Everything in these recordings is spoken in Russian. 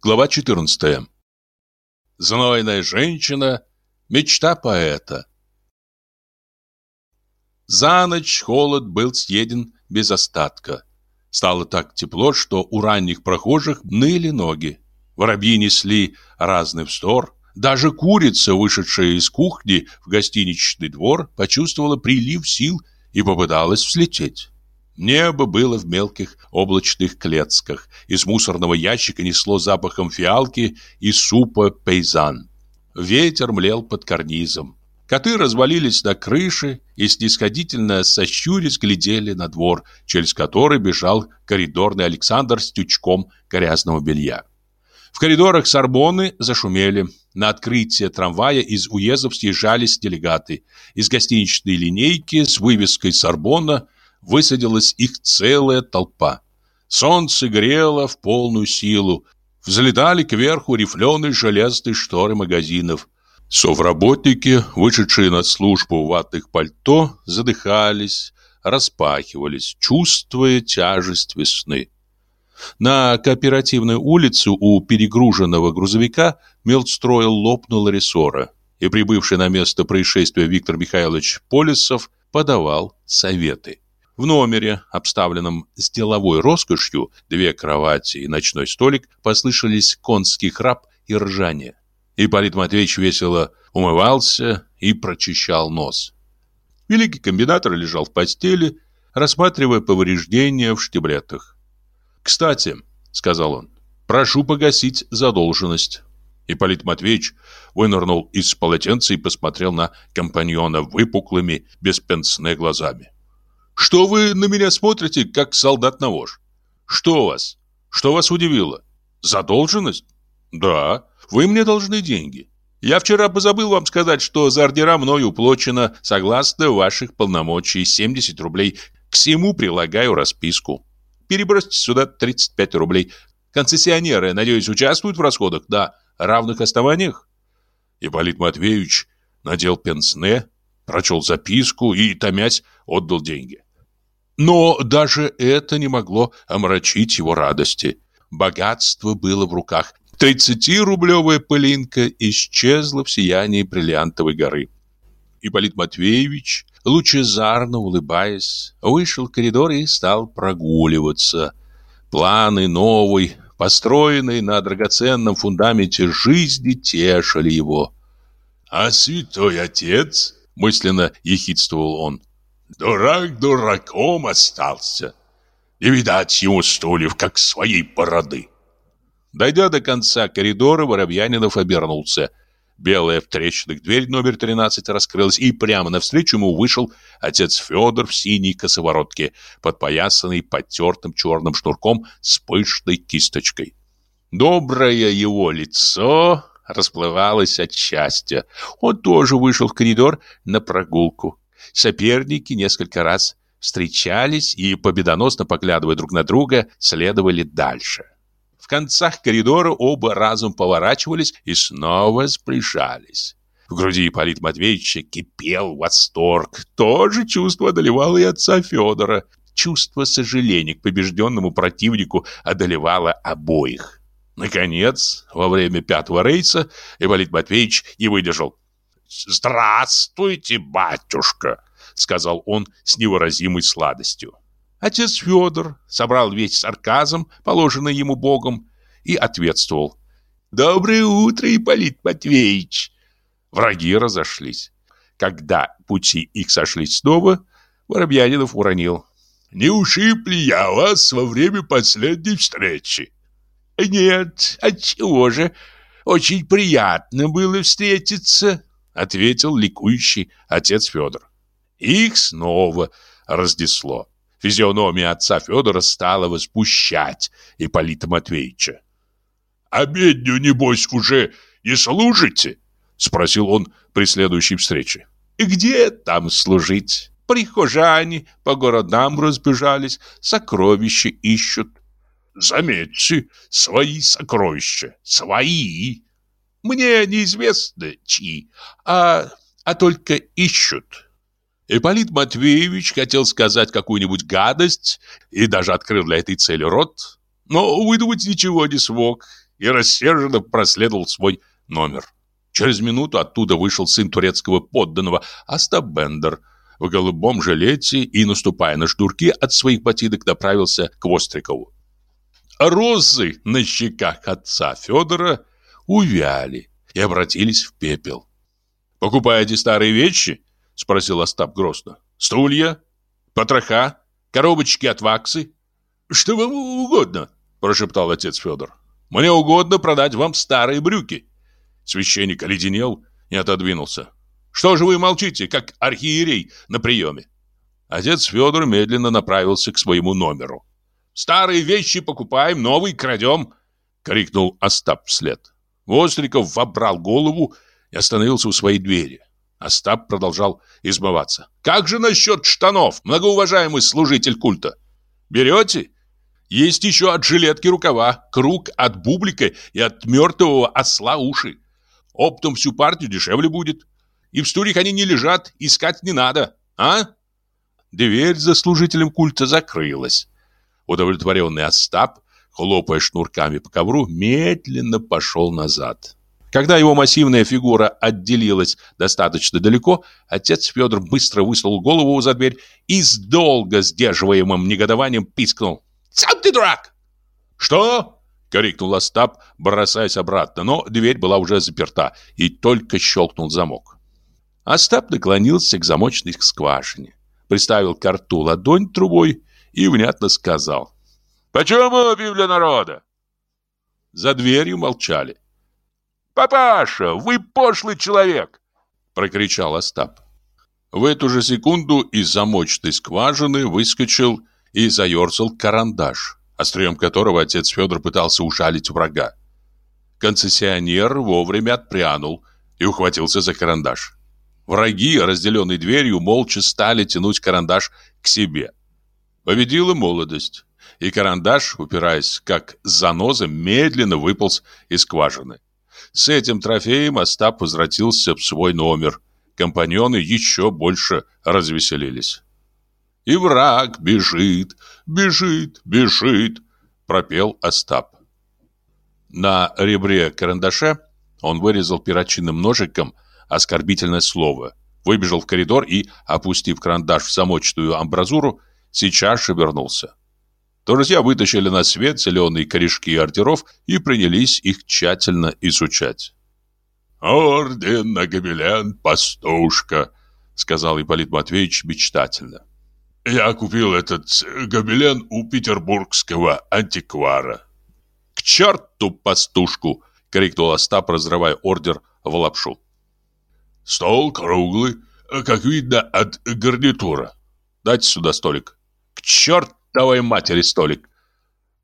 Глава 14. Знойная женщина. Мечта поэта. За ночь холод был съеден без остатка. Стало так тепло, что у ранних прохожих ныли ноги. Воробьи несли разный вздор. Даже курица, вышедшая из кухни в гостиничный двор, почувствовала прилив сил и попыталась взлететь. Небо было в мелких облачных клетках. Из мусорного ящика несло запахом фиалки и супа пейзан. Ветер млел под карнизом. Коты развалились на крыше и снисходительно сощурясь глядели на двор, через который бежал коридорный Александр с тючком грязного белья. В коридорах Сорбонны зашумели. На открытие трамвая из уездов съезжались делегаты. Из гостиничной линейки с вывеской «Сорбонна» высадилась их целая толпа. Солнце грело в полную силу. Взлетали кверху рифленые железные шторы магазинов. Совработники, вышедшие на службу в ватных пальто, задыхались, распахивались, чувствуя тяжесть весны. На кооперативной улице у перегруженного грузовика мелстроил лопнула рессора, и прибывший на место происшествия Виктор Михайлович Полисов подавал советы. В номере, обставленном с деловой роскошью, две кровати и ночной столик, послышались конский храп и ржание. Ипполит Матвеевич весело умывался и прочищал нос. Великий комбинатор лежал в постели, рассматривая повреждения в штиблетах. «Кстати», — сказал он, — «прошу погасить задолженность». Ипполит Матвеевич вынырнул из полотенца и посмотрел на компаньона выпуклыми, беспенсне глазами. Что вы на меня смотрите, как солдат на вож? Что у вас? Что вас удивило? Задолженность? Да, вы мне должны деньги. Я вчера позабыл вам сказать, что за ордера мною уплочено, согласно ваших полномочий, 70 рублей. К всему прилагаю расписку. Перебросьте сюда 35 рублей. Концессионеры, надеюсь, участвуют в расходах? Да. Равных основаниях? Ипполит Матвеевич надел пенсне, прочел записку и, томясь, отдал деньги. Но даже это не могло омрачить его радости. Богатство было в руках. Тридцатирублевая пылинка исчезла в сиянии бриллиантовой горы. Ипполит Матвеевич, лучезарно улыбаясь, вышел в коридор и стал прогуливаться. Планы новой, построенные на драгоценном фундаменте жизни, тешили его. «А святой отец?» — мысленно ехидствовал он. Дурак дураком остался. Не видать ему стульев, как своей бороды. Дойдя до конца коридора, Воробьянинов обернулся. Белая в трещинах дверь номер 13 раскрылась, и прямо навстречу ему вышел отец Федор в синей косоворотке, подпоясанный потертым черным шнурком с пышной кисточкой. Доброе его лицо расплывалось от счастья. Он тоже вышел в коридор на прогулку. Соперники несколько раз встречались и, победоносно поглядывая друг на друга, следовали дальше. В концах коридора оба разом поворачивались и снова сближались. В груди Ипполита Матвеевича кипел восторг. То же чувство одолевало и отца Федора. Чувство сожаления к побежденному противнику одолевало обоих. Наконец, во время пятого рейса Ипполит Матвеевич не выдержал. «Здравствуйте, батюшка!» — сказал он с невыразимой сладостью. Отец Федор собрал весь сарказм, положенный ему Богом, и ответствовал. «Доброе утро, Ипполит Матвеевич!» Враги разошлись. Когда пути их сошлись снова, Воробьянинов уронил. «Не ушиб ли я вас во время последней встречи?» «Нет, отчего же? Очень приятно было встретиться», ответил ликующий отец Федор. Их снова разнесло. Физиономия отца Федора стала возмущать Ипполита Матвеевича. «Обедню, небось, уже не служите?» Спросил он при следующей встрече. «И где там служить? Прихожане по городам разбежались, сокровища ищут». «Заметьте, свои сокровища, свои!» Мне неизвестно, чьи, а, а только ищут. Ипполит Матвеевич хотел сказать какую-нибудь гадость и даже открыл для этой цели рот, но выдумать ничего не смог. и рассерженно проследовал свой номер. Через минуту оттуда вышел сын турецкого подданного Остап Бендер в голубом жилете и, наступая на шнурки, от своих ботинок направился к Вострикову. Розы на щеках отца Федора увяли и обратились в пепел. «Покупаете старые вещи?» – спросил Остап грозно. «Стулья? Потроха? Коробочки от ваксы?» «Что вам угодно?» – прошептал отец Федор. «Мне угодно продать вам старые брюки». Священник оледенел и отодвинулся. «Что же вы молчите, как архиерей на приеме?» Отец Федор медленно направился к своему номеру. «Старые вещи покупаем, новые крадем!» — крикнул Остап вслед. Востриков вобрал голову и остановился у своей двери. Остап продолжал измываться. «Как же насчет штанов, многоуважаемый служитель культа? Берете? Есть еще от жилетки рукава, круг от бублика и от мертвого осла уши. Оптом всю партию дешевле будет. И в стульях они не лежат, искать не надо, а?» Дверь за служителем культа закрылась. Удовлетворенный Остап хлопая шнурками по ковру, медленно пошел назад. Когда его массивная фигура отделилась достаточно далеко, отец Федор быстро высунул голову за дверь и с долго сдерживаемым негодованием пискнул. «Сам ты дурак!» «Что?» — крикнул Остап, бросаясь обратно, но дверь была уже заперта, и только щелкнул замок. Остап наклонился к замочной скважине, приставил к рту ладонь трубой и внятно сказал. Почему для народа?» За дверью молчали. «Папаша, вы пошлый человек!» Прокричал Остап. В эту же секунду из замочной скважины выскочил и заерзал карандаш, острием которого отец Федор пытался ушалить врага. Концессионер вовремя отпрянул и ухватился за карандаш. Враги, разделенные дверью, молча стали тянуть карандаш к себе. Победила молодость и карандаш, упираясь как заноза, медленно выполз из скважины. С этим трофеем Остап возвратился в свой номер. Компаньоны еще больше развеселились. «И враг бежит, бежит, бежит», — пропел Остап. На ребре карандаша он вырезал перочинным ножиком оскорбительное слово, выбежал в коридор и, опустив карандаш в замочную амбразуру, сейчас же вернулся. Друзья вытащили на свет зеленые корешки ордеров и принялись их тщательно изучать. «Орден на гобелен, пастушка», — сказал Ипполит Матвеевич мечтательно. «Я купил этот гобелен у петербургского антиквара». «К черту пастушку!» — крикнул Остап, разрывая ордер в лапшу. «Стол круглый, как видно от гарнитура. Дайте сюда столик». «К черту!» Давай матери столик.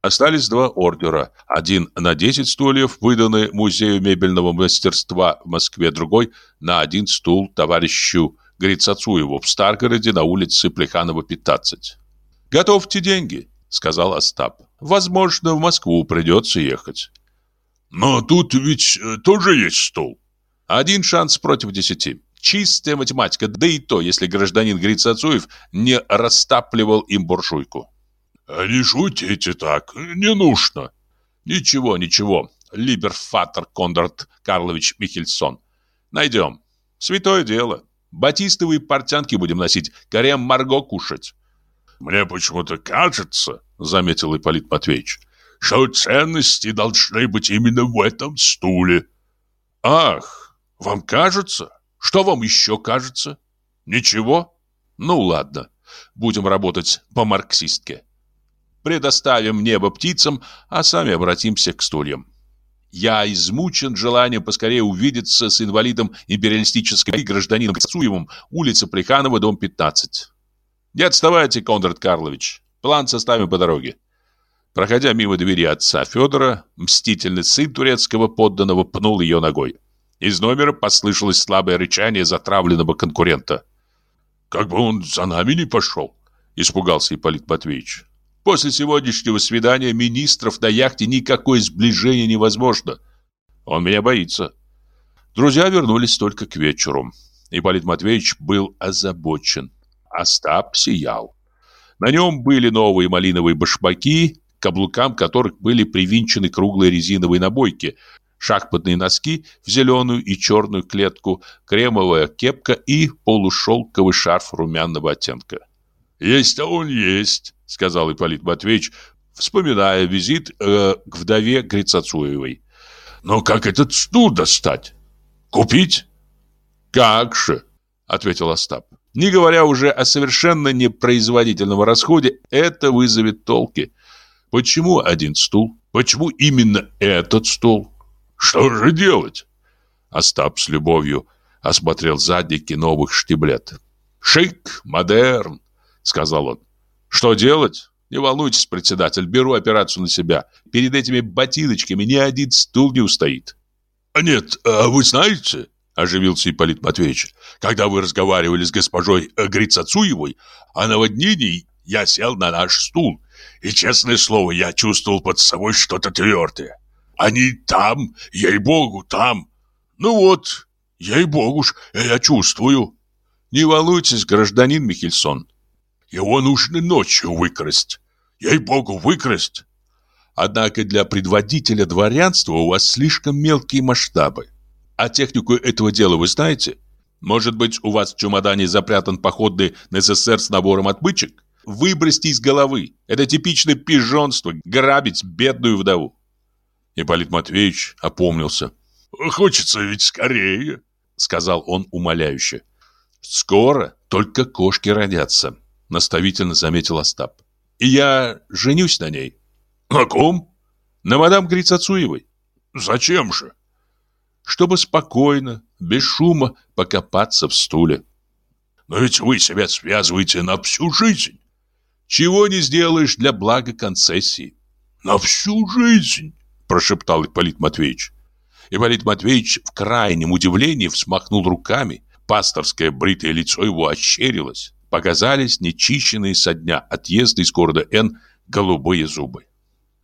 Остались два ордера. Один на 10 стульев, выданный Музею мебельного мастерства в Москве, другой на один стул товарищу Грицацуеву в Старгороде на улице Плеханова, 15. «Готовьте деньги», — сказал Остап. «Возможно, в Москву придется ехать». «Но тут ведь э, тоже есть стул». «Один шанс против десяти. Чистая математика, да и то, если гражданин Грицацуев не растапливал им буржуйку». «Не шутите так, не нужно». «Ничего, ничего, Либерфатор Кондрат Карлович Михельсон. Найдем. Святое дело. Батистовые портянки будем носить, корем Марго кушать». «Мне почему-то кажется, — заметил Ипполит Матвеевич, — что ценности должны быть именно в этом стуле». «Ах, вам кажется? Что вам еще кажется? Ничего? Ну ладно, будем работать по-марксистке» предоставим небо птицам, а сами обратимся к стульям. Я измучен желанием поскорее увидеться с инвалидом империалистической гражданином Цуевым, улица Плеханова, дом 15. Не отставайте, Конрад Карлович. План составим по дороге. Проходя мимо двери отца Федора, мстительный сын турецкого подданного пнул ее ногой. Из номера послышалось слабое рычание затравленного конкурента. «Как бы он за нами не пошел!» – испугался Ипполит Матвеевич. После сегодняшнего свидания министров на яхте никакое сближение невозможно. Он меня боится. Друзья вернулись только к вечеру. Ипполит Матвеевич был озабочен. Остап сиял. На нем были новые малиновые башмаки, каблукам которых были привинчены круглые резиновые набойки, шахматные носки в зеленую и черную клетку, кремовая кепка и полушелковый шарф румяного оттенка. «Есть-то он есть», — сказал Ипполит Матвеевич, вспоминая визит э, к вдове Грицацуевой. «Но как этот стул достать? Купить?» «Как же», — ответил Остап. «Не говоря уже о совершенно непроизводительном расходе, это вызовет толки. Почему один стул? Почему именно этот стул?» Что же делать? Остап с любовью осмотрел задники новых штиблет. «Шик, модерн», — сказал он. «Что делать? Не волнуйтесь, председатель, беру операцию на себя. Перед этими ботиночками ни один стул не устоит». «А нет, а вы знаете, — оживился Ипполит Матвеевич, — когда вы разговаривали с госпожой Грицацуевой о наводнении, я сел на наш стул, и, честное слово, я чувствовал под собой что-то твердое. Они там, ей-богу, там. Ну вот, ей-богу ж, я чувствую. Не волнуйтесь, гражданин Михельсон. Его нужно ночью выкрасть. Ей-богу, выкрасть. Однако для предводителя дворянства у вас слишком мелкие масштабы. А технику этого дела вы знаете? Может быть, у вас в чемодане запрятан походный НССР с набором отмычек? Выбросьте из головы. Это типичное пижонство – грабить бедную вдову. Ипполит Матвеевич опомнился. «Хочется ведь скорее», — сказал он умоляюще. «Скоро только кошки родятся», — наставительно заметил Остап. «И я женюсь на ней». «На ком?» «На мадам Грицацуевой». «Зачем же?» «Чтобы спокойно, без шума покопаться в стуле». «Но ведь вы себя связываете на всю жизнь». «Чего не сделаешь для блага концессии». «На всю жизнь?» прошептал Ипполит Матвеевич. Ипполит Матвеевич в крайнем удивлении взмахнул руками. Пасторское бритое лицо его ощерилось. Показались нечищенные со дня отъезда из города Н голубые зубы.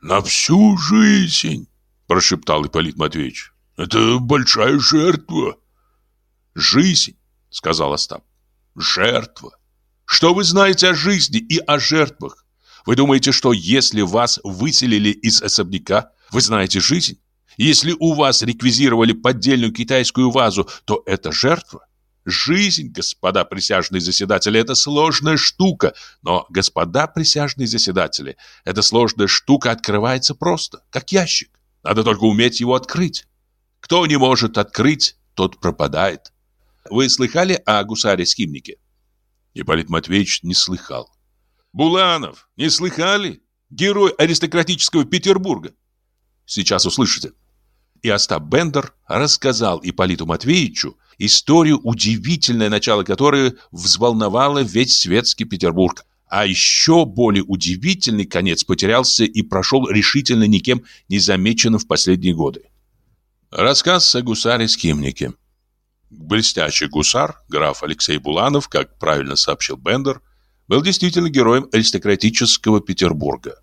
«На всю жизнь!» – прошептал Ипполит Матвеевич. «Это большая жертва!» «Жизнь!» – сказал Остап. «Жертва! Что вы знаете о жизни и о жертвах? Вы думаете, что если вас выселили из особняка, вы знаете жизнь? Если у вас реквизировали поддельную китайскую вазу, то это жертва. Жизнь, господа присяжные заседатели, это сложная штука. Но, господа присяжные заседатели, эта сложная штука открывается просто, как ящик. Надо только уметь его открыть. Кто не может открыть, тот пропадает. Вы слыхали о гусаре-схимнике? Ипполит Матвеевич не слыхал. Буланов, не слыхали? Герой аристократического Петербурга. Сейчас услышите. И Остап Бендер рассказал Ипполиту Матвеевичу историю, удивительное начало которой взволновало весь светский Петербург. А еще более удивительный конец потерялся и прошел решительно никем не замеченным в последние годы. Рассказ о гусаре-схимнике. Блестящий гусар, граф Алексей Буланов, как правильно сообщил Бендер, был действительно героем аристократического Петербурга.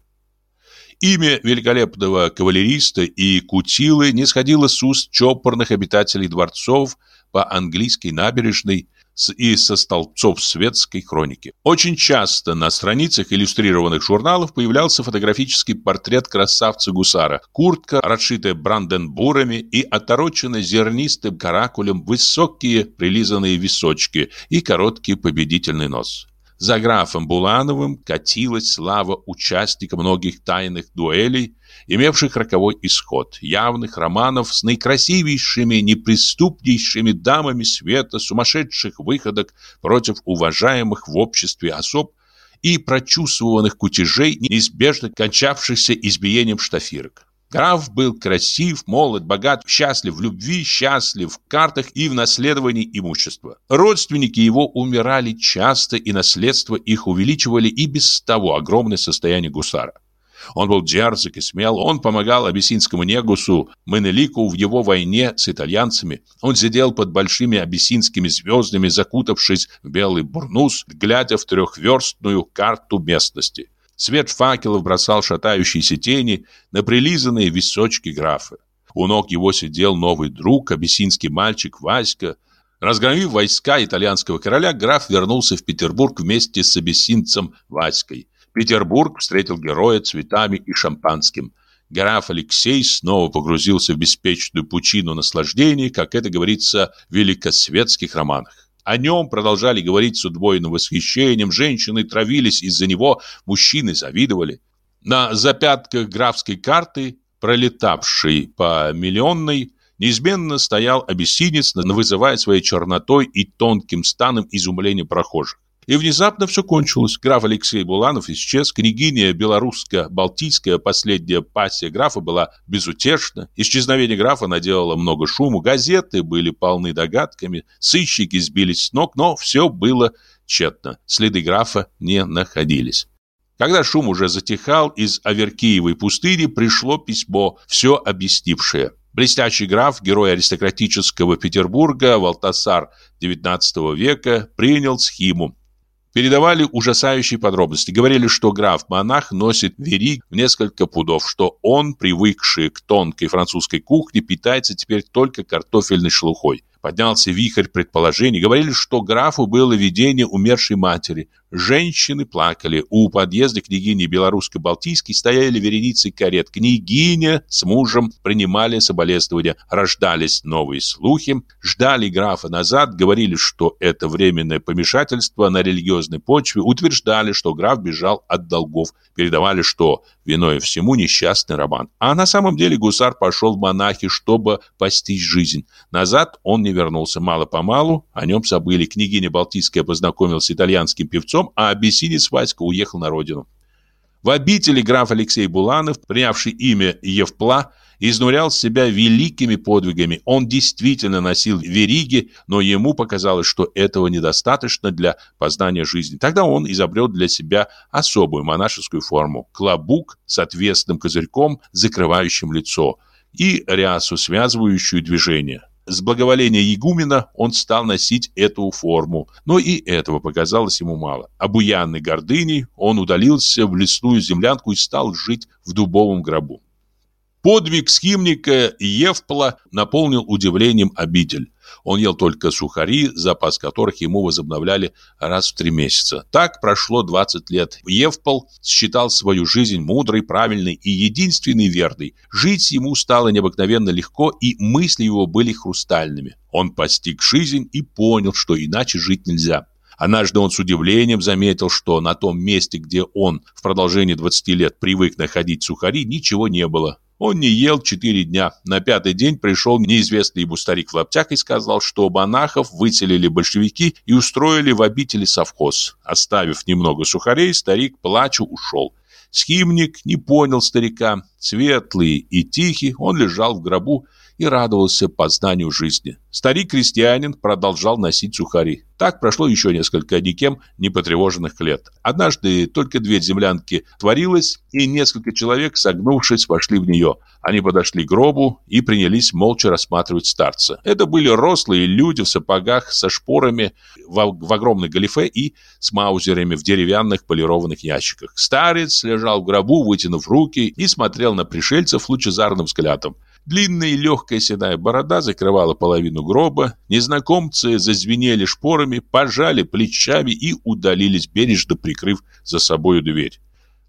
Имя великолепного кавалериста и кутилы не сходило с уст чопорных обитателей дворцов по английской набережной и со столбцов светской хроники. Очень часто на страницах иллюстрированных журналов появлялся фотографический портрет красавца-гусара, куртка, расшитая бранденбурами и отороченная зернистым каракулем высокие прилизанные височки и короткий победительный нос. За графом Булановым катилась слава участника многих тайных дуэлей, имевших роковой исход, явных романов с наикрасивейшими, неприступнейшими дамами света, сумасшедших выходок против уважаемых в обществе особ и прочувствованных кутежей, неизбежно кончавшихся избиением штафирок. Граф был красив, молод, богат, счастлив в любви, счастлив в картах и в наследовании имущества. Родственники его умирали часто, и наследство их увеличивали и без того огромное состояние гусара. Он был дерзок и смел, он помогал абиссинскому негусу Менелику в его войне с итальянцами. Он сидел под большими абиссинскими звездами, закутавшись в белый бурнус, глядя в трехверстную карту местности. Свет факелов бросал шатающиеся тени на прилизанные височки графа. У ног его сидел новый друг, абиссинский мальчик Васька. Разгромив войска итальянского короля, граф вернулся в Петербург вместе с абиссинцем Васькой. Петербург встретил героя цветами и шампанским. Граф Алексей снова погрузился в беспечную пучину наслаждений, как это говорится в великосветских романах. О нем продолжали говорить с удвоенным восхищением, женщины травились из-за него, мужчины завидовали. На запятках графской карты, пролетавшей по миллионной, неизменно стоял абиссинец, вызывая своей чернотой и тонким станом изумление прохожих. И внезапно все кончилось. Граф Алексей Буланов исчез, княгиня белорусско-балтийская, последняя пассия графа, была безутешна. Исчезновение графа наделало много шуму, газеты были полны догадками, сыщики сбились с ног, но все было тщетно. Следы графа не находились. Когда шум уже затихал, из Аверкиевой пустыни пришло письмо, все объяснившее. Блестящий граф, герой аристократического Петербурга, Валтасар XIX века, принял схему. Передавали ужасающие подробности. Говорили, что граф-монах носит вериг в несколько пудов, что он, привыкший к тонкой французской кухне, питается теперь только картофельной шелухой. Поднялся вихрь предположений. Говорили, что графу было видение умершей матери, Женщины плакали. У подъезда княгини Белорусско-Балтийской стояли вереницы карет. Княгиня с мужем принимали соболезнования. Рождались новые слухи. Ждали графа назад. Говорили, что это временное помешательство на религиозной почве. Утверждали, что граф бежал от долгов. Передавали, что виной всему несчастный роман. А на самом деле гусар пошел в монахи, чтобы постичь жизнь. Назад он не вернулся. Мало-помалу о нем забыли. Княгиня Балтийская познакомилась с итальянским певцом отцом, а абиссинец Васька уехал на родину. В обители граф Алексей Буланов, принявший имя Евпла, изнурял себя великими подвигами. Он действительно носил вериги, но ему показалось, что этого недостаточно для познания жизни. Тогда он изобрел для себя особую монашескую форму – клобук с ответственным козырьком, закрывающим лицо, и рясу, связывающую движение. С благоволения игумена он стал носить эту форму, но и этого показалось ему мало. Обуянный гордыней, он удалился в лесную землянку и стал жить в дубовом гробу. Подвиг схимника Евпла наполнил удивлением обитель. Он ел только сухари, запас которых ему возобновляли раз в три месяца. Так прошло 20 лет. Евпол считал свою жизнь мудрой, правильной и единственной верной. Жить ему стало необыкновенно легко, и мысли его были хрустальными. Он постиг жизнь и понял, что иначе жить нельзя. Однажды он с удивлением заметил, что на том месте, где он в продолжении 20 лет привык находить сухари, ничего не было. Он не ел четыре дня. На пятый день пришел неизвестный ему старик в лаптях и сказал, что монахов выселили большевики и устроили в обители совхоз. Оставив немного сухарей, старик, плачу, ушел. Схимник не понял старика. Светлый и тихий, он лежал в гробу и радовался познанию жизни. Старик-крестьянин продолжал носить сухари. Так прошло еще несколько никем не потревоженных лет. Однажды только дверь землянки творилась, и несколько человек, согнувшись, вошли в нее. Они подошли к гробу и принялись молча рассматривать старца. Это были рослые люди в сапогах со шпорами в, в огромной галифе и с маузерами в деревянных полированных ящиках. Старец лежал в гробу, вытянув руки, и смотрел на пришельцев лучезарным взглядом. Длинная и легкая седая борода закрывала половину гроба. Незнакомцы зазвенели шпорами, пожали плечами и удалились, бережно прикрыв за собою дверь.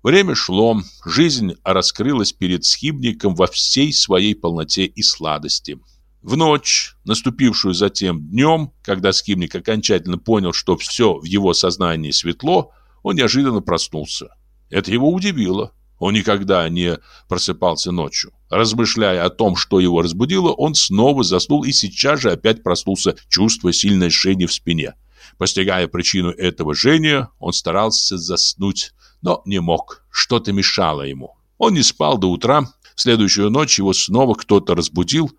Время шло, жизнь раскрылась перед схибником во всей своей полноте и сладости. В ночь, наступившую затем днем, когда схибник окончательно понял, что все в его сознании светло, он неожиданно проснулся. Это его удивило. Он никогда не просыпался ночью. Размышляя о том, что его разбудило, он снова заснул и сейчас же опять проснулся, чувствуя сильное жжение в спине. Постигая причину этого жжения, он старался заснуть, но не мог. Что-то мешало ему. Он не спал до утра. В следующую ночь его снова кто-то разбудил.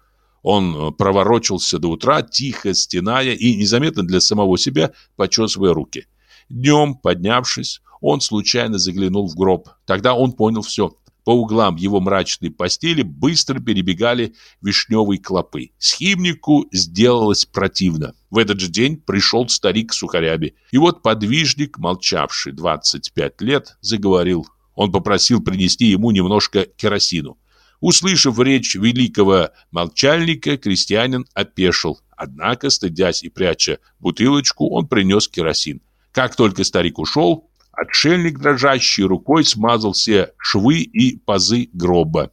Он проворочился до утра, тихо стеная и незаметно для самого себя почесывая руки. Днем, поднявшись, он случайно заглянул в гроб. Тогда он понял все. По углам его мрачной постели быстро перебегали вишневые клопы. Схимнику сделалось противно. В этот же день пришел старик Сухаряби. И вот подвижник, молчавший 25 лет, заговорил. Он попросил принести ему немножко керосину. Услышав речь великого молчальника, крестьянин опешил. Однако, стыдясь и пряча бутылочку, он принес керосин. Как только старик ушел, Отшельник дрожащей рукой смазал все швы и пазы гроба.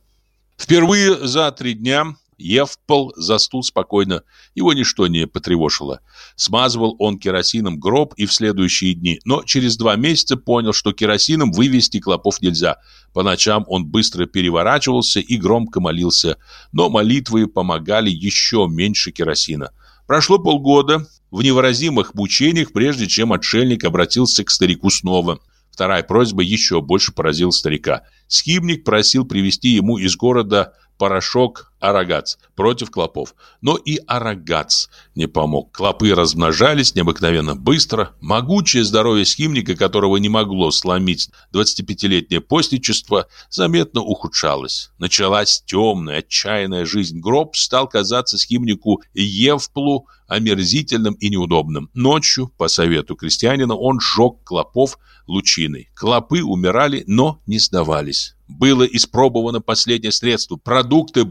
Впервые за три дня Евпол застул спокойно, его ничто не потревожило. Смазывал он керосином гроб и в следующие дни, но через два месяца понял, что керосином вывести клопов нельзя. По ночам он быстро переворачивался и громко молился, но молитвы помогали еще меньше керосина. Прошло полгода в невыразимых мучениях, прежде чем отшельник обратился к старику снова. Вторая просьба еще больше поразила старика. Схимник просил привезти ему из города порошок арагац против клопов. Но и арагац не помог. Клопы размножались необыкновенно быстро. Могучее здоровье схимника, которого не могло сломить 25-летнее постничество, заметно ухудшалось. Началась темная, отчаянная жизнь. Гроб стал казаться схимнику Евплу омерзительным и неудобным. Ночью, по совету крестьянина, он сжег клопов лучиной. Клопы умирали, но не сдавались. Было испробовано последнее средство – продукты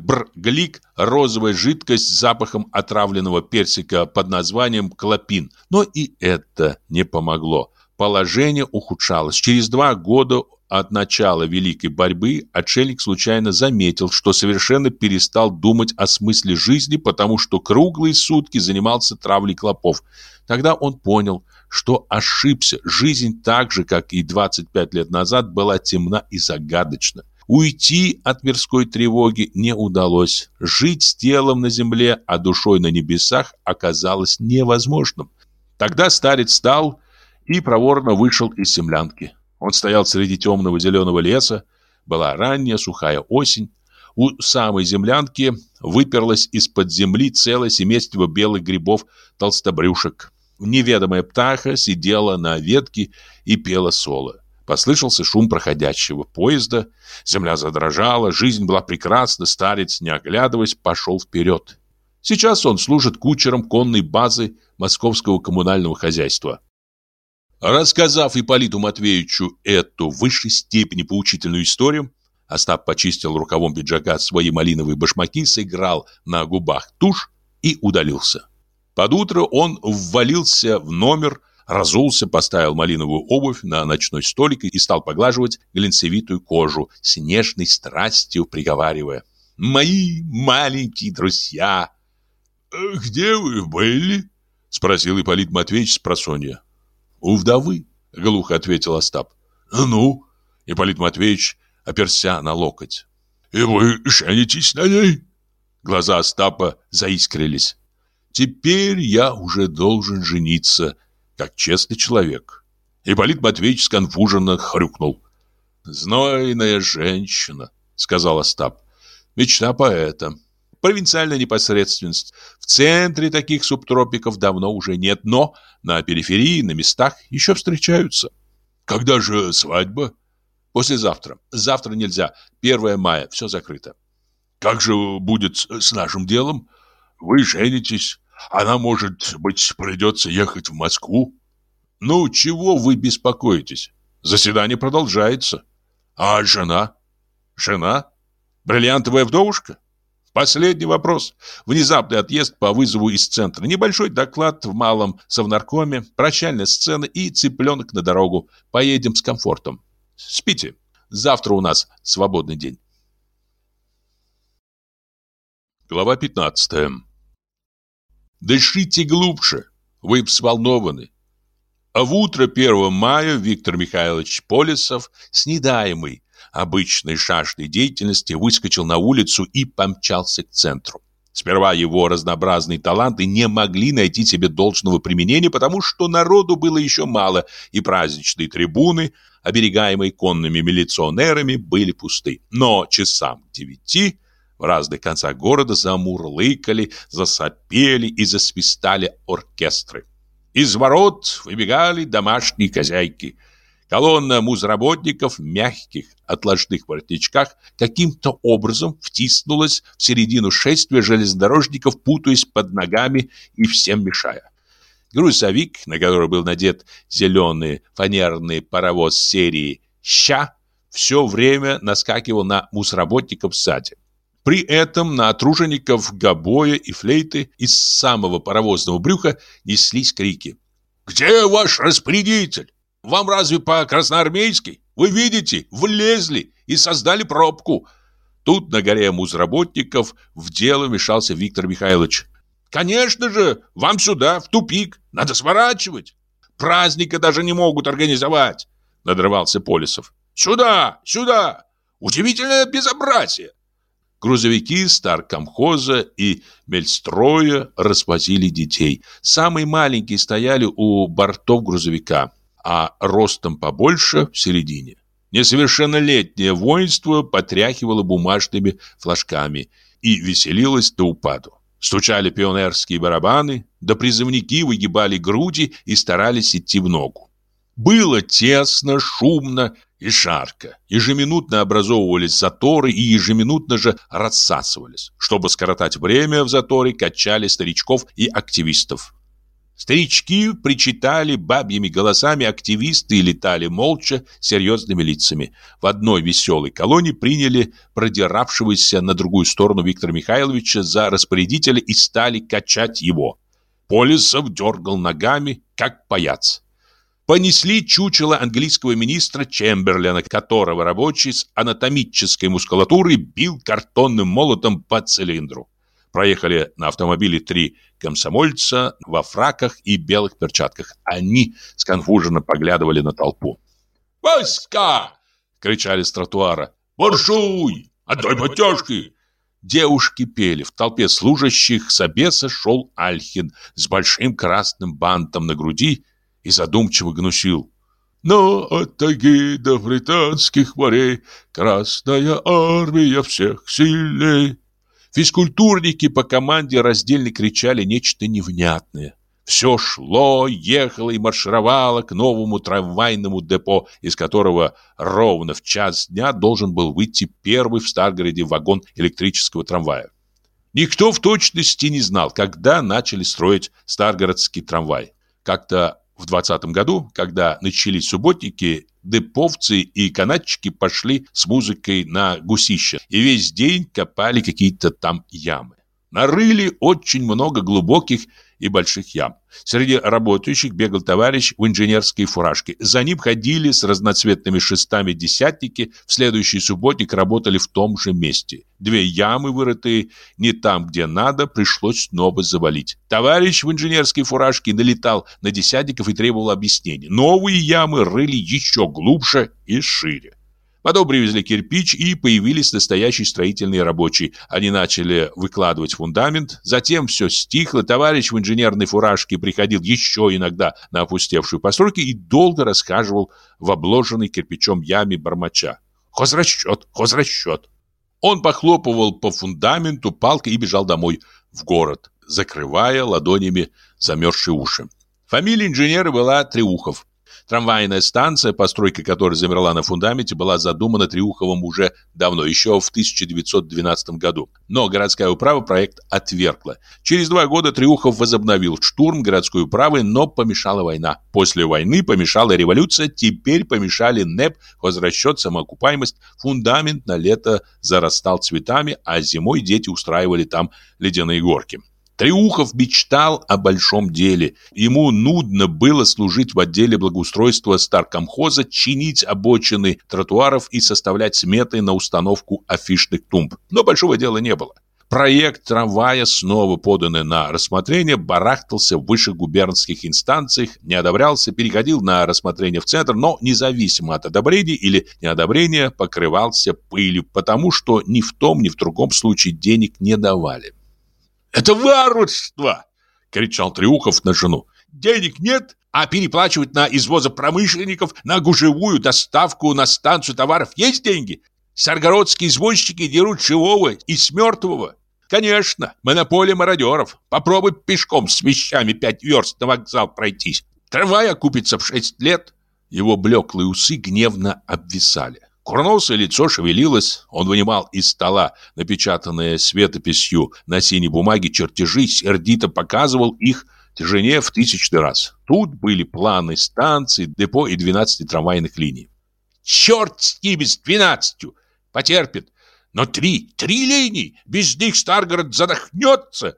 бр-глик, розовая жидкость с запахом отравленного персика под названием клопин. Но и это не помогло. Положение ухудшалось. Через два года от начала великой борьбы отшельник случайно заметил, что совершенно перестал думать о смысле жизни, потому что круглые сутки занимался травлей клопов. Тогда он понял, что ошибся. Жизнь так же, как и 25 лет назад, была темна и загадочна. Уйти от мирской тревоги не удалось. Жить с телом на земле, а душой на небесах оказалось невозможным. Тогда старец встал и проворно вышел из землянки. Он стоял среди темного зеленого леса. Была ранняя сухая осень. У самой землянки выперлось из-под земли целое семейство белых грибов-толстобрюшек. Неведомая птаха сидела на ветке и пела соло. Послышался шум проходящего поезда, земля задрожала, жизнь была прекрасна, старец, не оглядываясь, пошел вперед. Сейчас он служит кучером конной базы московского коммунального хозяйства. Рассказав Ипполиту Матвеевичу эту в высшей степени поучительную историю, Остап почистил рукавом пиджака свои малиновые башмаки, сыграл на губах тушь и удалился. Под утро он ввалился в номер, разулся, поставил малиновую обувь на ночной столик и стал поглаживать глинцевитую кожу, с нежной страстью приговаривая. «Мои маленькие друзья!» «Где вы были?» — спросил Ипполит Матвеевич с просонья. «У вдовы», — глухо ответил Остап. «Ну?» — Ипполит Матвеевич оперся на локоть. «И вы женитесь на ней?» Глаза Остапа заискрились. Теперь я уже должен жениться, как честный человек. Ипполит Матвеевич сконфуженно хрюкнул. «Знойная женщина», — сказал Остап. «Мечта поэта. Провинциальная непосредственность. В центре таких субтропиков давно уже нет, но на периферии, на местах еще встречаются». «Когда же свадьба?» «Послезавтра. Завтра нельзя. 1 мая. Все закрыто». «Как же будет с нашим делом? Вы женитесь, она, может быть, придется ехать в Москву. Ну, чего вы беспокоитесь? Заседание продолжается. А жена? Жена? Бриллиантовая вдовушка? Последний вопрос. Внезапный отъезд по вызову из центра. Небольшой доклад в малом совнаркоме, прощальная сцена и цыпленок на дорогу. Поедем с комфортом. Спите. Завтра у нас свободный день. Глава 15. Дышите глубже, вы взволнованы. А в утро 1 мая Виктор Михайлович Полесов, снедаемый обычной шашной деятельности, выскочил на улицу и помчался к центру. Сперва его разнообразные таланты не могли найти себе должного применения, потому что народу было еще мало, и праздничные трибуны, оберегаемые конными милиционерами, были пусты. Но часам к девяти в разных концах города замурлыкали, засопели и засвистали оркестры. Из ворот выбегали домашние хозяйки. Колонна музработников в мягких отложных воротничках каким-то образом втиснулась в середину шествия железнодорожников, путаясь под ногами и всем мешая. Грузовик, на который был надет зеленый фанерный паровоз серии «Ща», все время наскакивал на мусработников сзади. При этом на тружеников гобоя и флейты из самого паровозного брюха неслись крики. «Где ваш распорядитель? вам разве по красноармейски? Вы видите, влезли и создали пробку. Тут на горе музработников в дело вмешался Виктор Михайлович. Конечно же, вам сюда, в тупик. Надо сворачивать. Праздника даже не могут организовать. Надрывался Полисов. Сюда, сюда. Удивительное безобразие. Грузовики старкомхоза и мельстроя развозили детей. Самые маленькие стояли у бортов грузовика, а ростом побольше в середине. Несовершеннолетнее воинство потряхивало бумажными флажками и веселилось до упаду. Стучали пионерские барабаны, да призывники выгибали груди и старались идти в ногу. Было тесно, шумно и жарко. Ежеминутно образовывались заторы и ежеминутно же рассасывались. Чтобы скоротать время в заторе, качали старичков и активистов. Старички причитали бабьими голосами, активисты летали молча, серьезными лицами. В одной веселой колонии приняли продиравшегося на другую сторону Виктора Михайловича за распорядителя и стали качать его. Полисов дергал ногами, как паяц. Понесли чучело английского министра Чемберлена, которого рабочий с анатомической мускулатурой бил картонным молотом по цилиндру. Проехали на автомобиле три комсомольца во фраках и белых перчатках. Они сконфуженно поглядывали на толпу. «Васька!» — кричали с тротуара. «Маршуй! Отдай подтяжки!» Девушки пели. В толпе служащих собеса шел Альхин с большим красным бантом на груди и задумчиво гнусил. Но от тайги до британских морей Красная армия всех сильней. Физкультурники по команде раздельно кричали нечто невнятное. Все шло, ехало и маршировало к новому трамвайному депо, из которого ровно в час дня должен был выйти первый в Старгороде вагон электрического трамвая. Никто в точности не знал, когда начали строить Старгородский трамвай. Как-то в 20 году, когда начались субботники, деповцы и канатчики пошли с музыкой на гусище и весь день копали какие-то там ямы. Нарыли очень много глубоких и больших ям. Среди работающих бегал товарищ в инженерской фуражке. За ним ходили с разноцветными шестами десятники. В следующий субботник работали в том же месте. Две ямы, вырытые не там, где надо, пришлось снова завалить. Товарищ в инженерской фуражке налетал на десятников и требовал объяснений. Новые ямы рыли еще глубже и шире. Потом привезли кирпич и появились настоящие строительные рабочие. Они начали выкладывать фундамент. Затем все стихло. Товарищ в инженерной фуражке приходил еще иногда на опустевшую постройку и долго рассказывал в обложенной кирпичом яме бормоча. «Хозрасчет! Хозрасчет!» Он похлопывал по фундаменту палкой и бежал домой, в город, закрывая ладонями замерзшие уши. Фамилия инженера была Треухов. Трамвайная станция, постройка которой замерла на фундаменте, была задумана Триуховым уже давно, еще в 1912 году. Но городская управа проект отвергла. Через два года Триухов возобновил штурм городской управы, но помешала война. После войны помешала революция, теперь помешали НЭП, возвращет самоокупаемость, фундамент на лето зарастал цветами, а зимой дети устраивали там ледяные горки. Триухов мечтал о большом деле. Ему нудно было служить в отделе благоустройства старкомхоза, чинить обочины тротуаров и составлять сметы на установку афишных тумб. Но большого дела не было. Проект трамвая, снова поданный на рассмотрение, барахтался в высших губернских инстанциях, не одобрялся, переходил на рассмотрение в центр, но независимо от одобрения или неодобрения покрывался пылью, потому что ни в том, ни в другом случае денег не давали. «Это варварство!» — кричал Триухов на жену. «Денег нет, а переплачивать на извоза промышленников, на гужевую доставку на станцию товаров есть деньги? Саргородские извозчики дерут живого и с. Конечно, монополия мародеров. Попробуй пешком с вещами пять верст на вокзал пройтись. Трамвай окупится в шесть лет». Его блеклые усы гневно обвисали. Курносое лицо шевелилось, он вынимал из стола напечатанные светописью на синей бумаге чертежи, сердито показывал их жене в тысячный раз. Тут были планы станций, депо и 12 трамвайных линий. «Черт с ними, с двенадцатью! Потерпит! Но три, три линии! Без них Старгород задохнется!»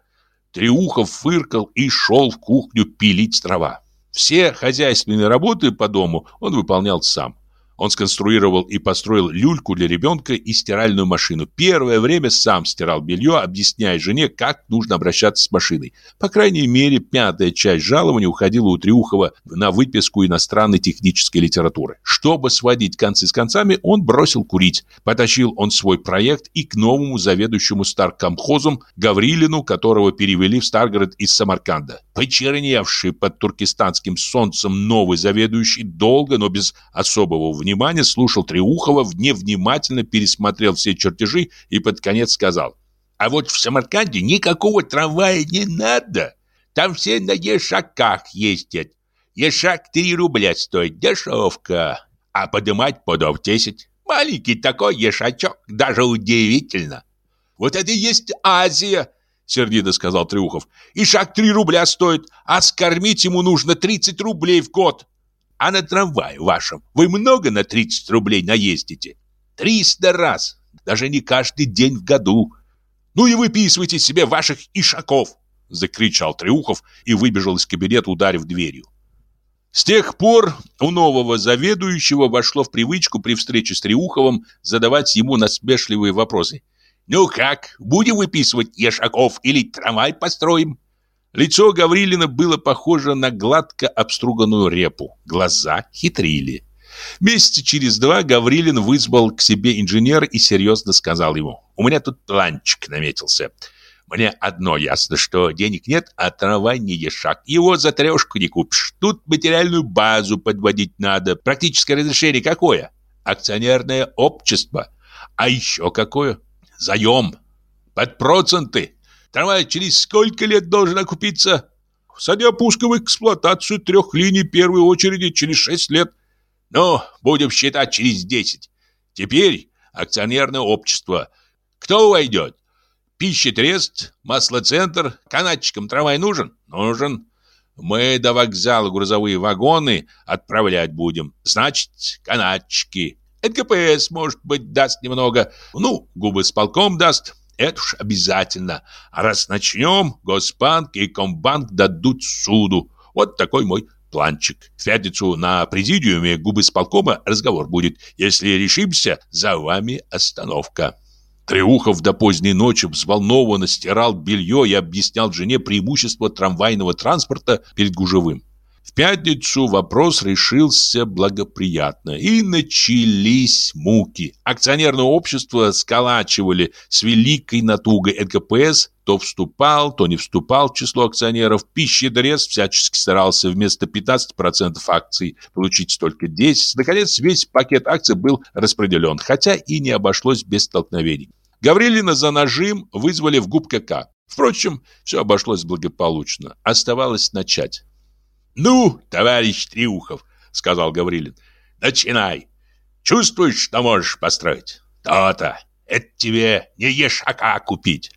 Триухов фыркал и шел в кухню пилить дрова. Все хозяйственные работы по дому он выполнял сам. Он сконструировал и построил люльку для ребенка и стиральную машину. Первое время сам стирал белье, объясняя жене, как нужно обращаться с машиной. По крайней мере, пятая часть жалования уходила у Триухова на выписку иностранной технической литературы. Чтобы сводить концы с концами, он бросил курить. Потащил он свой проект и к новому заведующему старкомхозом Гаврилину, которого перевели в Старгород из Самарканда. Почерневший под туркестанским солнцем новый заведующий долго, но без особого внимания внимания, слушал Триухова, невнимательно пересмотрел все чертежи и под конец сказал. «А вот в Самарканде никакого трамвая не надо. Там все на ешаках ездят. Ешак 3 рубля стоит, дешевка. А подымать подов 10. Маленький такой ешачок, даже удивительно». «Вот это и есть Азия!» — сердито сказал Триухов. «И шаг 3 рубля стоит, а скормить ему нужно 30 рублей в год». А на трамвае вашем вы много на 30 рублей наездите? 300 раз. Даже не каждый день в году. Ну и выписывайте себе ваших ишаков, закричал Триухов и выбежал из кабинета, ударив дверью. С тех пор у нового заведующего вошло в привычку при встрече с Триуховым задавать ему насмешливые вопросы. «Ну как, будем выписывать Ешаков или трамвай построим?» Лицо Гаврилина было похоже на гладко обструганную репу. Глаза хитрили. Месяца через два Гаврилин вызвал к себе инженера и серьезно сказал ему. «У меня тут планчик наметился. Мне одно ясно, что денег нет, а трамвай не ешак. Его за трешку не купишь. Тут материальную базу подводить надо. Практическое разрешение какое? Акционерное общество. А еще какое? Заем. Под проценты. Трамвай через сколько лет должен окупиться? Садя пуска в эксплуатацию трех линий первой очереди через шесть лет. Ну, будем считать через десять. Теперь акционерное общество. Кто войдет? Пищетрест, маслоцентр, канатчикам трамвай нужен? Нужен. Мы до вокзала грузовые вагоны отправлять будем. Значит, канатчики. НКПС, может быть, даст немного. Ну, губы с полком даст. Это уж обязательно. А раз начнем, Госпанк и Комбанк дадут суду. Вот такой мой планчик. В пятницу на президиуме губы с полкома разговор будет. Если решимся, за вами остановка. Треухов до поздней ночи взволнованно стирал белье и объяснял жене преимущество трамвайного транспорта перед гужевым. Пятницу вопрос решился благоприятно, и начались муки. Акционерное общество сколачивали с великой натугой НКПС, то вступал, то не вступал в число акционеров. Пищедрез всячески старался вместо 15% акций получить только 10. Наконец, весь пакет акций был распределен, хотя и не обошлось без столкновений. Гаврилина за нажим вызвали в ГУПКК. Впрочем, все обошлось благополучно. Оставалось начать. «Ну, товарищ Триухов», — сказал Гаврилин, — «начинай. Чувствуешь, что можешь построить? То-то. Это тебе не ешака купить».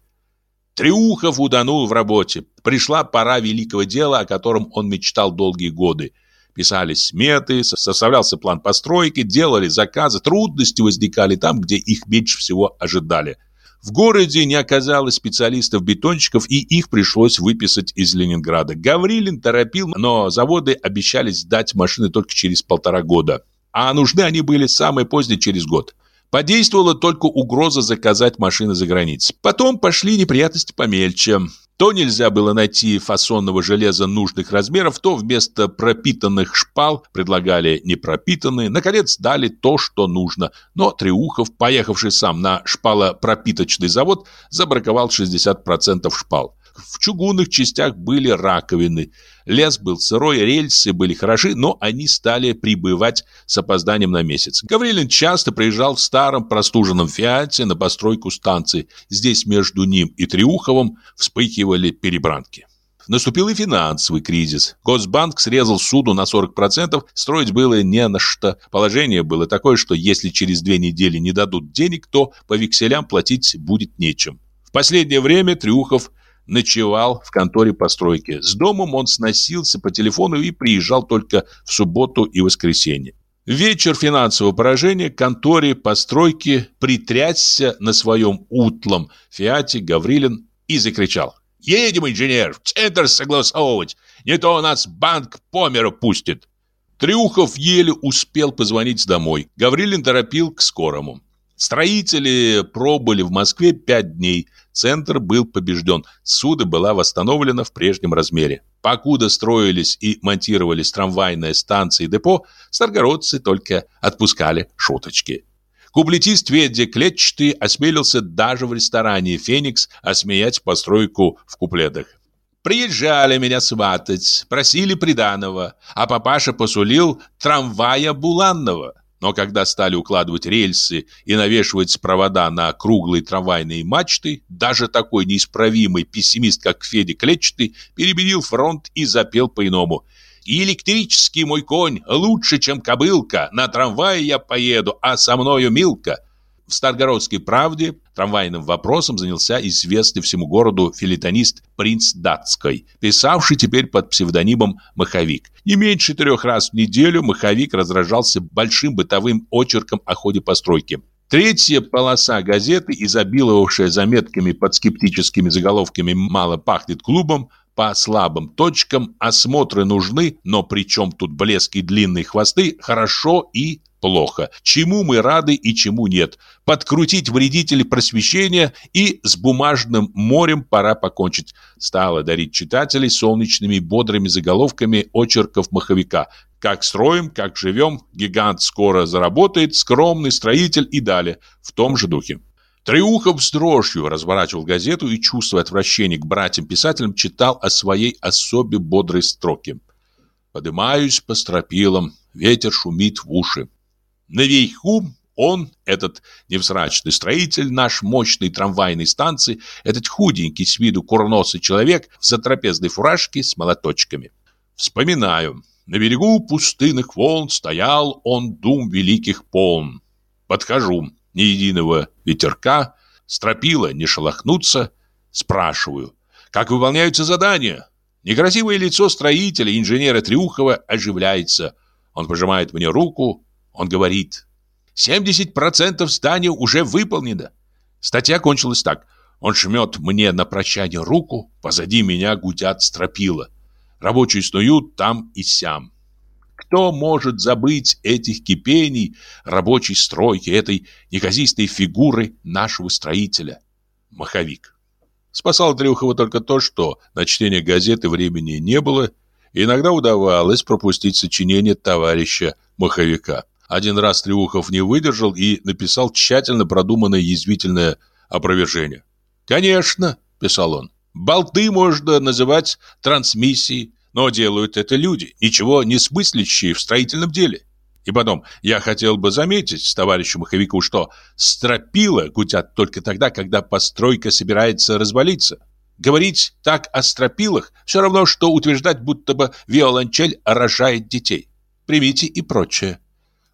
Триухов утонул в работе. Пришла пора великого дела, о котором он мечтал долгие годы. Писались сметы, составлялся план постройки, делали заказы, трудности возникали там, где их меньше всего ожидали – в городе не оказалось специалистов-бетонщиков, и их пришлось выписать из Ленинграда. Гаврилин торопил, но заводы обещали сдать машины только через полтора года. А нужны они были самые поздние через год. Подействовала только угроза заказать машины за границей. Потом пошли неприятности помельче. То нельзя было найти фасонного железа нужных размеров, то вместо пропитанных шпал предлагали непропитанные. Наконец дали то, что нужно. Но Триухов, поехавший сам на шпалопропиточный завод, забраковал 60% шпал. В чугунных частях были раковины. Лес был сырой, рельсы были хороши, но они стали прибывать с опозданием на месяц. Гаврилин часто приезжал в старом простуженном «Фиате» на постройку станции. Здесь между ним и Триуховым вспыхивали перебранки. Наступил и финансовый кризис. Госбанк срезал суду на 40%, строить было не на что. Положение было такое, что если через две недели не дадут денег, то по векселям платить будет нечем. В последнее время Трюхов ночевал в конторе постройки. С домом он сносился по телефону и приезжал только в субботу и воскресенье. Вечер финансового поражения конторе постройки притрясся на своем утлом Фиате Гаврилин и закричал. Едем, инженер, в центр согласовывать. Не то у нас банк по миру пустит. Трюхов еле успел позвонить домой. Гаврилин торопил к скорому. Строители пробыли в Москве пять дней. Центр был побежден. Суда была восстановлена в прежнем размере. Покуда строились и монтировались трамвайная станция и депо, старгородцы только отпускали шуточки. Куплетист Федя Клетчатый осмелился даже в ресторане «Феникс» осмеять постройку в куплетах. Приезжали меня сватать, просили приданого, а папаша посулил трамвая Буланного. Но когда стали укладывать рельсы и навешивать провода на круглые трамвайные мачты, даже такой неисправимый пессимист, как Федя Клетчатый, перебедил фронт и запел по-иному. «И электрический мой конь лучше, чем кобылка, на трамвае я поеду, а со мною Милка». В Старгородской правде трамвайным вопросом занялся известный всему городу филитонист принц Датской, писавший теперь под псевдонимом Маховик. Не меньше трех раз в неделю Маховик разражался большим бытовым очерком о ходе постройки. Третья полоса газеты, изобиловавшая заметками под скептическими заголовками «Мало пахнет клубом», по слабым точкам осмотры нужны, но при чем тут блеск и длинные хвосты, хорошо и плохо. Чему мы рады и чему нет. Подкрутить вредителей просвещения и с бумажным морем пора покончить. Стала дарить читателей солнечными бодрыми заголовками очерков маховика. Как строим, как живем, гигант скоро заработает, скромный строитель и далее. В том же духе. Триухов с дрожью разворачивал газету и, чувствуя отвращение к братьям-писателям, читал о своей особе бодрой строке. «Подымаюсь по стропилам, ветер шумит в уши. Наверху он, этот невзрачный строитель, наш мощной трамвайной станции, этот худенький с виду курносый человек в затрапезной фуражке с молоточками. Вспоминаю, на берегу пустынных волн стоял он дум великих полн. Подхожу, ни единого ветерка, стропила не шелохнуться, спрашиваю, как выполняются задания? Некрасивое лицо строителя, инженера Трюхова, оживляется. Он пожимает мне руку, он говорит, 70% здания уже выполнено. Статья кончилась так. Он жмет мне на прощание руку, позади меня гудят стропила. Рабочие снуют там и сям. Кто может забыть этих кипений рабочей стройки, этой неказистой фигуры нашего строителя? Маховик. Спасал Трюхова только то, что на чтение газеты времени не было, иногда удавалось пропустить сочинение товарища Маховика. Один раз Триухов не выдержал и написал тщательно продуманное язвительное опровержение. «Конечно», — писал он, — «болты можно называть трансмиссией, но делают это люди, ничего не смыслящие в строительном деле. И потом, я хотел бы заметить товарищу Маховику, что стропила гудят только тогда, когда постройка собирается развалиться. Говорить так о стропилах все равно, что утверждать, будто бы виолончель рожает детей. Примите и прочее.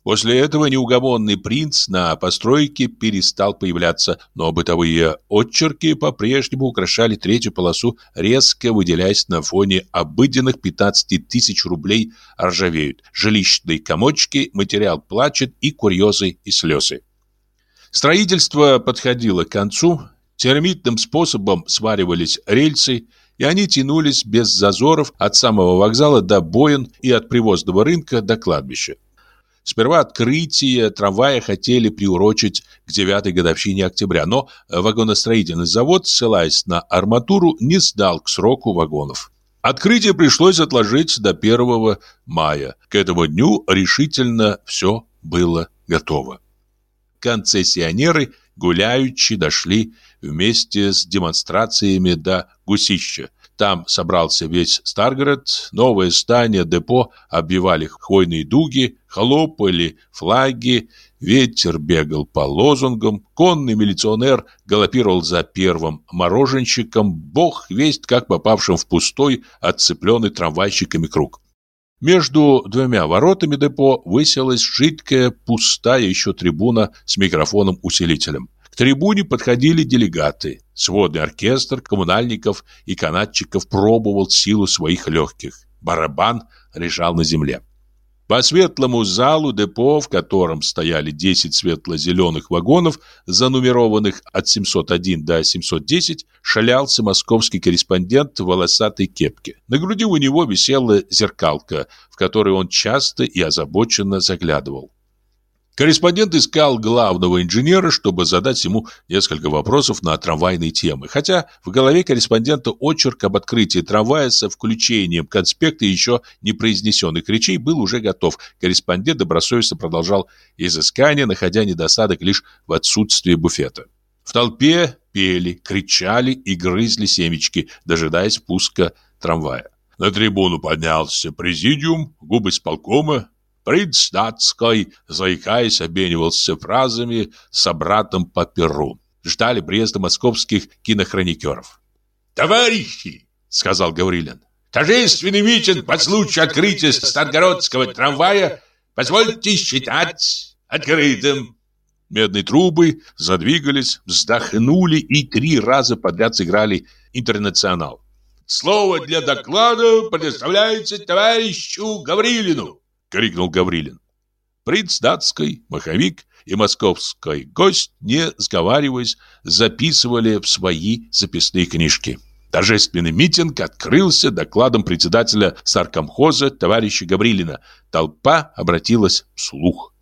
После этого неугомонный принц на постройке перестал появляться, но бытовые отчерки по-прежнему украшали третью полосу, резко выделяясь на фоне обыденных 15 тысяч рублей ржавеют, жилищные комочки, материал плачет и курьезы и слезы. Строительство подходило к концу, термитным способом сваривались рельсы, и они тянулись без зазоров от самого вокзала до Боин и от привозного рынка до кладбища. Сперва открытие трамвая хотели приурочить к девятой годовщине октября, но вагоностроительный завод, ссылаясь на арматуру, не сдал к сроку вагонов. Открытие пришлось отложить до 1 мая. К этому дню решительно все было готово. Концессионеры гуляючи дошли вместе с демонстрациями до Гусища, там собрался весь Старгород, новое здание депо обвивали хвойные дуги, хлопали флаги, ветер бегал по лозунгам, конный милиционер галопировал за первым мороженщиком, бог весть как попавшим в пустой, отцепленный трамвайщиками круг. Между двумя воротами депо высилась жидкая, пустая еще трибуна с микрофоном-усилителем. К трибуне подходили делегаты. Сводный оркестр коммунальников и канатчиков пробовал силу своих легких. Барабан лежал на земле. По светлому залу депо, в котором стояли 10 светло-зеленых вагонов, занумерованных от 701 до 710, шалялся московский корреспондент в волосатой кепке. На груди у него висела зеркалка, в которую он часто и озабоченно заглядывал. Корреспондент искал главного инженера, чтобы задать ему несколько вопросов на трамвайные темы. Хотя в голове корреспондента очерк об открытии трамвая со включением конспекта еще не произнесенных речей был уже готов. Корреспондент добросовестно продолжал изыскание, находя недостаток лишь в отсутствии буфета. В толпе пели, кричали и грызли семечки, дожидаясь пуска трамвая. На трибуну поднялся президиум, губы исполкома, Принц датской, заикаясь, обменивался фразами с братом по перу. Ждали приезда московских кинохроникеров. «Товарищи!» — сказал Гаврилин. «Торжественный митинг по случаю открытия Старгородского трамвая позвольте считать открытым». Медные трубы задвигались, вздохнули и три раза подряд сыграли «Интернационал». «Слово для доклада предоставляется товарищу Гаврилину». — крикнул Гаврилин. Принц датской, маховик и московский гость, не сговариваясь, записывали в свои записные книжки. Торжественный митинг открылся докладом председателя саркомхоза товарища Гаврилина. Толпа обратилась вслух.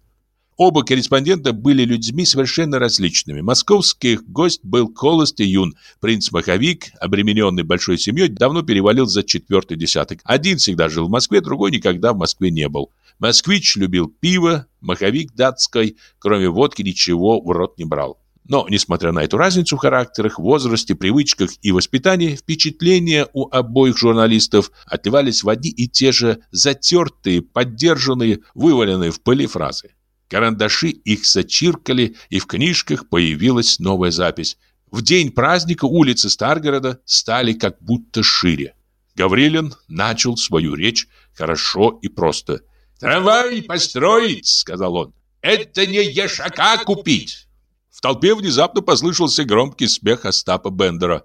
Оба корреспондента были людьми совершенно различными. Московский гость был холост и юн. Принц-маховик, обремененный большой семьей, давно перевалил за четвертый десяток. Один всегда жил в Москве, другой никогда в Москве не был. Москвич любил пиво, маховик датской, кроме водки, ничего в рот не брал. Но, несмотря на эту разницу в характерах, возрасте, привычках и воспитании, впечатления у обоих журналистов отливались в одни и те же затертые, поддержанные, вываленные в пыли фразы. Карандаши их зачиркали, и в книжках появилась новая запись. В день праздника улицы Старгорода стали как будто шире. Гаврилин начал свою речь хорошо и просто. «Трамвай построить», — сказал он, — «это не ешака купить». В толпе внезапно послышался громкий смех Остапа Бендера.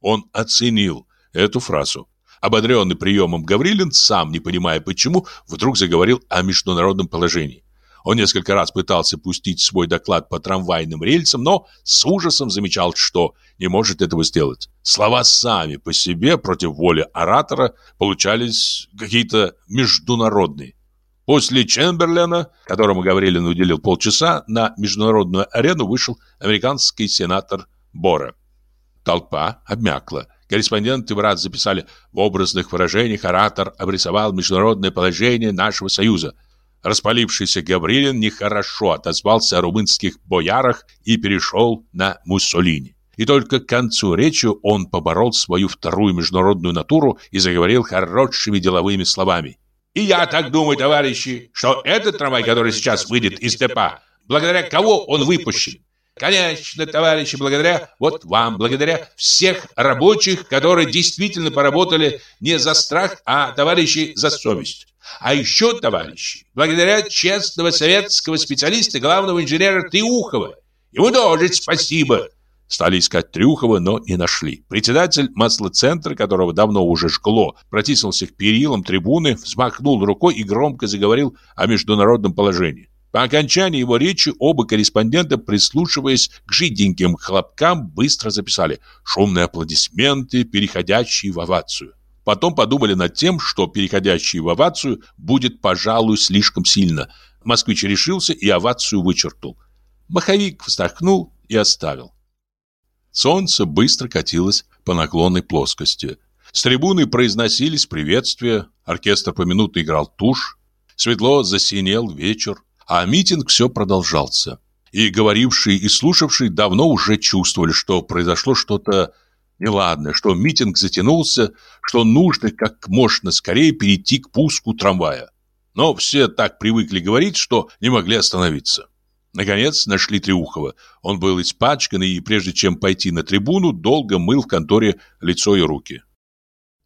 Он оценил эту фразу. Ободренный приемом Гаврилин, сам не понимая почему, вдруг заговорил о международном положении. Он несколько раз пытался пустить свой доклад по трамвайным рельсам, но с ужасом замечал, что не может этого сделать. Слова сами по себе против воли оратора получались какие-то международные. После Чемберлена, которому Гаврилин уделил полчаса, на международную арену вышел американский сенатор Бора. Толпа обмякла. Корреспонденты в раз записали в образных выражениях оратор обрисовал международное положение нашего союза. Распалившийся Гаврилин нехорошо отозвался о румынских боярах и перешел на Муссолини. И только к концу речи он поборол свою вторую международную натуру и заговорил хорошими деловыми словами. «И я так думаю, товарищи, что этот трамвай, который сейчас выйдет из депа, благодаря кого он выпущен, Конечно, товарищи, благодаря вот вам, благодаря всех рабочих, которые действительно поработали не за страх, а, товарищи, за совесть. А еще, товарищи, благодаря честного советского специалиста, главного инженера Триухова. Ему тоже спасибо. Стали искать Трюхова, но не нашли. Председатель маслоцентра, которого давно уже жгло, протиснулся к перилам трибуны, взмахнул рукой и громко заговорил о международном положении. По окончании его речи оба корреспондента, прислушиваясь к жиденьким хлопкам, быстро записали шумные аплодисменты, переходящие в овацию. Потом подумали над тем, что переходящий в овацию будет, пожалуй, слишком сильно. Москвич решился и овацию вычеркнул. Маховик вздохнул и оставил. Солнце быстро катилось по наклонной плоскости. С трибуны произносились приветствия, оркестр поминутно играл тушь. Светло засинел вечер а митинг все продолжался. И говорившие и слушавшие давно уже чувствовали, что произошло что-то неладное, что митинг затянулся, что нужно как можно скорее перейти к пуску трамвая. Но все так привыкли говорить, что не могли остановиться. Наконец нашли Триухова. Он был испачкан и, прежде чем пойти на трибуну, долго мыл в конторе лицо и руки.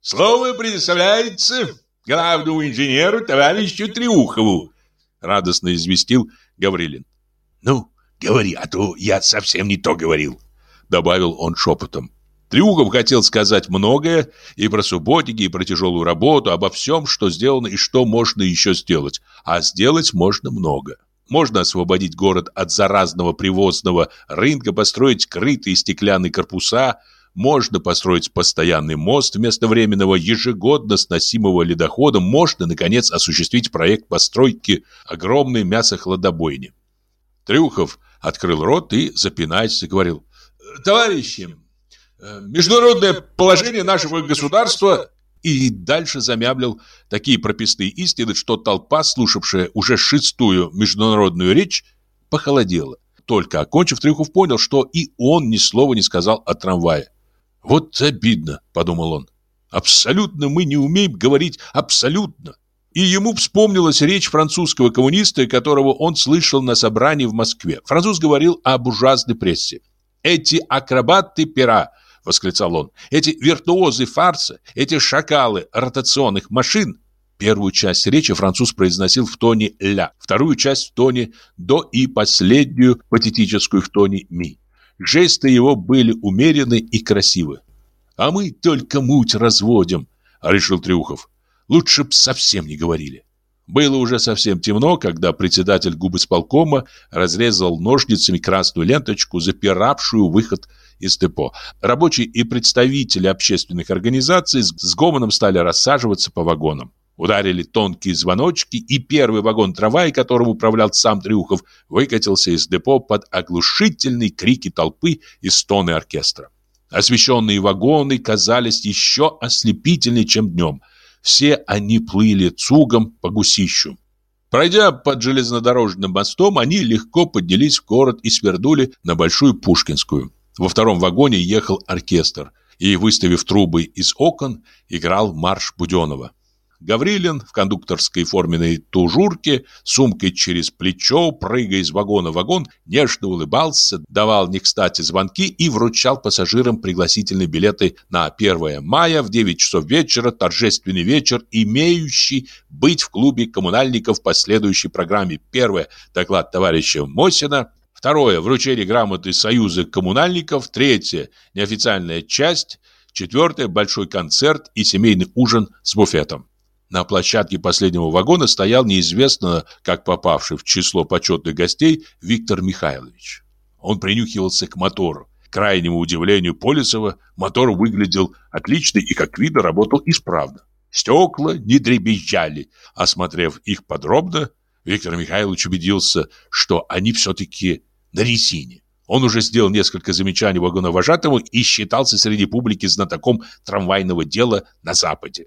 «Слово предоставляется главному инженеру товарищу Триухову», радостно известил Гаврилин. «Ну, говори, а то я совсем не то говорил», — добавил он шепотом. Трюхов хотел сказать многое и про субботники, и про тяжелую работу, обо всем, что сделано и что можно еще сделать. А сделать можно много. Можно освободить город от заразного привозного рынка, построить крытые стеклянные корпуса, можно построить постоянный мост вместо временного ежегодно сносимого ледохода, можно, наконец, осуществить проект постройки огромной мясохладобойни. Трюхов открыл рот и, запинаясь, заговорил. «Товарищи, Э, международное положение нашего государства и дальше замямлил такие прописные истины, что толпа, слушавшая уже шестую международную речь, похолодела. Только окончив, Трюхов понял, что и он ни слова не сказал о трамвае. «Вот обидно», — подумал он. «Абсолютно мы не умеем говорить абсолютно». И ему вспомнилась речь французского коммуниста, которого он слышал на собрании в Москве. Француз говорил о буржуазной прессе. «Эти акробаты пера — восклицал он. «Эти виртуозы фарса, эти шакалы ротационных машин!» Первую часть речи француз произносил в тоне «ля», вторую часть в тоне «до» и последнюю патетическую в тоне «ми». Жесты его были умеренны и красивы. «А мы только муть разводим», — решил Трюхов. «Лучше б совсем не говорили». Было уже совсем темно, когда председатель губысполкома разрезал ножницами красную ленточку, запиравшую выход из депо. Рабочие и представители общественных организаций с гомоном стали рассаживаться по вагонам. Ударили тонкие звоночки, и первый вагон трамвая, которым управлял сам Трюхов, выкатился из депо под оглушительные крики толпы и стоны оркестра. Освещенные вагоны казались еще ослепительнее, чем днем. Все они плыли цугом по гусищу. Пройдя под железнодорожным мостом, они легко поднялись в город и свернули на Большую Пушкинскую. Во втором вагоне ехал оркестр и, выставив трубы из окон, играл марш Буденова. Гаврилин в кондукторской форменной тужурке, сумкой через плечо, прыгая из вагона в вагон, нежно улыбался, давал не кстати звонки и вручал пассажирам пригласительные билеты на 1 мая в 9 часов вечера, торжественный вечер, имеющий быть в клубе коммунальников по следующей программе. Первое – доклад товарища Мосина, Второе – вручение грамоты Союза коммунальников. Третье – неофициальная часть. Четвертое – большой концерт и семейный ужин с буфетом. На площадке последнего вагона стоял неизвестно, как попавший в число почетных гостей, Виктор Михайлович. Он принюхивался к мотору. К крайнему удивлению Полисова, мотор выглядел отлично и, как видно, работал исправно. Стекла не дребезжали. Осмотрев их подробно, Виктор Михайлович убедился, что они все-таки на резине. Он уже сделал несколько замечаний вагоновожатому и считался среди публики знатоком трамвайного дела на Западе.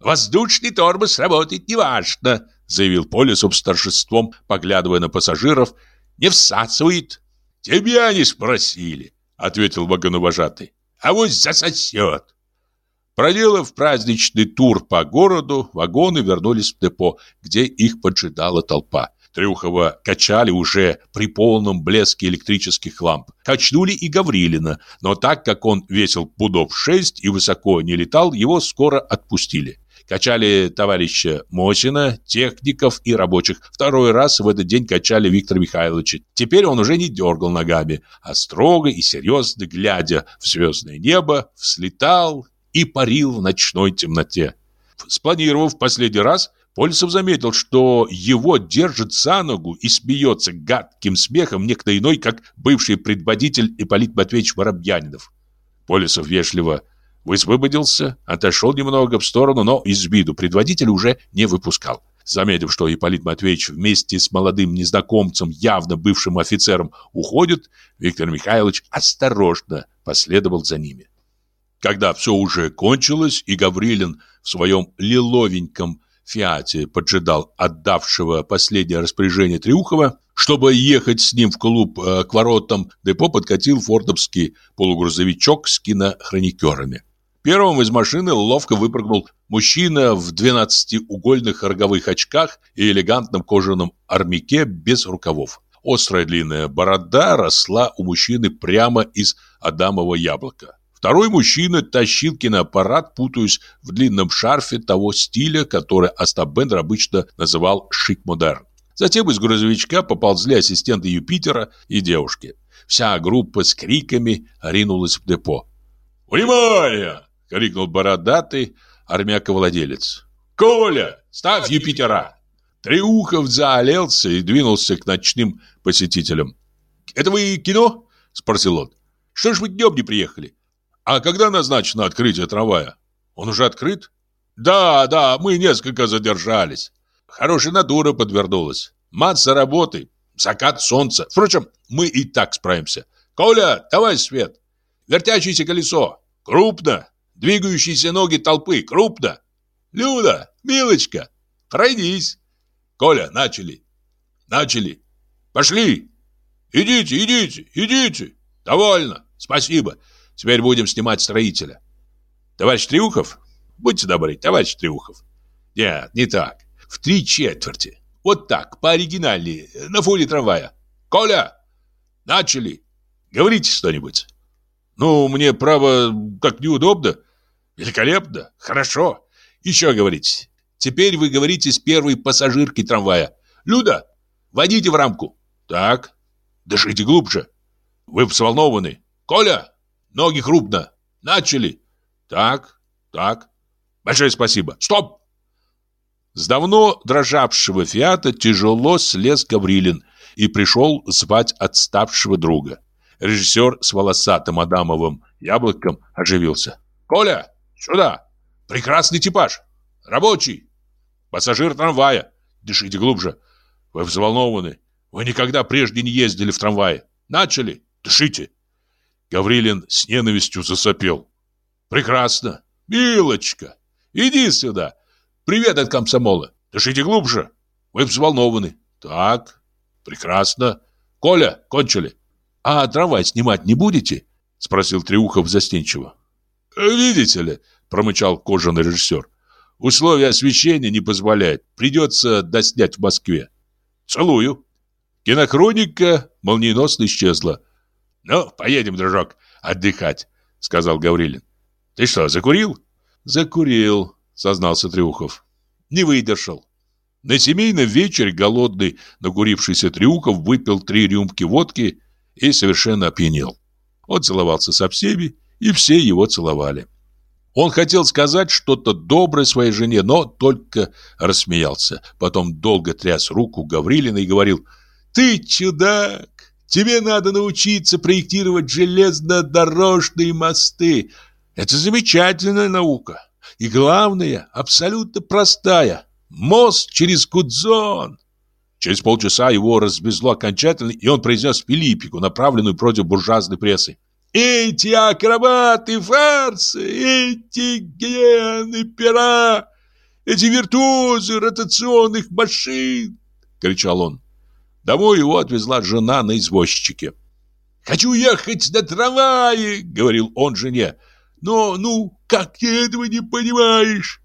«Воздушный тормоз работает неважно», заявил Полисов с торжеством, поглядывая на пассажиров. «Не всасывает». «Тебя не спросили», — ответил вагоновожатый. «А вот засосет». Проделав праздничный тур по городу, вагоны вернулись в депо, где их поджидала толпа. Трюхова качали уже при полном блеске электрических ламп. Качнули и Гаврилина, но так как он весил пудов шесть и высоко не летал, его скоро отпустили. Качали товарища Мосина, техников и рабочих. Второй раз в этот день качали Виктора Михайловича. Теперь он уже не дергал ногами, а строго и серьезно, глядя в звездное небо, взлетал и парил в ночной темноте. Спланировав последний раз, Полисов заметил, что его держит за ногу и смеется гадким смехом некто иной, как бывший предводитель Ипполит Матвеевич Воробьянинов. Полисов вежливо высвободился, отошел немного в сторону, но из виду предводителя уже не выпускал. Заметив, что Ипполит Матвеевич вместе с молодым незнакомцем, явно бывшим офицером, уходит, Виктор Михайлович осторожно последовал за ними. Когда все уже кончилось, и Гаврилин в своем лиловеньком Фиате поджидал отдавшего последнее распоряжение Триухова, чтобы ехать с ним в клуб э, к воротам, депо подкатил фордовский полугрузовичок с кинохроникерами. Первым из машины ловко выпрыгнул мужчина в двенадцатиугольных роговых очках и элегантном кожаном армяке без рукавов. Острая длинная борода росла у мужчины прямо из адамового яблока. Второй мужчина тащил киноаппарат, путаясь в длинном шарфе того стиля, который Остап Бендер обычно называл шик-модерн. Затем из грузовичка поползли ассистенты Юпитера и девушки. Вся группа с криками ринулась в депо. «Внимание!» — крикнул бородатый армяковладелец. «Коля, ставь Юпитера!» Триухов заолелся и двинулся к ночным посетителям. «Это вы кино?» — спросил он. «Что ж вы днем не приехали?» «А когда назначено открытие трамвая?» «Он уже открыт?» «Да, да, мы несколько задержались. Хорошая натура подвернулась. Масса работы, закат солнца. Впрочем, мы и так справимся. Коля, давай свет. Вертящееся колесо. Крупно. Двигающиеся ноги толпы. Крупно. Люда, милочка, пройдись. Коля, начали. Начали. Пошли. Идите, идите, идите. Довольно. Спасибо. Теперь будем снимать строителя. Товарищ Триухов? Будьте добры, товарищ Триухов. Нет, не так. В три четверти. Вот так, по оригинальнее, на фоне трамвая. Коля, начали. Говорите что-нибудь. Ну, мне, право, так неудобно. Великолепно, хорошо. Еще говорите. Теперь вы говорите с первой пассажиркой трамвая. Люда, водите в рамку. Так, дышите глубже. Вы взволнованы. Коля, ноги крупно. Начали. Так, так. Большое спасибо. Стоп! С давно дрожавшего фиата тяжело слез Гаврилин и пришел звать отставшего друга. Режиссер с волосатым адамовым яблоком оживился. «Коля, сюда! Прекрасный типаж! Рабочий! Пассажир трамвая! Дышите глубже! Вы взволнованы! Вы никогда прежде не ездили в трамвае! Начали! Дышите!» Гаврилин с ненавистью засопел. «Прекрасно! Милочка! Иди сюда! Привет от комсомола! Дышите глубже! Вы взволнованы! Так, прекрасно! Коля, кончили!» «А трамвай снимать не будете?» — спросил Триухов застенчиво. «Видите ли», — промычал кожаный режиссер, «условия освещения не позволяют. Придется доснять в Москве». «Целую». Кинохроника молниеносно исчезла. «Ну, поедем, дружок, отдыхать», — сказал Гаврилин. «Ты что, закурил?» «Закурил», — сознался Триухов. «Не выдержал». На семейном вечере голодный, нагурившийся Триухов выпил три рюмки водки и совершенно опьянел. Он целовался со всеми, и все его целовали. Он хотел сказать что-то доброе своей жене, но только рассмеялся. Потом долго тряс руку Гаврилина и говорил «Ты чудак! Тебе надо научиться проектировать железнодорожные мосты. Это замечательная наука. И главное, абсолютно простая. Мост через Гудзон. Через полчаса его развезло окончательно, и он произнес Филиппику, направленную против буржуазной прессы. «Эти акробаты фарсы, эти гены пера, эти виртуозы ротационных машин!» — кричал он. Домой его отвезла жена на извозчике. «Хочу ехать на трамвае!» — говорил он жене. «Но, ну, как ты этого не понимаешь?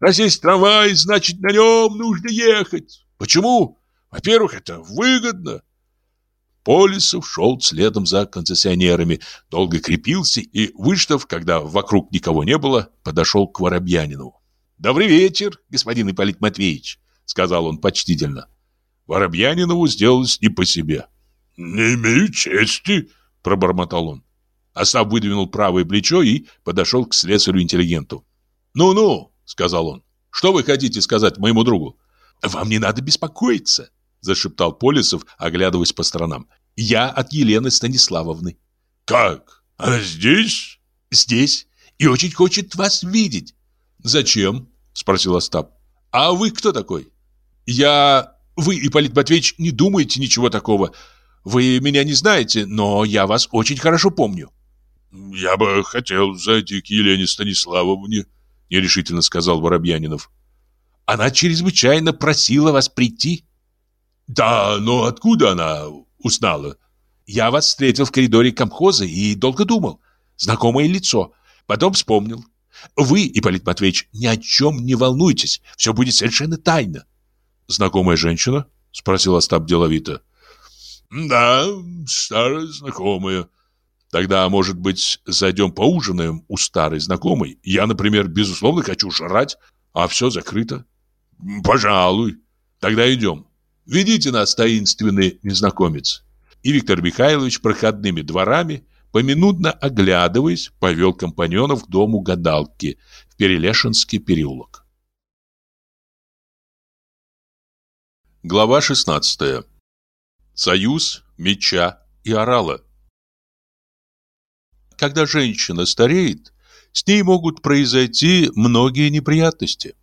Раз есть трамвай, значит, на нем нужно ехать. Почему? Во-первых, это выгодно. Полисов шел следом за концессионерами, долго крепился и, выждав, когда вокруг никого не было, подошел к Воробьянину. «Добрый вечер, господин Ипполит Матвеевич», — сказал он почтительно. Воробьянинову сделалось не по себе. «Не имею чести», — пробормотал он. Остап выдвинул правое плечо и подошел к слесарю-интеллигенту. «Ну-ну», — сказал он, — «что вы хотите сказать моему другу?» «Вам не надо беспокоиться», Зашептал Полисов, оглядываясь по сторонам. Я от Елены Станиславовны. Как? Она здесь? Здесь. И очень хочет вас видеть. Зачем? Спросил Остап. А вы кто такой? Я... Вы, Ипполит Матвеевич, не думаете ничего такого. Вы меня не знаете, но я вас очень хорошо помню. Я бы хотел зайти к Елене Станиславовне, нерешительно сказал Воробьянинов. Она чрезвычайно просила вас прийти. Да, но откуда она узнала? Я вас встретил в коридоре комхоза и долго думал. Знакомое лицо. Потом вспомнил. Вы, Ипполит Матвеевич, ни о чем не волнуйтесь. Все будет совершенно тайно. Знакомая женщина? Спросил Остап деловито. Да, старая знакомая. Тогда, может быть, зайдем поужинаем у старой знакомой? Я, например, безусловно, хочу жрать, а все закрыто. Пожалуй. Тогда идем. Ведите нас, таинственный незнакомец. И Виктор Михайлович проходными дворами поминутно оглядываясь, повел компаньонов к дому гадалки в Перелешинский переулок. Глава 16. Союз меча и орала. Когда женщина стареет, с ней могут произойти многие неприятности.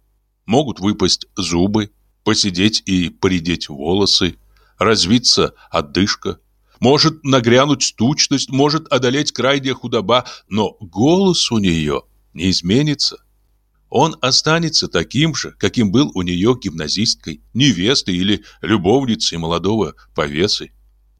Могут выпасть зубы, посидеть и поредеть волосы, развиться одышка. Может нагрянуть тучность, может одолеть крайняя худоба, но голос у нее не изменится. Он останется таким же, каким был у нее гимназисткой, невестой или любовницей молодого повесы.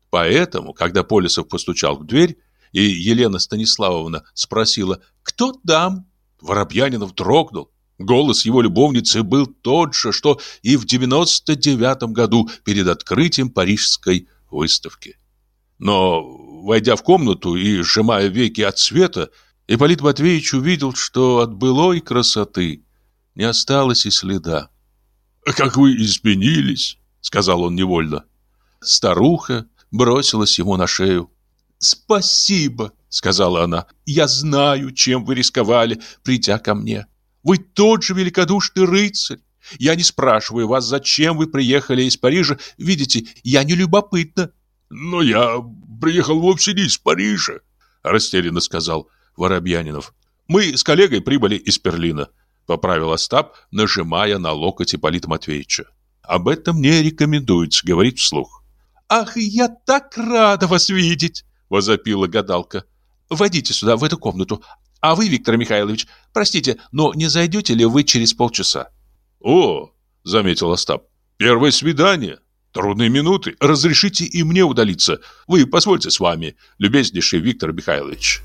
Поэтому, когда Полисов постучал в дверь, и Елена Станиславовна спросила «Кто там?», Воробьянинов дрогнул. Голос его любовницы был тот же, что и в 99 году перед открытием парижской выставки. Но, войдя в комнату и сжимая веки от света, Ипполит Матвеевич увидел, что от былой красоты не осталось и следа. «Как вы изменились!» — сказал он невольно. Старуха бросилась ему на шею. «Спасибо!» — сказала она. «Я знаю, чем вы рисковали, придя ко мне. Вы тот же великодушный рыцарь. Я не спрашиваю вас, зачем вы приехали из Парижа. Видите, я не любопытна. Но я приехал вовсе не из Парижа, растерянно сказал Воробьянинов. Мы с коллегой прибыли из Берлина, поправил Остап, нажимая на локоть Ипполита Матвеевича. Об этом не рекомендуется говорить вслух. «Ах, я так рада вас видеть!» — возопила гадалка. «Войдите сюда, в эту комнату, а вы, Виктор Михайлович, простите, но не зайдете ли вы через полчаса? О, заметил Остап. Первое свидание. Трудные минуты. Разрешите и мне удалиться. Вы позвольте с вами, любезнейший Виктор Михайлович.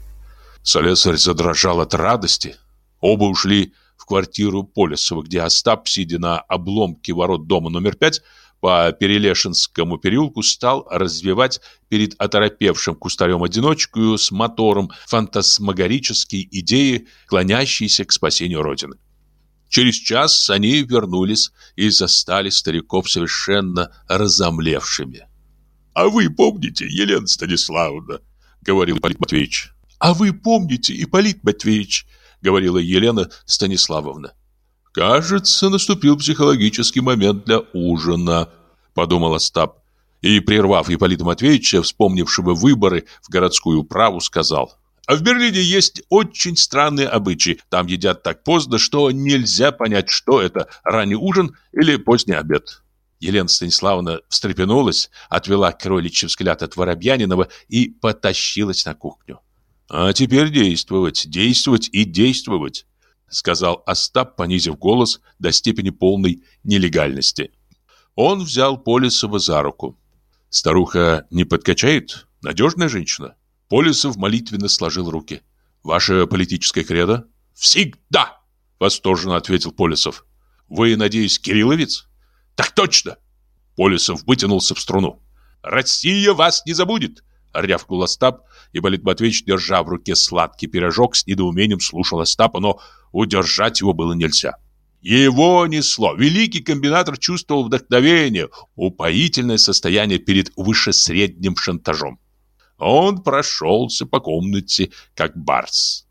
Солесарь задрожал от радости. Оба ушли в квартиру Полесова, где Остап, сидя на обломке ворот дома номер пять, по Перелешинскому переулку стал развивать перед оторопевшим кустарем-одиночкою с мотором фантасмагорические идеи, клонящиеся к спасению Родины. Через час они вернулись и застали стариков совершенно разомлевшими. «А вы помните, Елена Станиславовна?» — говорил Ипполит Матвеевич. «А вы помните, Ипполит Матвеевич?» — говорила Елена Станиславовна. «Кажется, наступил психологический момент для ужина», — подумал Остап. И, прервав Ипполита Матвеевича, вспомнившего выборы в городскую управу, сказал, «А в Берлине есть очень странные обычаи. Там едят так поздно, что нельзя понять, что это, ранний ужин или поздний обед». Елена Станиславовна встрепенулась, отвела кроличий взгляд от Воробьянинова и потащилась на кухню. «А теперь действовать, действовать и действовать сказал Остап, понизив голос до степени полной нелегальности. Он взял Полисова за руку. Старуха не подкачает? Надежная женщина? Полисов молитвенно сложил руки. Ваша политическая кредо? Всегда! Восторженно ответил Полисов. Вы, надеюсь, кирилловец? Так точно! Полисов вытянулся в струну. Россия вас не забудет! Рявкнул Остап, и Болит Матвеевич, держа в руке сладкий пирожок, с недоумением слушал Остапа, но удержать его было нельзя. Его несло. Великий комбинатор чувствовал вдохновение, упоительное состояние перед вышесредним шантажом. Он прошелся по комнате, как барс.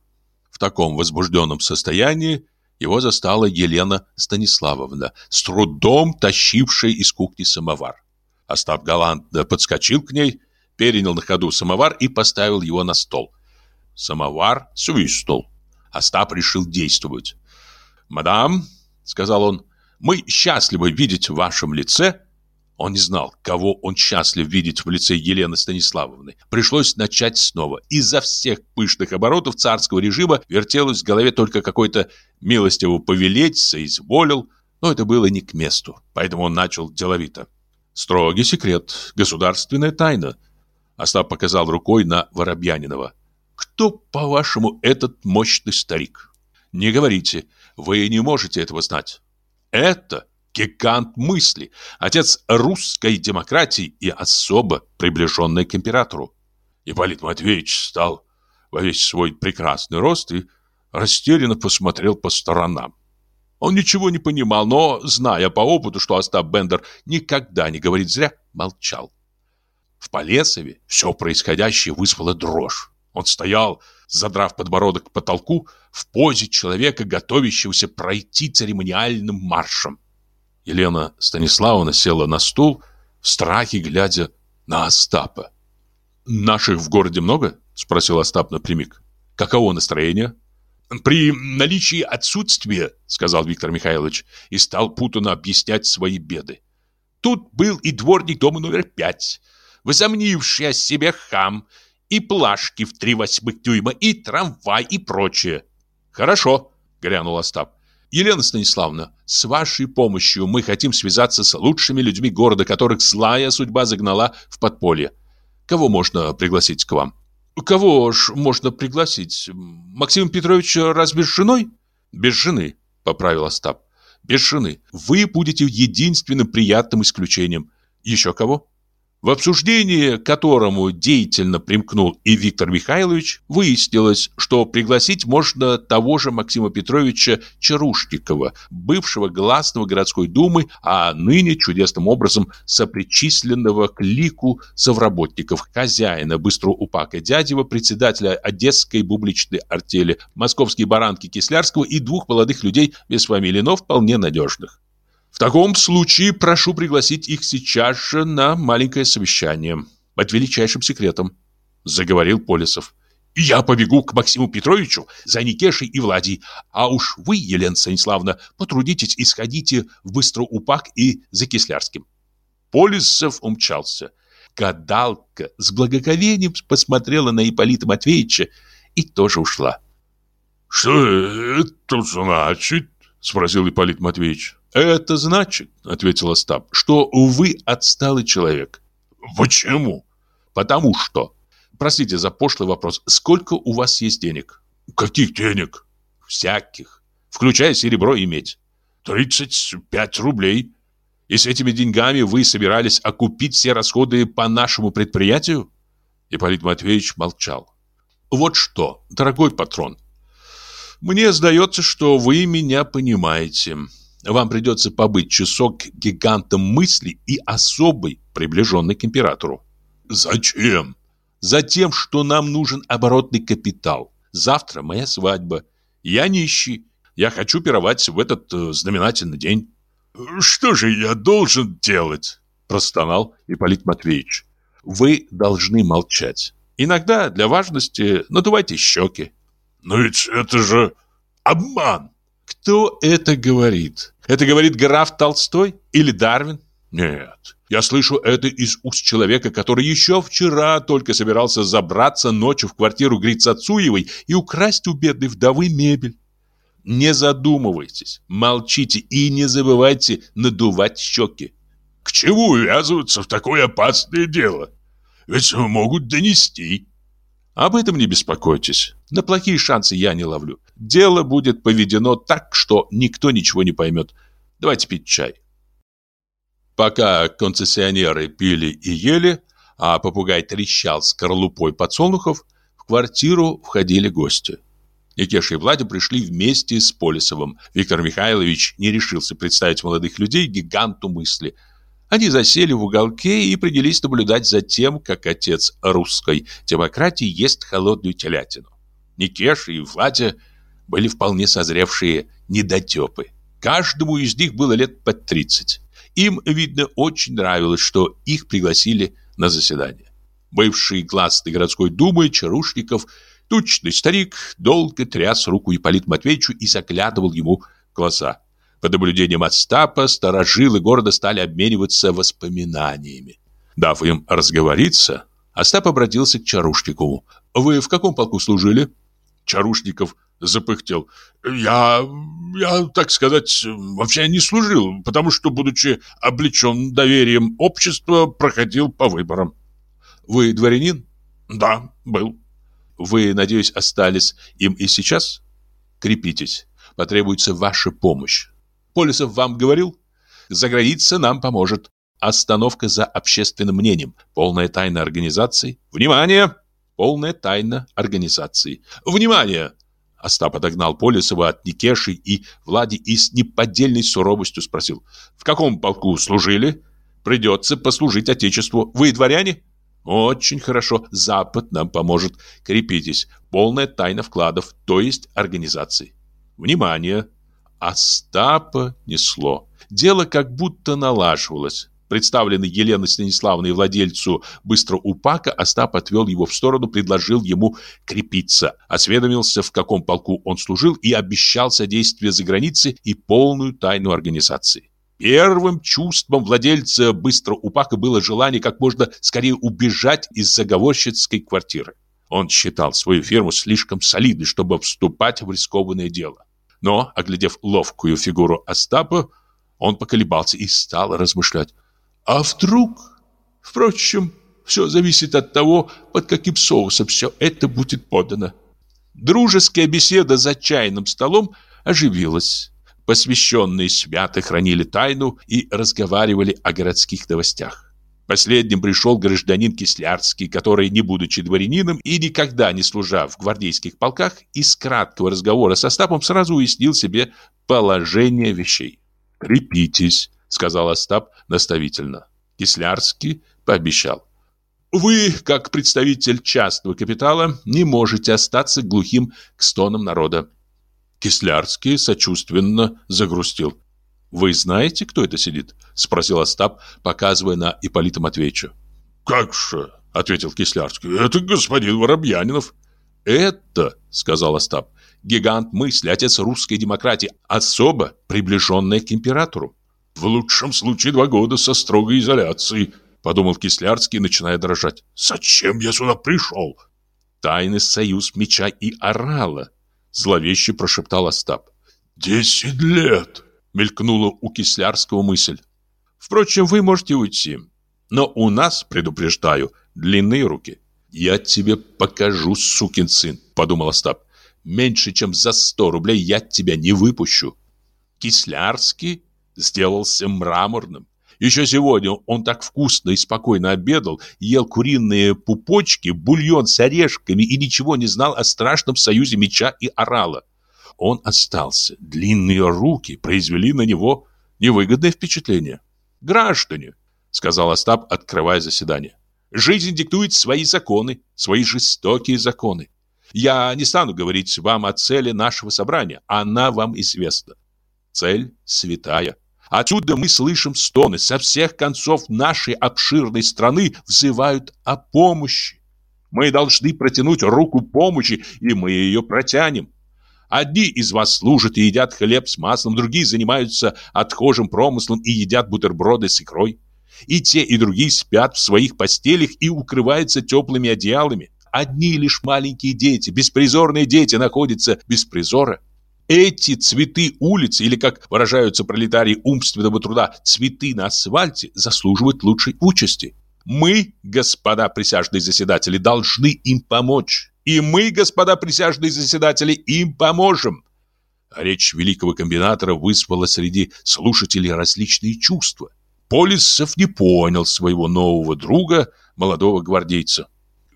В таком возбужденном состоянии его застала Елена Станиславовна, с трудом тащившая из кухни самовар. Остап галантно подскочил к ней, перенял на ходу самовар и поставил его на стол. Самовар свистнул. Остап решил действовать. «Мадам», — сказал он, — «мы счастливы видеть в вашем лице...» Он не знал, кого он счастлив видеть в лице Елены Станиславовны. Пришлось начать снова. Из-за всех пышных оборотов царского режима вертелось в голове только какой-то милостиво повелеть, соизволил, но это было не к месту, поэтому он начал деловито. «Строгий секрет, государственная тайна». Остап показал рукой на Воробьянинова. Кто, по-вашему, этот мощный старик? Не говорите, вы не можете этого знать. Это гигант мысли, отец русской демократии и особо приближенный к императору. Ипполит Матвеевич стал во весь свой прекрасный рост и растерянно посмотрел по сторонам. Он ничего не понимал, но, зная по опыту, что Остап Бендер никогда не говорит зря, молчал. В Полесове все происходящее вызвало дрожь. Он стоял, задрав подбородок к потолку, в позе человека, готовящегося пройти церемониальным маршем. Елена Станиславовна села на стул, в страхе глядя на Остапа. «Наших в городе много?» – спросил Остап напрямик. «Каково настроение?» «При наличии отсутствия», — сказал Виктор Михайлович, и стал путанно объяснять свои беды. «Тут был и дворник дома номер пять, возомнивший о себе хам, и плашки в три восьмых дюйма, и трамвай, и прочее». «Хорошо», — грянул Остап. «Елена Станиславовна, с вашей помощью мы хотим связаться с лучшими людьми города, которых злая судьба загнала в подполье. Кого можно пригласить к вам?» Кого ж можно пригласить? Максима Петровича разве с женой? Без жены, поправил Остап. Без жены. Вы будете единственным приятным исключением. Еще кого? В обсуждении, к которому деятельно примкнул и Виктор Михайлович, выяснилось, что пригласить можно того же Максима Петровича Чарушникова, бывшего гласного городской думы, а ныне чудесным образом сопричисленного к лику совработников хозяина быстрого упака Дядева, председателя Одесской публичной артели, московские баранки Кислярского и двух молодых людей без фамилий, но вполне надежных. В таком случае прошу пригласить их сейчас же на маленькое совещание. Под величайшим секретом, заговорил Полисов. Я побегу к Максиму Петровичу за Никешей и Владей, а уж вы, Елена Станиславовна, потрудитесь и сходите в Быстроупак и за Кислярским. Полисов умчался. Гадалка с благоговением посмотрела на Ипполита Матвеевича и тоже ушла. «Что это значит?» — спросил Ипполит Матвеевич. «Это значит, — ответил Остап, — что вы отсталый человек». «Почему?» «Потому что...» Простите за пошлый вопрос. Сколько у вас есть денег? Каких денег? Всяких. Включая серебро и медь. Тридцать пять рублей. И с этими деньгами вы собирались окупить все расходы по нашему предприятию? Ипполит Матвеевич молчал. Вот что, дорогой патрон. Мне сдается, что вы меня понимаете. Вам придется побыть часок гигантом мысли и особой, приближенной к императору. Зачем? Затем, что нам нужен оборотный капитал. Завтра моя свадьба. Я нищий. Я хочу пировать в этот э, знаменательный день. Что же я должен делать? Простонал Ипполит Матвеевич. Вы должны молчать. Иногда для важности надувайте щеки. Но ведь это же обман. Кто это говорит? Это говорит граф Толстой или Дарвин? Нет, я слышу это из уст человека, который еще вчера только собирался забраться ночью в квартиру Грицацуевой и украсть у бедной вдовы мебель. Не задумывайтесь, молчите и не забывайте надувать щеки. К чему увязываться в такое опасное дело? Ведь могут донести. Об этом не беспокойтесь. На плохие шансы я не ловлю. Дело будет поведено так, что никто ничего не поймет. Давайте пить чай. Пока концессионеры пили и ели, а попугай трещал скорлупой подсолнухов, в квартиру входили гости. Никеша и Владя пришли вместе с Полисовым. Виктор Михайлович не решился представить молодых людей гиганту мысли – они засели в уголке и принялись наблюдать за тем, как отец русской демократии ест холодную телятину. Никеш и Владя были вполне созревшие недотепы. Каждому из них было лет под 30. Им, видно, очень нравилось, что их пригласили на заседание. Бывший гласный городской думы Чарушников, тучный старик, долго тряс руку Ипполит Матвеевичу и заглядывал ему в глаза. Под наблюдением Остапа старожилы города стали обмениваться воспоминаниями. Дав им разговориться, Остап обратился к Чарушникову. «Вы в каком полку служили?» Чарушников запыхтел. «Я, я, так сказать, вообще не служил, потому что, будучи облечен доверием общества, проходил по выборам». «Вы дворянин?» «Да, был». «Вы, надеюсь, остались им и сейчас?» «Крепитесь. Потребуется ваша помощь. Полисов вам говорил? Заграница нам поможет. Остановка за общественным мнением. Полная тайна организации. Внимание! Полная тайна организации. Внимание! Остап отогнал Полисова от Никеши и Влади и с неподдельной суровостью спросил. В каком полку служили? Придется послужить Отечеству. Вы дворяне? Очень хорошо. Запад нам поможет. Крепитесь. Полная тайна вкладов, то есть организации. Внимание! Остапа несло. Дело как будто налаживалось. Представленный Еленой Станиславной владельцу быстро упака, Остап отвел его в сторону, предложил ему крепиться, осведомился, в каком полку он служил и обещал содействие за границей и полную тайну организации. Первым чувством владельца быстро упака было желание как можно скорее убежать из заговорщицкой квартиры. Он считал свою фирму слишком солидной, чтобы вступать в рискованное дело. Но, оглядев ловкую фигуру Остапа, он поколебался и стал размышлять. А вдруг? Впрочем, все зависит от того, под каким соусом все это будет подано. Дружеская беседа за чайным столом оживилась. Посвященные свято хранили тайну и разговаривали о городских новостях. Последним пришел гражданин Кислярский, который, не будучи дворянином и никогда не служа в гвардейских полках, из краткого разговора со Остапом сразу уяснил себе положение вещей. «Крепитесь», — сказал Остап наставительно. Кислярский пообещал. «Вы, как представитель частного капитала, не можете остаться глухим к стонам народа». Кислярский сочувственно загрустил. «Вы знаете, кто это сидит?» — спросил Остап, показывая на Ипполита Матвеевича. «Как же?» — ответил Кислярский. «Это господин Воробьянинов». «Это, — сказал Остап, — гигант мысли, отец русской демократии, особо приближенная к императору. В лучшем случае два года со строгой изоляцией, подумал Кислярский, начиная дрожать. Зачем я сюда пришел? Тайный союз меча и орала, зловеще прошептал Остап. Десять лет, мелькнула у Кислярского мысль. Впрочем, вы можете уйти. Но у нас, предупреждаю, длинные руки. Я тебе покажу, сукин сын, подумал Остап. Меньше чем за сто рублей я тебя не выпущу. Кислярский сделался мраморным. Еще сегодня он так вкусно и спокойно обедал, ел куриные пупочки, бульон с орешками и ничего не знал о страшном союзе меча и орала. Он остался. Длинные руки произвели на него невыгодное впечатление. «Граждане», — сказал Остап, открывая заседание, — «жизнь диктует свои законы, свои жестокие законы. Я не стану говорить вам о цели нашего собрания, она вам известна. Цель святая. Отсюда мы слышим стоны. Со всех концов нашей обширной страны взывают о помощи. Мы должны протянуть руку помощи, и мы ее протянем. Одни из вас служат и едят хлеб с маслом, другие занимаются отхожим промыслом и едят бутерброды с икрой. И те, и другие спят в своих постелях и укрываются теплыми одеялами. Одни лишь маленькие дети, беспризорные дети находятся без призора. Эти цветы улицы, или, как выражаются пролетарии умственного труда, цветы на асфальте, заслуживают лучшей участи. Мы, господа присяжные заседатели, должны им помочь. И мы, господа присяжные заседатели, им поможем. Речь великого комбинатора вызвала среди слушателей различные чувства. Полисов не понял своего нового друга, молодого гвардейца.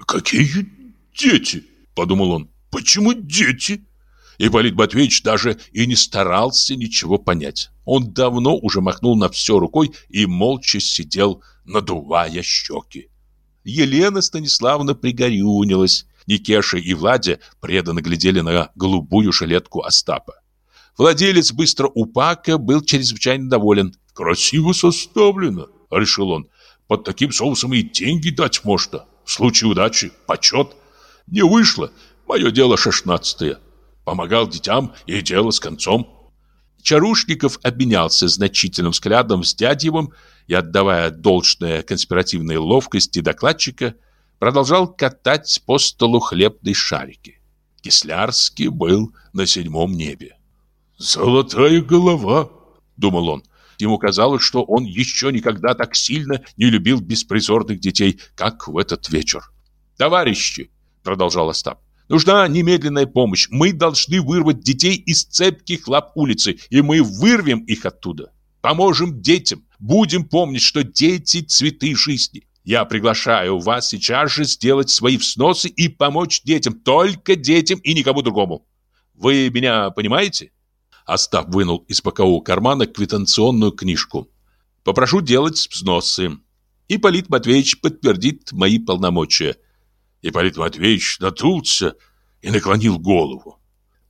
«Какие дети?» – подумал он. «Почему дети?» Ипполит Матвеевич даже и не старался ничего понять. Он давно уже махнул на все рукой и молча сидел, надувая щеки. Елена Станиславовна пригорюнилась. Никеша и Владя преданно глядели на голубую жилетку Остапа. Владелец быстро упака был чрезвычайно доволен. «Красиво составлено», — решил он. «Под таким соусом и деньги дать можно. В случае удачи — почет. Не вышло. Мое дело шестнадцатое помогал детям и дело с концом. Чарушников обменялся значительным взглядом с Дядьевым и, отдавая должное конспиративной ловкости докладчика, продолжал катать по столу хлебные шарики. Кислярский был на седьмом небе. «Золотая голова!» — думал он. Ему казалось, что он еще никогда так сильно не любил беспризорных детей, как в этот вечер. «Товарищи!» — продолжал Остап. Нужна немедленная помощь. Мы должны вырвать детей из цепких лап улицы, и мы вырвем их оттуда. Поможем детям. Будем помнить, что дети – цветы жизни. Я приглашаю вас сейчас же сделать свои взносы и помочь детям. Только детям и никому другому. Вы меня понимаете? Остап вынул из бокового кармана квитанционную книжку. Попрошу делать взносы. Ипполит Матвеевич подтвердит мои полномочия. Ипполит Матвеевич натулся и наклонил голову.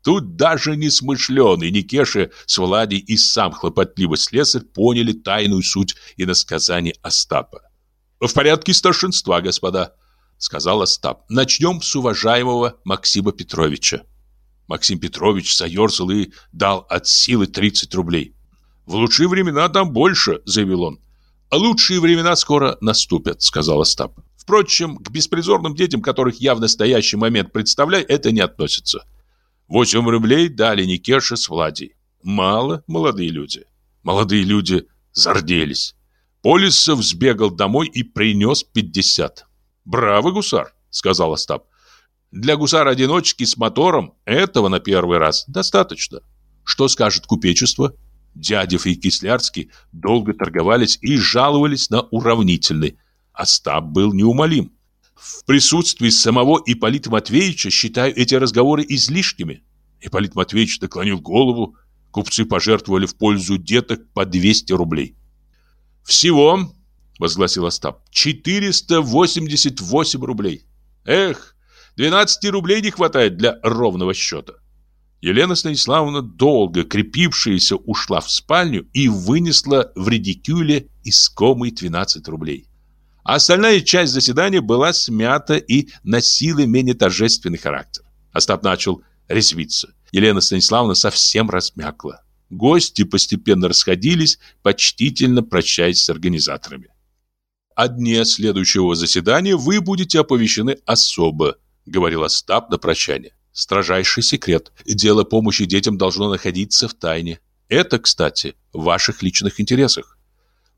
Тут даже не смышленый Никеша с Владей и сам хлопотливый слесарь поняли тайную суть иносказаний Остапа. «В порядке старшинства, господа», — сказал Остап. «Начнем с уважаемого Максима Петровича». Максим Петрович заерзал и дал от силы 30 рублей. «В лучшие времена там больше», — заявил он. «А лучшие времена скоро наступят», — сказал Остап. «Впрочем, к беспризорным детям, которых я в настоящий момент представляю, это не относится». Восемь рублей дали Никеша с Владей. Мало молодые люди. Молодые люди зарделись. Полисов сбегал домой и принес пятьдесят. «Браво, гусар!» — сказал Остап. «Для гусара-одиночки с мотором этого на первый раз достаточно. Что скажет купечество?» Дядев и Кислярский долго торговались и жаловались на уравнительный. Остап был неумолим. В присутствии самого Ипполита Матвеевича считаю эти разговоры излишними. Ипполит Матвеевич наклонил голову. Купцы пожертвовали в пользу деток по 200 рублей. «Всего», — возгласил Остап, — «488 рублей. Эх, 12 рублей не хватает для ровного счета». Елена Станиславовна, долго крепившаяся, ушла в спальню и вынесла в редикюле искомые 12 рублей. Остальная часть заседания была смята и носила менее торжественный характер. Остап начал резвиться. Елена Станиславовна совсем размякла. Гости постепенно расходились, почтительно прощаясь с организаторами. «О дне следующего заседания вы будете оповещены особо», говорил Остап на прощание. «Строжайший секрет. Дело помощи детям должно находиться в тайне. Это, кстати, в ваших личных интересах.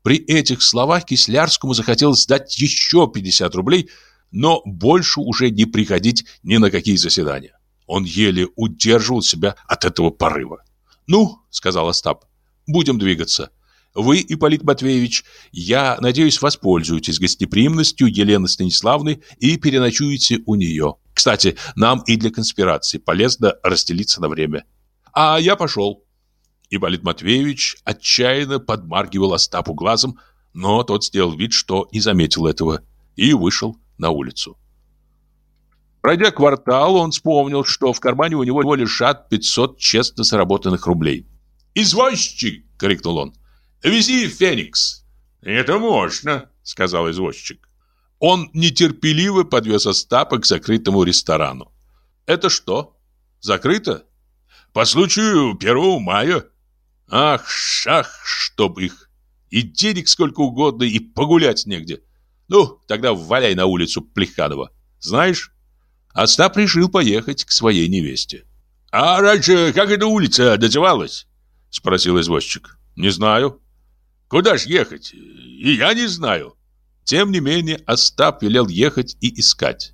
При этих словах Кислярскому захотелось сдать еще 50 рублей, но больше уже не приходить ни на какие заседания. Он еле удерживал себя от этого порыва. «Ну, — сказал Остап, — будем двигаться. Вы, Ипполит Матвеевич, я надеюсь, воспользуетесь гостеприимностью Елены Станиславны и переночуете у нее. Кстати, нам и для конспирации полезно расстелиться на время. А я пошел. Ипполит Матвеевич отчаянно подмаргивал Остапу глазом, но тот сделал вид, что не заметил этого, и вышел на улицу. Пройдя квартал, он вспомнил, что в кармане у него лежат 500 честно заработанных рублей. «Извозчик!» — крикнул он. «Вези Феникс!» «Это можно!» — сказал извозчик. Он нетерпеливо подвез Остапа к закрытому ресторану. «Это что? Закрыто?» «По случаю 1 мая», Ах, шах, чтоб их! И денег сколько угодно, и погулять негде. Ну, тогда валяй на улицу Плеханова. Знаешь, Остап решил поехать к своей невесте. «А раньше как эта улица называлась?» Спросил извозчик. «Не знаю». «Куда ж ехать? И я не знаю». Тем не менее, Остап велел ехать и искать.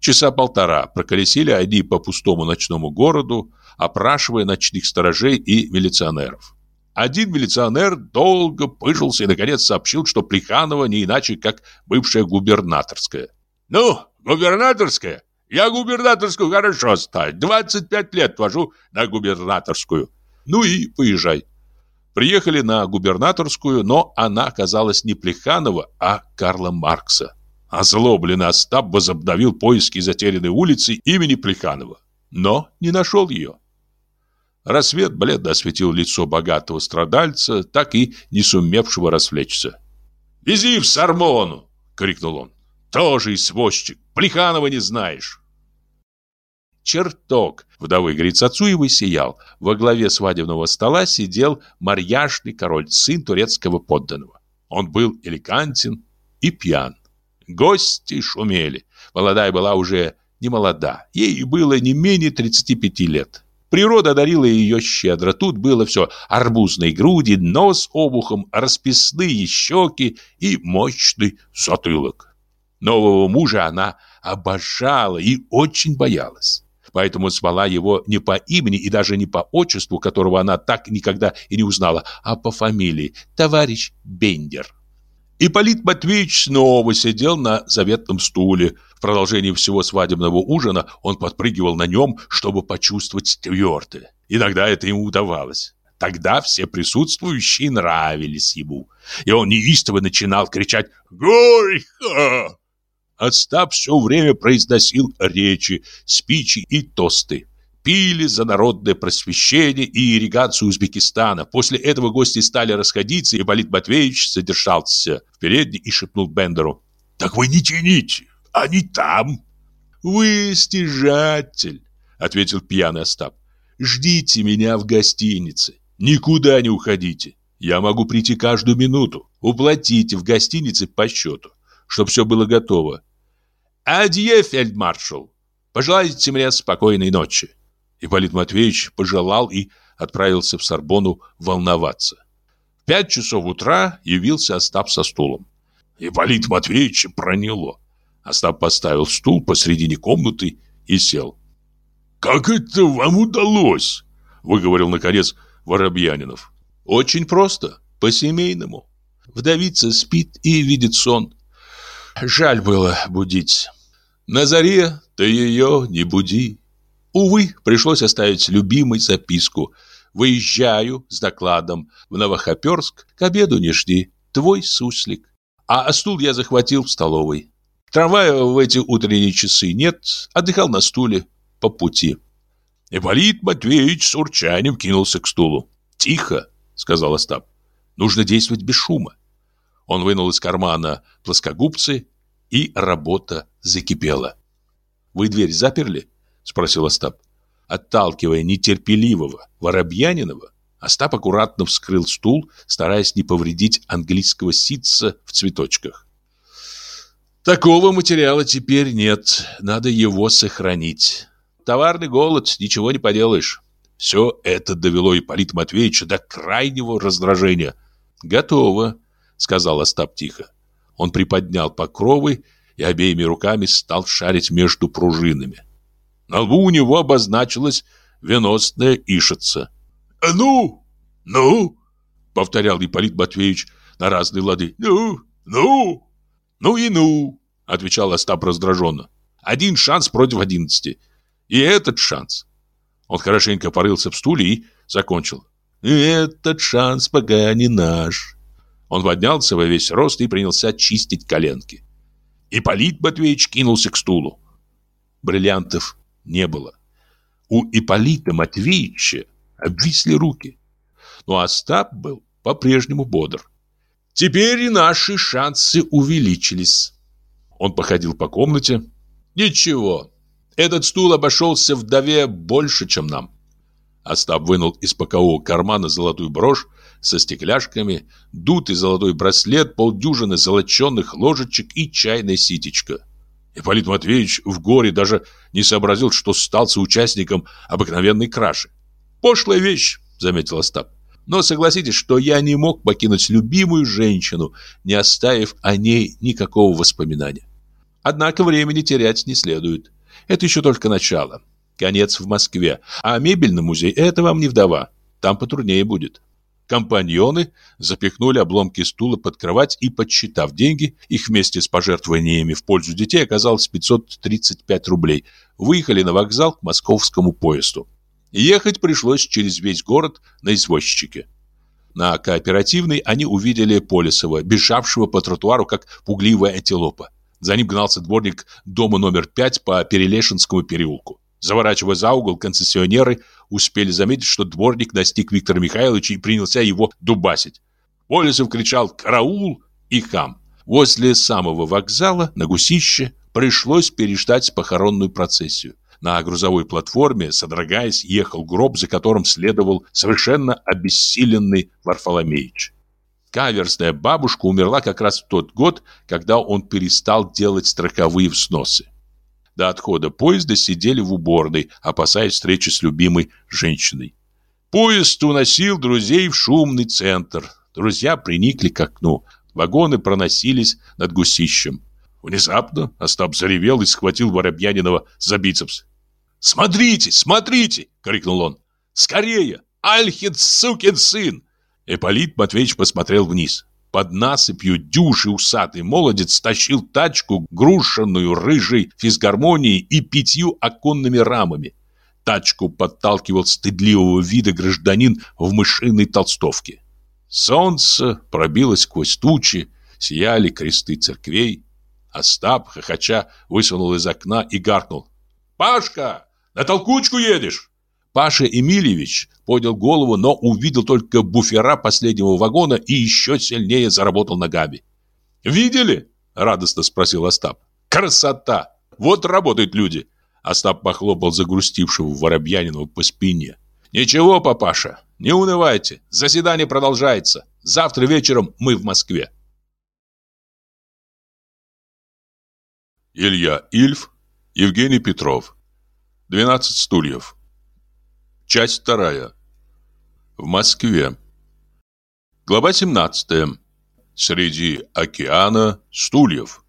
Часа полтора проколесили они по пустому ночному городу, опрашивая ночных сторожей и милиционеров. Один милиционер долго пыжился и, наконец, сообщил, что Плеханова не иначе, как бывшая губернаторская. «Ну, губернаторская? Я губернаторскую хорошо знаю. 25 лет вожу на губернаторскую. Ну и поезжай». Приехали на губернаторскую, но она оказалась не Плеханова, а Карла Маркса. Озлобленный Остап возобновил поиски затерянной улицы имени Плеханова, но не нашел ее. Рассвет бледно осветил лицо богатого страдальца, так и не сумевшего расвлечься. «Вези в Сармону!» — крикнул он. «Тоже извозчик! Плеханова не знаешь!» Чертог вдовы Грицацуевой сиял. Во главе свадебного стола сидел марьяжный король, сын турецкого подданного. Он был элегантен и пьян. Гости шумели. Молодая была уже не молода. Ей было не менее 35 лет. Природа одарила ее щедро. Тут было все. Арбузные груди, нос обухом, расписные щеки и мощный затылок. Нового мужа она обожала и очень боялась. Поэтому звала его не по имени и даже не по отчеству, которого она так никогда и не узнала, а по фамилии – товарищ Бендер. Ипполит Матвеевич снова сидел на заветном стуле. В продолжении всего свадебного ужина он подпрыгивал на нем, чтобы почувствовать твердое. Иногда это ему удавалось. Тогда все присутствующие нравились ему, и он неистово начинал кричать «Горько!». Остап все время произносил речи, спичи и тосты. Пили за народное просвещение и ирригацию Узбекистана. После этого гости стали расходиться, и Болит Матвеевич задержался в передней и шепнул Бендеру. «Так вы не тяните, они там!» «Вы стяжатель!» — ответил пьяный Остап. «Ждите меня в гостинице. Никуда не уходите. Я могу прийти каждую минуту. Уплатите в гостинице по счету, чтобы все было готово. Адье, фельдмаршал. Пожелайте мне спокойной ночи. Ипполит Матвеевич пожелал и отправился в Сорбону волноваться. В пять часов утра явился Остап со стулом. Ипполит Матвеевич проняло. Остап поставил стул посредине комнаты и сел. «Как это вам удалось?» — выговорил, наконец, Воробьянинов. Очень просто, по-семейному. Вдовица спит и видит сон. Жаль было будить. На заре ты ее не буди. Увы, пришлось оставить любимой записку. Выезжаю с докладом в Новохоперск, к обеду не жди, твой суслик. А стул я захватил в столовой. Трамвая в эти утренние часы нет, отдыхал на стуле по пути. Ипполит Матвеевич с урчанием кинулся к стулу. «Тихо!» — сказал Остап. «Нужно действовать без шума». Он вынул из кармана плоскогубцы, и работа закипела. «Вы дверь заперли?» — спросил Остап. Отталкивая нетерпеливого Воробьянинова, Остап аккуратно вскрыл стул, стараясь не повредить английского ситца в цветочках. «Такого материала теперь нет, надо его сохранить товарный голод, ничего не поделаешь. Все это довело Ипполита Матвеевича до крайнего раздражения. «Готово», — сказал Остап тихо. Он приподнял покровы и обеими руками стал шарить между пружинами. На лбу у него обозначилась веносная ишица. «А ну! Ну!» — повторял Ипполит Матвеевич на разные лады. «Ну! Ну! Ну и ну!» — отвечал Остап раздраженно. «Один шанс против одиннадцати. И этот шанс. Он хорошенько порылся в стуле и закончил. Этот шанс пока не наш. Он поднялся во весь рост и принялся чистить коленки. Ипполит Матвеевич кинулся к стулу. Бриллиантов не было. У Ипполита Матвеевича обвисли руки. Но Остап был по-прежнему бодр. Теперь и наши шансы увеличились. Он походил по комнате. Ничего, этот стул обошелся вдове больше, чем нам. Остап вынул из бокового кармана золотую брошь со стекляшками, дутый золотой браслет, полдюжины золоченных ложечек и чайная ситечка. Ипполит Матвеевич в горе даже не сообразил, что стал соучастником обыкновенной краши. «Пошлая вещь», — заметил Остап. «Но согласитесь, что я не мог покинуть любимую женщину, не оставив о ней никакого воспоминания. Однако времени терять не следует. Это еще только начало. Конец в Москве. А мебельный музей – это вам не вдова. Там потруднее будет. Компаньоны запихнули обломки стула под кровать и, подсчитав деньги, их вместе с пожертвованиями в пользу детей оказалось 535 рублей, выехали на вокзал к московскому поезду. Ехать пришлось через весь город на извозчике. На кооперативной они увидели Полисова, бежавшего по тротуару, как пугливая антилопа. За ним гнался дворник дома номер 5 по Перелешинскому переулку. Заворачивая за угол, концессионеры успели заметить, что дворник достиг Виктора Михайловича и принялся его дубасить. Полисов кричал «Караул!» и «Хам!». Возле самого вокзала на Гусище пришлось переждать похоронную процессию. На грузовой платформе, содрогаясь, ехал гроб, за которым следовал совершенно обессиленный Варфоломеич. Каверсная бабушка умерла как раз в тот год, когда он перестал делать страховые взносы. До отхода поезда сидели в уборной, опасаясь встречи с любимой женщиной. Поезд уносил друзей в шумный центр. Друзья приникли к окну. Вагоны проносились над гусищем. Внезапно Остап заревел и схватил Воробьянинова за бицепс. «Смотрите, смотрите!» — крикнул он. «Скорее! Альхин, сукин сын! Эполит Матвеевич посмотрел вниз. Под насыпью дюши усатый молодец тащил тачку, грушенную рыжей физгармонией и пятью оконными рамами. тачку подталкивал стыдливого вида гражданин в мышиной толстовке. Солнце пробилось сквозь тучи, сияли кресты церквей. Остап, хохоча, высунул из окна и гаркнул. «Пашка, на толкучку едешь?» Паша Эмильевич поднял голову, но увидел только буфера последнего вагона и еще сильнее заработал ногами. «Видели?» – радостно спросил Остап. «Красота! Вот работают люди!» Остап похлопал загрустившего Воробьянинова по спине. «Ничего, папаша, не унывайте, заседание продолжается. Завтра вечером мы в Москве». Илья Ильф, Евгений Петров. 12 стульев. Часть вторая. В Москве. Глава 17. Среди океана стульев.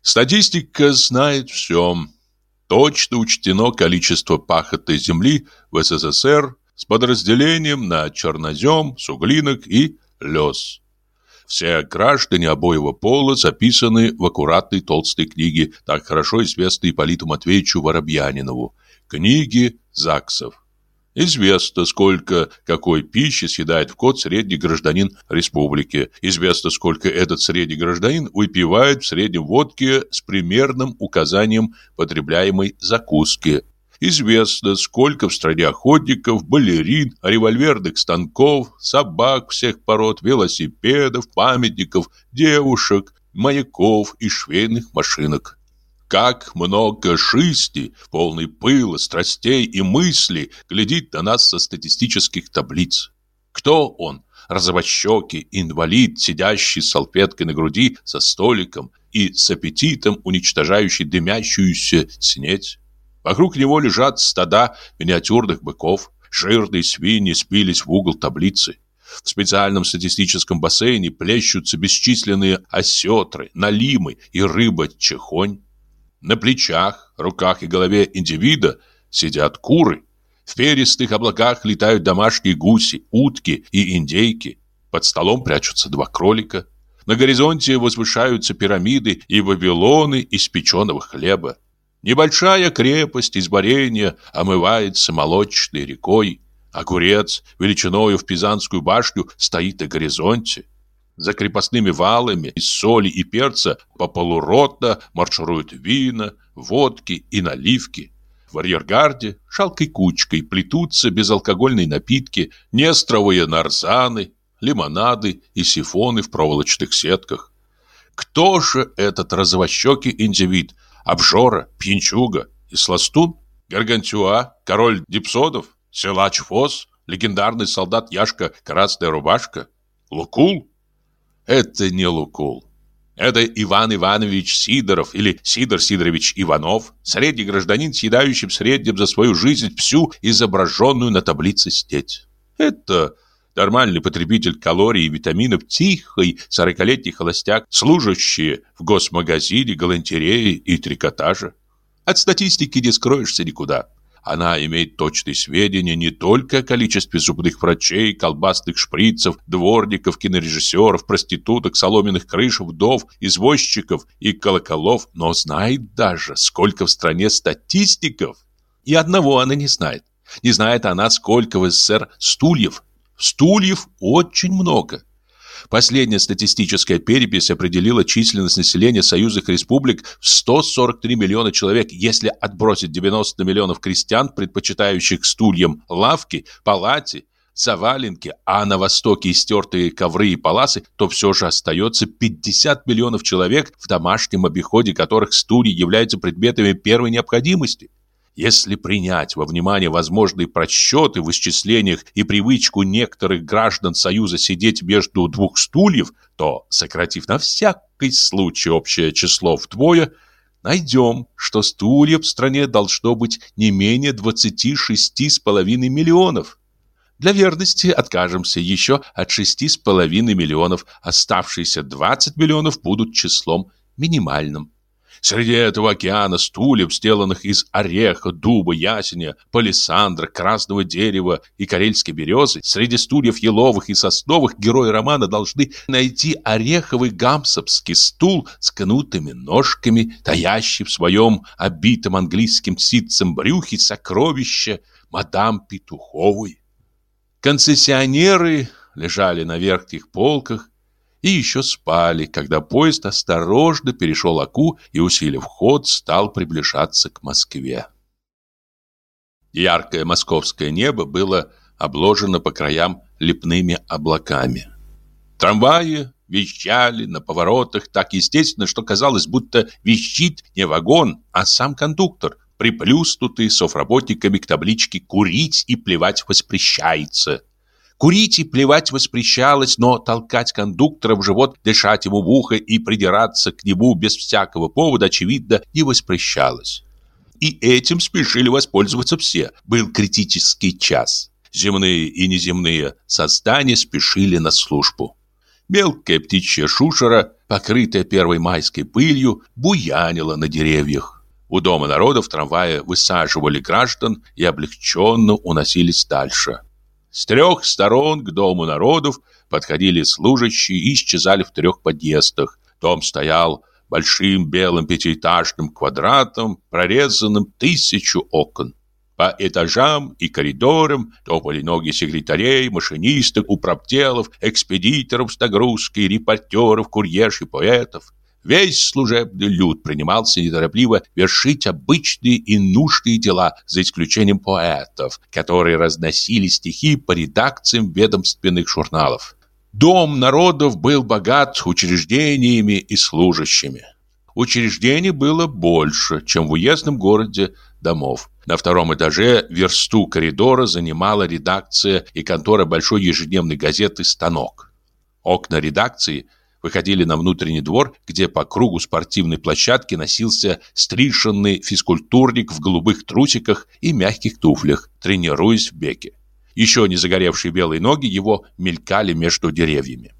Статистика знает все. Точно учтено количество пахотой земли в СССР с подразделением на чернозем, суглинок и лес. Все граждане обоего пола записаны в аккуратной толстой книге, так хорошо известной Ипполиту Матвеевичу Воробьянинову, книги ЗАГСов. Известно, сколько какой пищи съедает в год средний гражданин республики. Известно, сколько этот средний гражданин выпивает в среднем водки с примерным указанием потребляемой закуски. Известно, сколько в стране охотников, балерин, револьверных станков, собак всех пород, велосипедов, памятников, девушек, маяков и швейных машинок. Как много жизни, полный пыла, страстей и мыслей глядит на нас со статистических таблиц. Кто он? Розовощекий инвалид, сидящий с салфеткой на груди за столиком и с аппетитом уничтожающий дымящуюся снеть. Вокруг него лежат стада миниатюрных быков. Жирные свиньи спились в угол таблицы. В специальном статистическом бассейне плещутся бесчисленные осетры, налимы и рыба-чехонь. На плечах, руках и голове индивида сидят куры. В перистых облаках летают домашние гуси, утки и индейки. Под столом прячутся два кролика. На горизонте возвышаются пирамиды и вавилоны из печеного хлеба. Небольшая крепость из варенья омывается молочной рекой. Огурец величиною в Пизанскую башню стоит на горизонте. За крепостными валами из соли и перца по полуротно маршируют вина, водки и наливки. В арьергарде шалкой кучкой плетутся безалкогольные напитки, неостровые нарзаны, лимонады и сифоны в проволочных сетках. Кто же этот розовощекий индивид? Обжора, пьянчуга и сластун? Гаргантюа, король дипсодов, силач Фос, легендарный солдат Яшка Красная Рубашка? Лукул? Это не Лукул. Это Иван Иванович Сидоров или Сидор Сидорович Иванов, средний гражданин, съедающий в среднем за свою жизнь всю изображенную на таблице стеть. Это нормальный потребитель калорий и витаминов, тихий сорокалетний холостяк, служащий в госмагазине галантереи и трикотажа. От статистики не скроешься никуда. Она имеет точные сведения не только о количестве зубных врачей, колбасных шприцев, дворников, кинорежиссеров, проституток, соломенных крыш, вдов, извозчиков и колоколов, но знает даже, сколько в стране статистиков. И одного она не знает. Не знает она, сколько в СССР стульев. Стульев очень много. Последняя статистическая перепись определила численность населения союзных республик в 143 миллиона человек, если отбросить 90 миллионов крестьян, предпочитающих стульям лавки, палати, заваленки, а на востоке истертые ковры и паласы, то все же остается 50 миллионов человек, в домашнем обиходе которых стулья являются предметами первой необходимости. Если принять во внимание возможные просчеты в исчислениях и привычку некоторых граждан Союза сидеть между двух стульев, то, сократив на всякий случай общее число вдвое, найдем, что стульев в стране должно быть не менее 26,5 миллионов. Для верности откажемся еще от 6,5 миллионов, оставшиеся 20 миллионов будут числом минимальным. Среди этого океана стульев, сделанных из ореха, дуба, ясеня, палисандра, красного дерева и карельской березы, среди стульев еловых и сосновых герои романа должны найти ореховый гамсовский стул с кнутыми ножками, таящий в своем обитом английским ситцем брюхе сокровище мадам Петуховой. Концессионеры лежали на верхних полках, и еще спали, когда поезд осторожно перешел Аку и, усилив ход, стал приближаться к Москве. Яркое московское небо было обложено по краям лепными облаками. Трамваи вещали на поворотах так естественно, что казалось, будто вещит не вагон, а сам кондуктор, приплюснутый софработниками к табличке «Курить и плевать воспрещается». Курить и плевать воспрещалось, но толкать кондуктора в живот, дышать ему в ухо и придираться к нему без всякого повода, очевидно, не воспрещалось. И этим спешили воспользоваться все. Был критический час. Земные и неземные создания спешили на службу. Мелкая птичья шушера, покрытая первой майской пылью, буянила на деревьях. У Дома народов трамвая высаживали граждан и облегченно уносились дальше. С трех сторон к Дому народов подходили служащие и исчезали в трех подъездах. Дом стоял большим белым пятиэтажным квадратом, прорезанным тысячу окон. По этажам и коридорам топали ноги секретарей, машинисток, управделов, экспедиторов с нагрузкой, репортеров, курьерш и поэтов. Весь служебный люд принимался неторопливо вершить обычные и нужные дела, за исключением поэтов, которые разносили стихи по редакциям ведомственных журналов. Дом народов был богат учреждениями и служащими. Учреждений было больше, чем в уездном городе домов. На втором этаже версту коридора занимала редакция и контора большой ежедневной газеты «Станок». Окна редакции выходили на внутренний двор, где по кругу спортивной площадки носился стриженный физкультурник в голубых трусиках и мягких туфлях, тренируясь в беге. Еще не загоревшие белые ноги его мелькали между деревьями.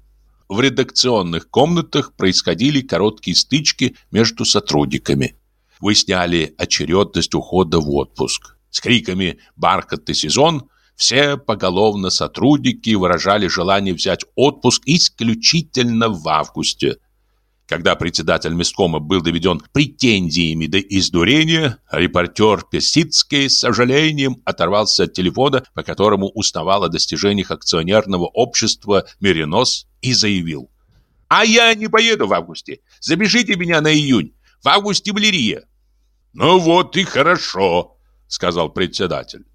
В редакционных комнатах происходили короткие стычки между сотрудниками. Выясняли очередность ухода в отпуск. С криками «Бархатный сезон!» Все поголовно сотрудники выражали желание взять отпуск исключительно в августе. Когда председатель месткома был доведен претензиями до издурения, репортер Песицкий с сожалением оторвался от телефона, по которому узнавал о достижениях акционерного общества «Меринос» и заявил. «А я не поеду в августе. Запишите меня на июнь. В августе Валерия». «Ну вот и хорошо», — сказал председатель.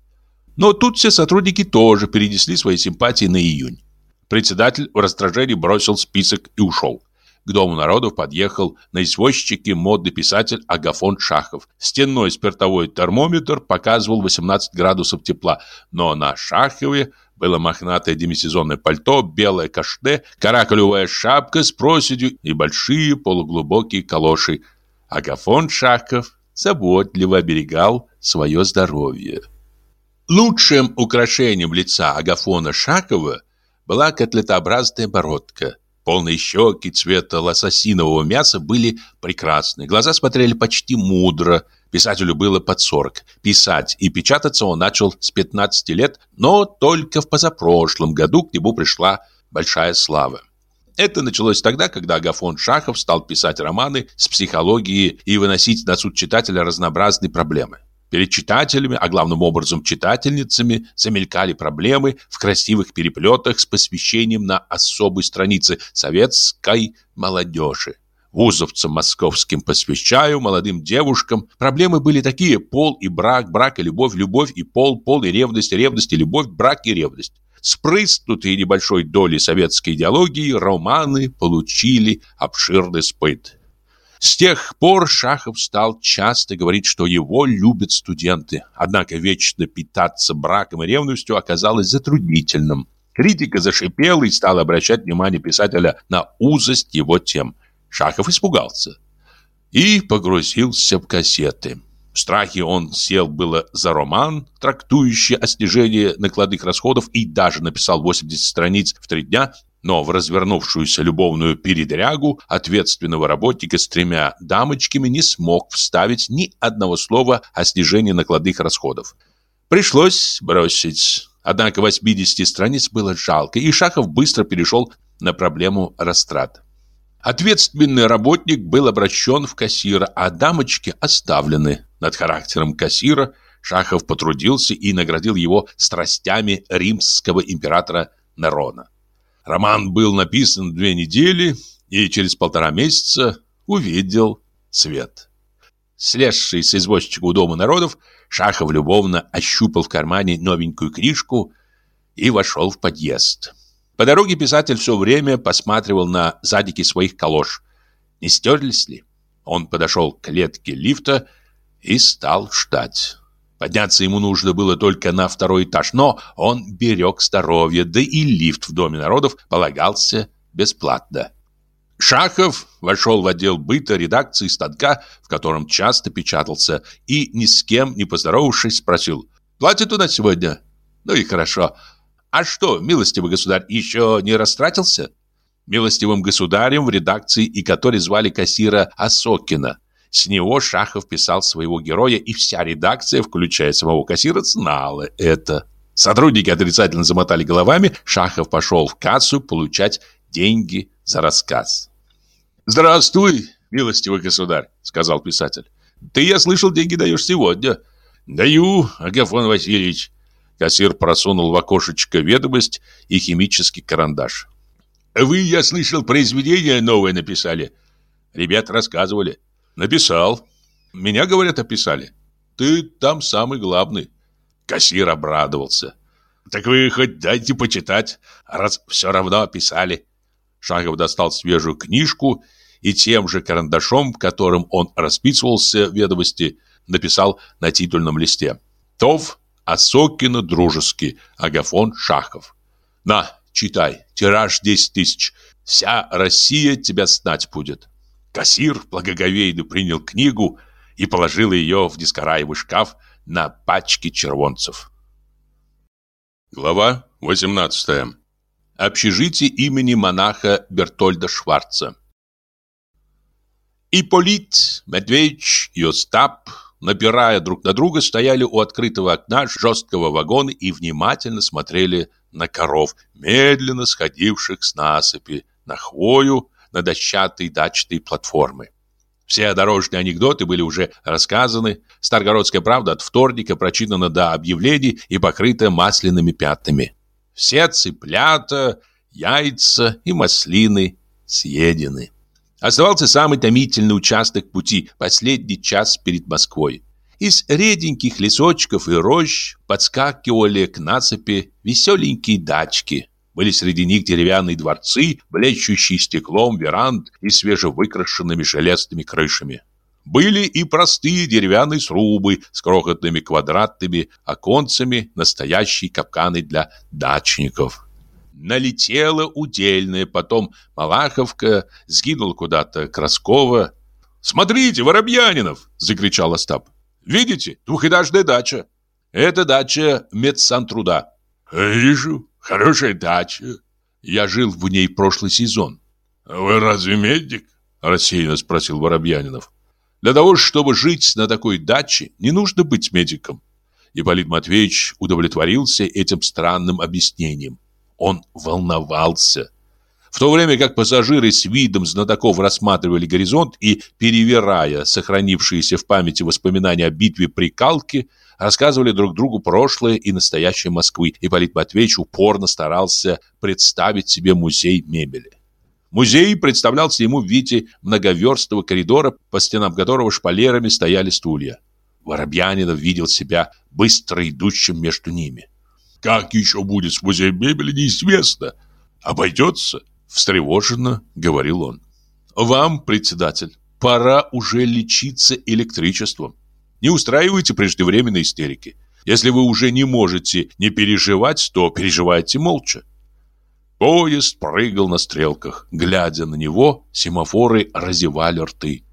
Но тут все сотрудники тоже перенесли свои симпатии на июнь. Председатель в раздражении бросил список и ушел. К Дому народов подъехал на извозчике модный писатель Агафон Шахов. Стенной спиртовой термометр показывал 18 градусов тепла, но на Шахове было мохнатое демисезонное пальто, белое кашне, каракулевая шапка с проседью и большие полуглубокие калоши. Агафон Шахов заботливо оберегал свое здоровье. Лучшим украшением лица Агафона Шакова была котлетообразная бородка. Полные щеки цвета лососинового мяса были прекрасны. Глаза смотрели почти мудро. Писателю было под 40. Писать и печататься он начал с 15 лет, но только в позапрошлом году к нему пришла большая слава. Это началось тогда, когда Агафон Шахов стал писать романы с психологией и выносить на суд читателя разнообразные проблемы. Перед читателями, а главным образом читательницами, замелькали проблемы в красивых переплетах с посвящением на особой странице советской молодежи. Вузовцам московским посвящаю, молодым девушкам. Проблемы были такие: пол и брак, брак и любовь, любовь и пол, пол и ревность, ревность и любовь, брак и ревность. Спрыснутые небольшой долей советской идеологии, романы получили обширный спыт. С тех пор Шахов стал часто говорить, что его любят студенты. Однако вечно питаться браком и ревностью оказалось затруднительным. Критика зашипела и стала обращать внимание писателя на узость его тем. Шахов испугался и погрузился в кассеты. В страхе он сел было за роман, трактующий о снижении накладных расходов, и даже написал 80 страниц в три дня, Но в развернувшуюся любовную передрягу ответственного работника с тремя дамочками не смог вставить ни одного слова о снижении накладных расходов. Пришлось бросить. Однако 80 страниц было жалко, и Шахов быстро перешел на проблему растрат. Ответственный работник был обращен в кассира, а дамочки оставлены. Над характером кассира Шахов потрудился и наградил его страстями римского императора Нерона. Роман был написан две недели и через полтора месяца увидел свет. Слезший с извозчика у Дома народов, Шахов любовно ощупал в кармане новенькую книжку и вошел в подъезд. По дороге писатель все время посматривал на задики своих калош. Не стерлись ли? Он подошел к клетке лифта и стал ждать. Подняться ему нужно было только на второй этаж, но он берег здоровье, да и лифт в Доме народов полагался бесплатно. Шахов вошел в отдел быта редакции станка, в котором часто печатался, и ни с кем не поздоровавшись спросил «Платит у нас сегодня?» «Ну и хорошо. А что, милостивый государь, еще не растратился?» Милостивым государем в редакции и который звали кассира Осокина. С него Шахов писал своего героя, и вся редакция, включая самого кассира, знала это. Сотрудники отрицательно замотали головами, Шахов пошел в кассу получать деньги за рассказ. «Здравствуй, милостивый государь», — сказал писатель. «Ты, я слышал, деньги даешь сегодня». «Даю, Агафон Васильевич». Кассир просунул в окошечко ведомость и химический карандаш. «Вы, я слышал, произведение новое написали?» Ребята рассказывали. Написал. Меня, говорят, описали. Ты там самый главный. Кассир обрадовался. Так вы хоть дайте почитать, раз все равно описали. Шахов достал свежую книжку и тем же карандашом, которым он расписывался в ведомости, написал на титульном листе. ТОВ Осокина дружеский, Агафон Шахов. На, читай, тираж 10 тысяч. Вся Россия тебя знать будет. Кассир благоговейно принял книгу и положил ее в несгораемый шкаф на пачке червонцев. Глава 18. Общежитие имени монаха Бертольда Шварца. Ипполит, Медведь Остап, напирая друг на друга, стояли у открытого окна жесткого вагона и внимательно смотрели на коров, медленно сходивших с насыпи, на хвою, на дощатой дачной платформы. Все дорожные анекдоты были уже рассказаны, Старгородская правда от вторника прочитана до объявлений и покрыта масляными пятнами. Все цыплята, яйца и маслины съедены. Оставался самый томительный участок пути, последний час перед Москвой. Из реденьких лесочков и рощ подскакивали к насыпи веселенькие дачки, были среди них деревянные дворцы, блещущие стеклом веранд и свежевыкрашенными железными крышами. Были и простые деревянные срубы с крохотными квадратными оконцами, настоящие капканы для дачников. Налетела удельная, потом Малаховка, сгинула куда-то Краскова. «Смотрите, Воробьянинов!» – закричал Остап. «Видите, двухэтажная дача. Это дача медсантруда». «Вижу», Хорошая дача. Я жил в ней прошлый сезон. Вы разве медик? Рассеянно спросил Воробьянинов. Для того, чтобы жить на такой даче, не нужно быть медиком. Ипполит Матвеевич удовлетворился этим странным объяснением. Он волновался. В то время как пассажиры с видом знатоков рассматривали горизонт и, перевирая сохранившиеся в памяти воспоминания о битве при Калке, рассказывали друг другу прошлое и настоящее Москвы, и Полит Матвеевич упорно старался представить себе музей мебели. Музей представлялся ему в виде многоверстного коридора, по стенам которого шпалерами стояли стулья. Воробьянинов видел себя быстро идущим между ними. «Как еще будет с музеем мебели, неизвестно. Обойдется?» – встревоженно говорил он. «Вам, председатель, пора уже лечиться электричеством. Не устраивайте преждевременной истерики. Если вы уже не можете не переживать, то переживайте молча. Поезд прыгал на стрелках. Глядя на него, семафоры разевали рты.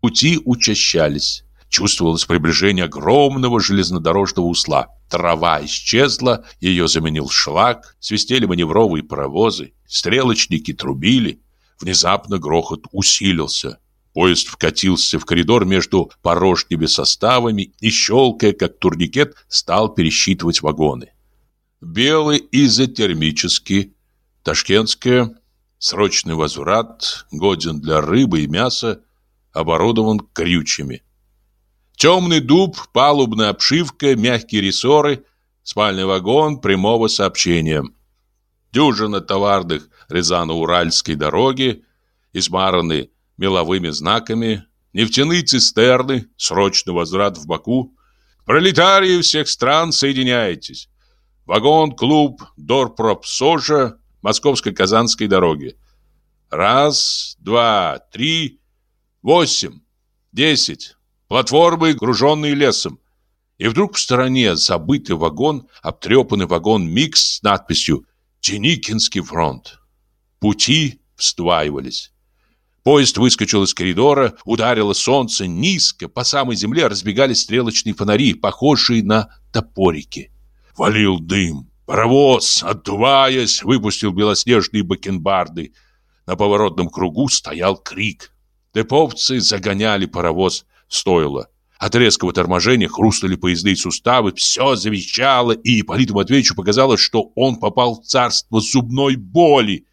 Пути учащались. чувствовалось приближение огромного железнодорожного узла. Трава исчезла, ее заменил шлак, свистели маневровые паровозы, стрелочники трубили. Внезапно грохот усилился. Поезд вкатился в коридор между порожними составами и, щелкая, как турникет, стал пересчитывать вагоны. Белый изотермический, ташкентская, срочный возврат, годен для рыбы и мяса, оборудован крючьями. Темный дуб, палубная обшивка, мягкие рессоры, спальный вагон прямого сообщения. Дюжина товарных Рязано-Уральской дороги, измараны меловыми знаками, нефтяные цистерны, срочный возврат в Баку. Пролетарии всех стран, соединяйтесь. Вагон-клуб Дорпроп-Сожа Московско-Казанской дороги. Раз, два, три, восемь, десять. Платформы, груженные лесом. И вдруг в стороне забытый вагон, обтрепанный вагон «Микс» с надписью «Деникинский фронт». Пути встваивались. Поезд выскочил из коридора, ударило солнце, низко, по самой земле разбегались стрелочные фонари, похожие на топорики. Валил дым. Паровоз, отдуваясь, выпустил белоснежные бакенбарды. На поворотном кругу стоял крик. Деповцы загоняли паровоз стоило. От резкого торможения хрустнули поездные суставы, все завещало, и Ипполиту Матвеевичу показалось, что он попал в царство зубной боли.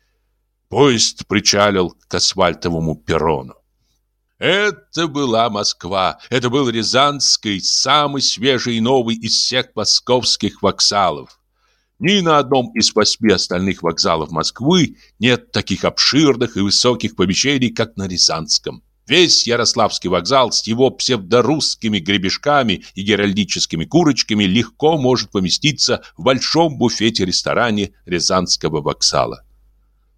Поезд причалил к асфальтовому перрону. Это была Москва, это был Рязанский, самый свежий и новый из всех московских вокзалов. Ни на одном из восьми остальных вокзалов Москвы нет таких обширных и высоких помещений, как на Рязанском. Весь Ярославский вокзал с его псевдорусскими гребешками и геральдическими курочками легко может поместиться в большом буфете-ресторане Рязанского вокзала.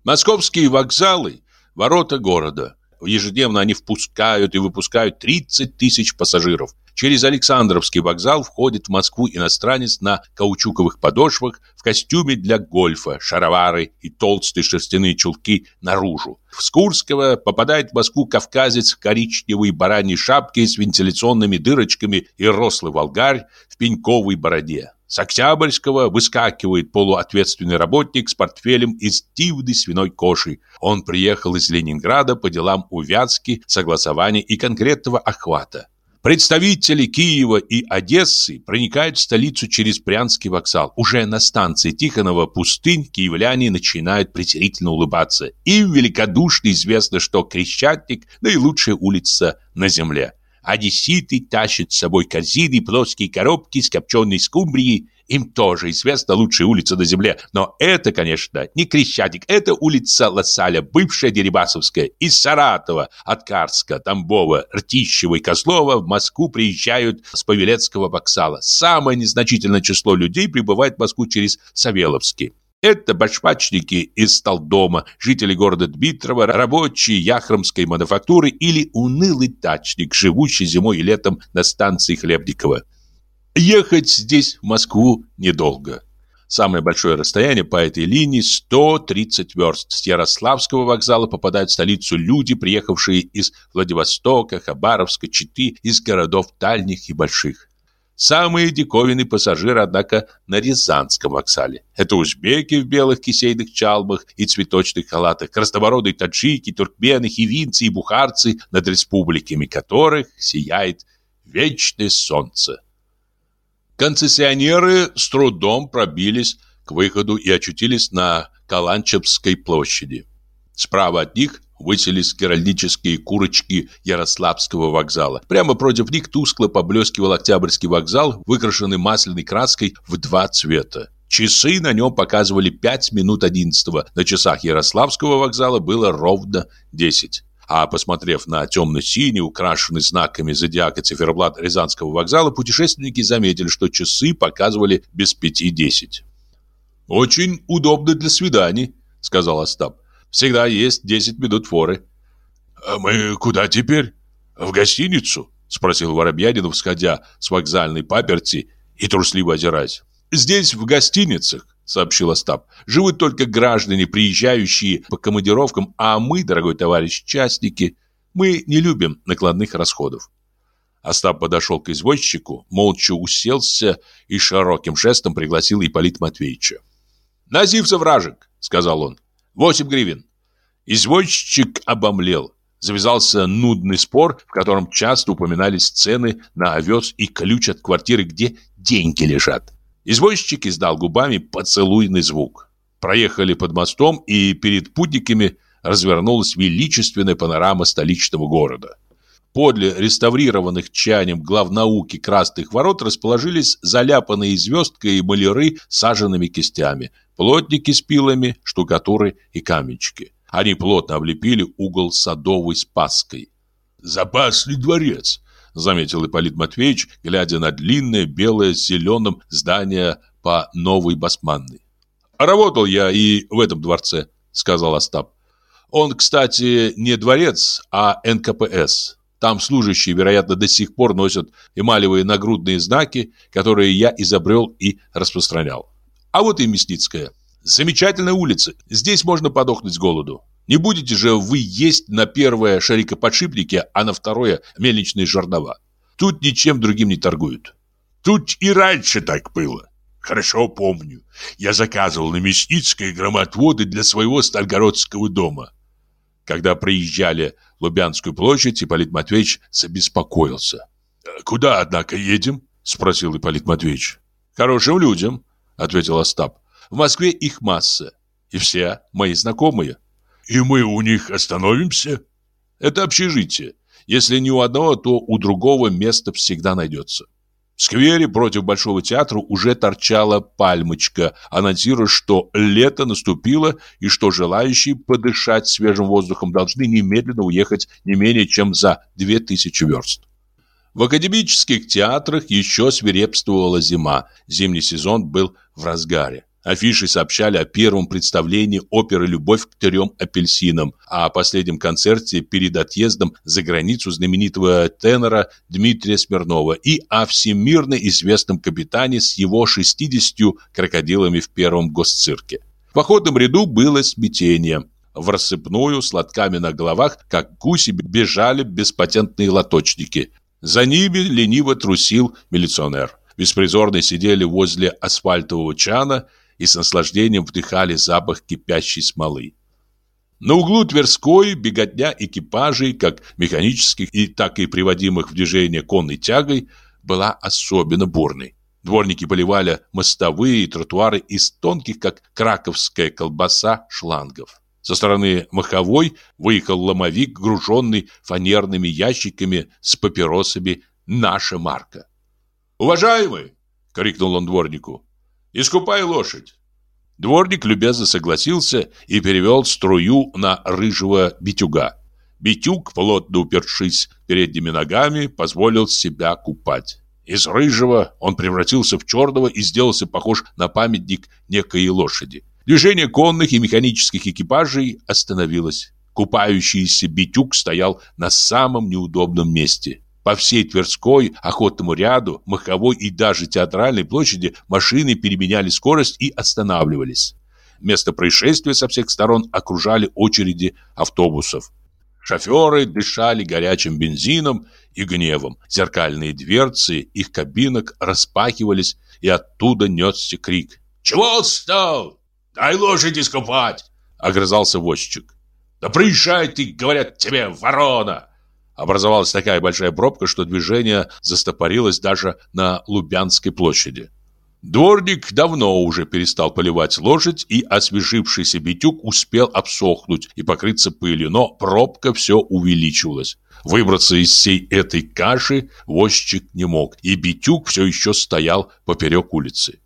Московские вокзалы – ворота города. Ежедневно они впускают и выпускают 30 тысяч пассажиров. Через Александровский вокзал входит в Москву иностранец на каучуковых подошвах в костюме для гольфа, шаровары и толстые шерстяные чулки наружу. В Скурского попадает в Москву кавказец в коричневой бараньей шапке с вентиляционными дырочками и рослый волгарь в пеньковой бороде. С Октябрьского выскакивает полуответственный работник с портфелем из дивной свиной коши. Он приехал из Ленинграда по делам увязки, согласования и конкретного охвата. Представители Киева и Одессы проникают в столицу через Брянский вокзал. Уже на станции Тихонова пустынь киевляне начинают претерительно улыбаться. Им великодушно известно, что Крещатник – наилучшая улица на земле. Одесситы тащат с собой корзины, плоские коробки с копченой скумбрией им тоже известна лучшая улица на земле. Но это, конечно, не Крещатик. Это улица Лассаля, бывшая Дерибасовская. Из Саратова, от Карска, Тамбова, Ртищева и Козлова в Москву приезжают с Павелецкого вокзала. Самое незначительное число людей прибывает в Москву через Савеловский. Это башмачники из Столдома, жители города Дмитрова, рабочие яхромской мануфактуры или унылый тачник, живущий зимой и летом на станции Хлебникова. Ехать здесь, в Москву, недолго. Самое большое расстояние по этой линии 130 верст. С Ярославского вокзала попадают в столицу люди, приехавшие из Владивостока, Хабаровска, Читы, из городов дальних и больших. Самые диковинные пассажиры, однако, на Рязанском вокзале. Это узбеки в белых кисейных чалмах и цветочных халатах, краснобородые таджики, туркмены, хивинцы и бухарцы, над республиками которых сияет вечное солнце. Концессионеры с трудом пробились к выходу и очутились на Каланчевской площади. Справа от них высились геральдические курочки Ярославского вокзала. Прямо против них тускло поблескивал Октябрьский вокзал, выкрашенный масляной краской в два цвета. Часы на нем показывали 5 минут 11 На часах Ярославского вокзала было ровно 10 а посмотрев на темно-синий, украшенный знаками зодиака циферблат Рязанского вокзала, путешественники заметили, что часы показывали без пяти десять. «Очень удобно для свиданий», — сказал Остап. «Всегда есть десять минут форы». «А мы куда теперь? В гостиницу?» — спросил Воробьянин, всходя с вокзальной паперти и трусливо озираясь. «Здесь, в гостиницах, сообщил Остап. «Живут только граждане, приезжающие по командировкам, а мы, дорогой товарищ, частники, мы не любим накладных расходов». Остап подошел к извозчику, молча уселся и широким жестом пригласил Ипполит Матвеевича. «Назився вражек», — сказал он. «Восемь гривен». Извозчик обомлел. Завязался нудный спор, в котором часто упоминались цены на овес и ключ от квартиры, где деньги лежат. Извозчик издал губами поцелуйный звук. Проехали под мостом, и перед путниками развернулась величественная панорама столичного города. Подле реставрированных чаянием главнауки Красных Ворот расположились заляпанные звездкой и маляры с саженными кистями, плотники с пилами, штукатуры и каменщики. Они плотно облепили угол Садовой с Паской. «Запасный дворец», — заметил Ипполит Матвеевич, глядя на длинное белое с зеленым здание по Новой Басманной. «Работал я и в этом дворце», — сказал Остап. «Он, кстати, не дворец, а НКПС». Там служащие, вероятно, до сих пор носят эмалевые нагрудные знаки, которые я изобрел и распространял. А вот и Мясницкая. Замечательная улица. Здесь можно подохнуть с голоду. Не будете же вы есть на первое шарикоподшипники, а на второе мельничные жернова. Тут ничем другим не торгуют. Тут и раньше так было. Хорошо помню. Я заказывал на Мясницкой громотводы для своего Стальгородского дома. Когда приезжали Лубянскую площадь, Ипполит Матвеевич забеспокоился. «Куда, однако, едем?» – спросил Ипполит Матвеевич. «Хорошим людям», – ответил Остап. «В Москве их масса, и все мои знакомые». «И мы у них остановимся?» «Это общежитие. Если не у одного, то у другого место всегда найдется». В сквере против Большого театра уже торчала пальмочка, анонсируя, что лето наступило и что желающие подышать свежим воздухом должны немедленно уехать не менее чем за 2000 верст. В академических театрах еще свирепствовала зима, зимний сезон был в разгаре. Афиши сообщали о первом представлении оперы «Любовь к трем апельсинам», а о последнем концерте перед отъездом за границу знаменитого тенора Дмитрия Смирнова и о всемирно известном капитане с его 60 крокодилами в первом госцирке. В походном ряду было смятение. В рассыпную с лотками на головах, как гуси, бежали беспатентные лоточники. За ними лениво трусил милиционер. Беспризорные сидели возле асфальтового чана – и с наслаждением вдыхали запах кипящей смолы. На углу Тверской беготня экипажей, как механических и так и приводимых в движение конной тягой, была особенно бурной. Дворники поливали мостовые и тротуары из тонких, как краковская колбаса, шлангов. Со стороны Маховой выехал ломовик, груженный фанерными ящиками с папиросами «Наша марка». «Уважаемый!» — крикнул он дворнику. Искупай лошадь. Дворник любезно согласился и перевел струю на рыжего битюга. Битюк, плотно упершись передними ногами, позволил себя купать. Из рыжего он превратился в черного и сделался похож на памятник некой лошади. Движение конных и механических экипажей остановилось. Купающийся битюк стоял на самом неудобном месте. По всей Тверской, охотному ряду, Маховой и даже Театральной площади машины переменяли скорость и останавливались. Место происшествия со всех сторон окружали очереди автобусов. Шоферы дышали горячим бензином и гневом. Зеркальные дверцы их кабинок распахивались, и оттуда несся крик. «Чего встал? Дай лошади скупать!» — огрызался возчик. «Да приезжай ты, говорят тебе, ворона!» Образовалась такая большая пробка, что движение застопорилось даже на Лубянской площади. Дворник давно уже перестал поливать лошадь, и освежившийся битюк успел обсохнуть и покрыться пылью, но пробка все увеличивалась. Выбраться из всей этой каши возчик не мог, и битюк все еще стоял поперек улицы.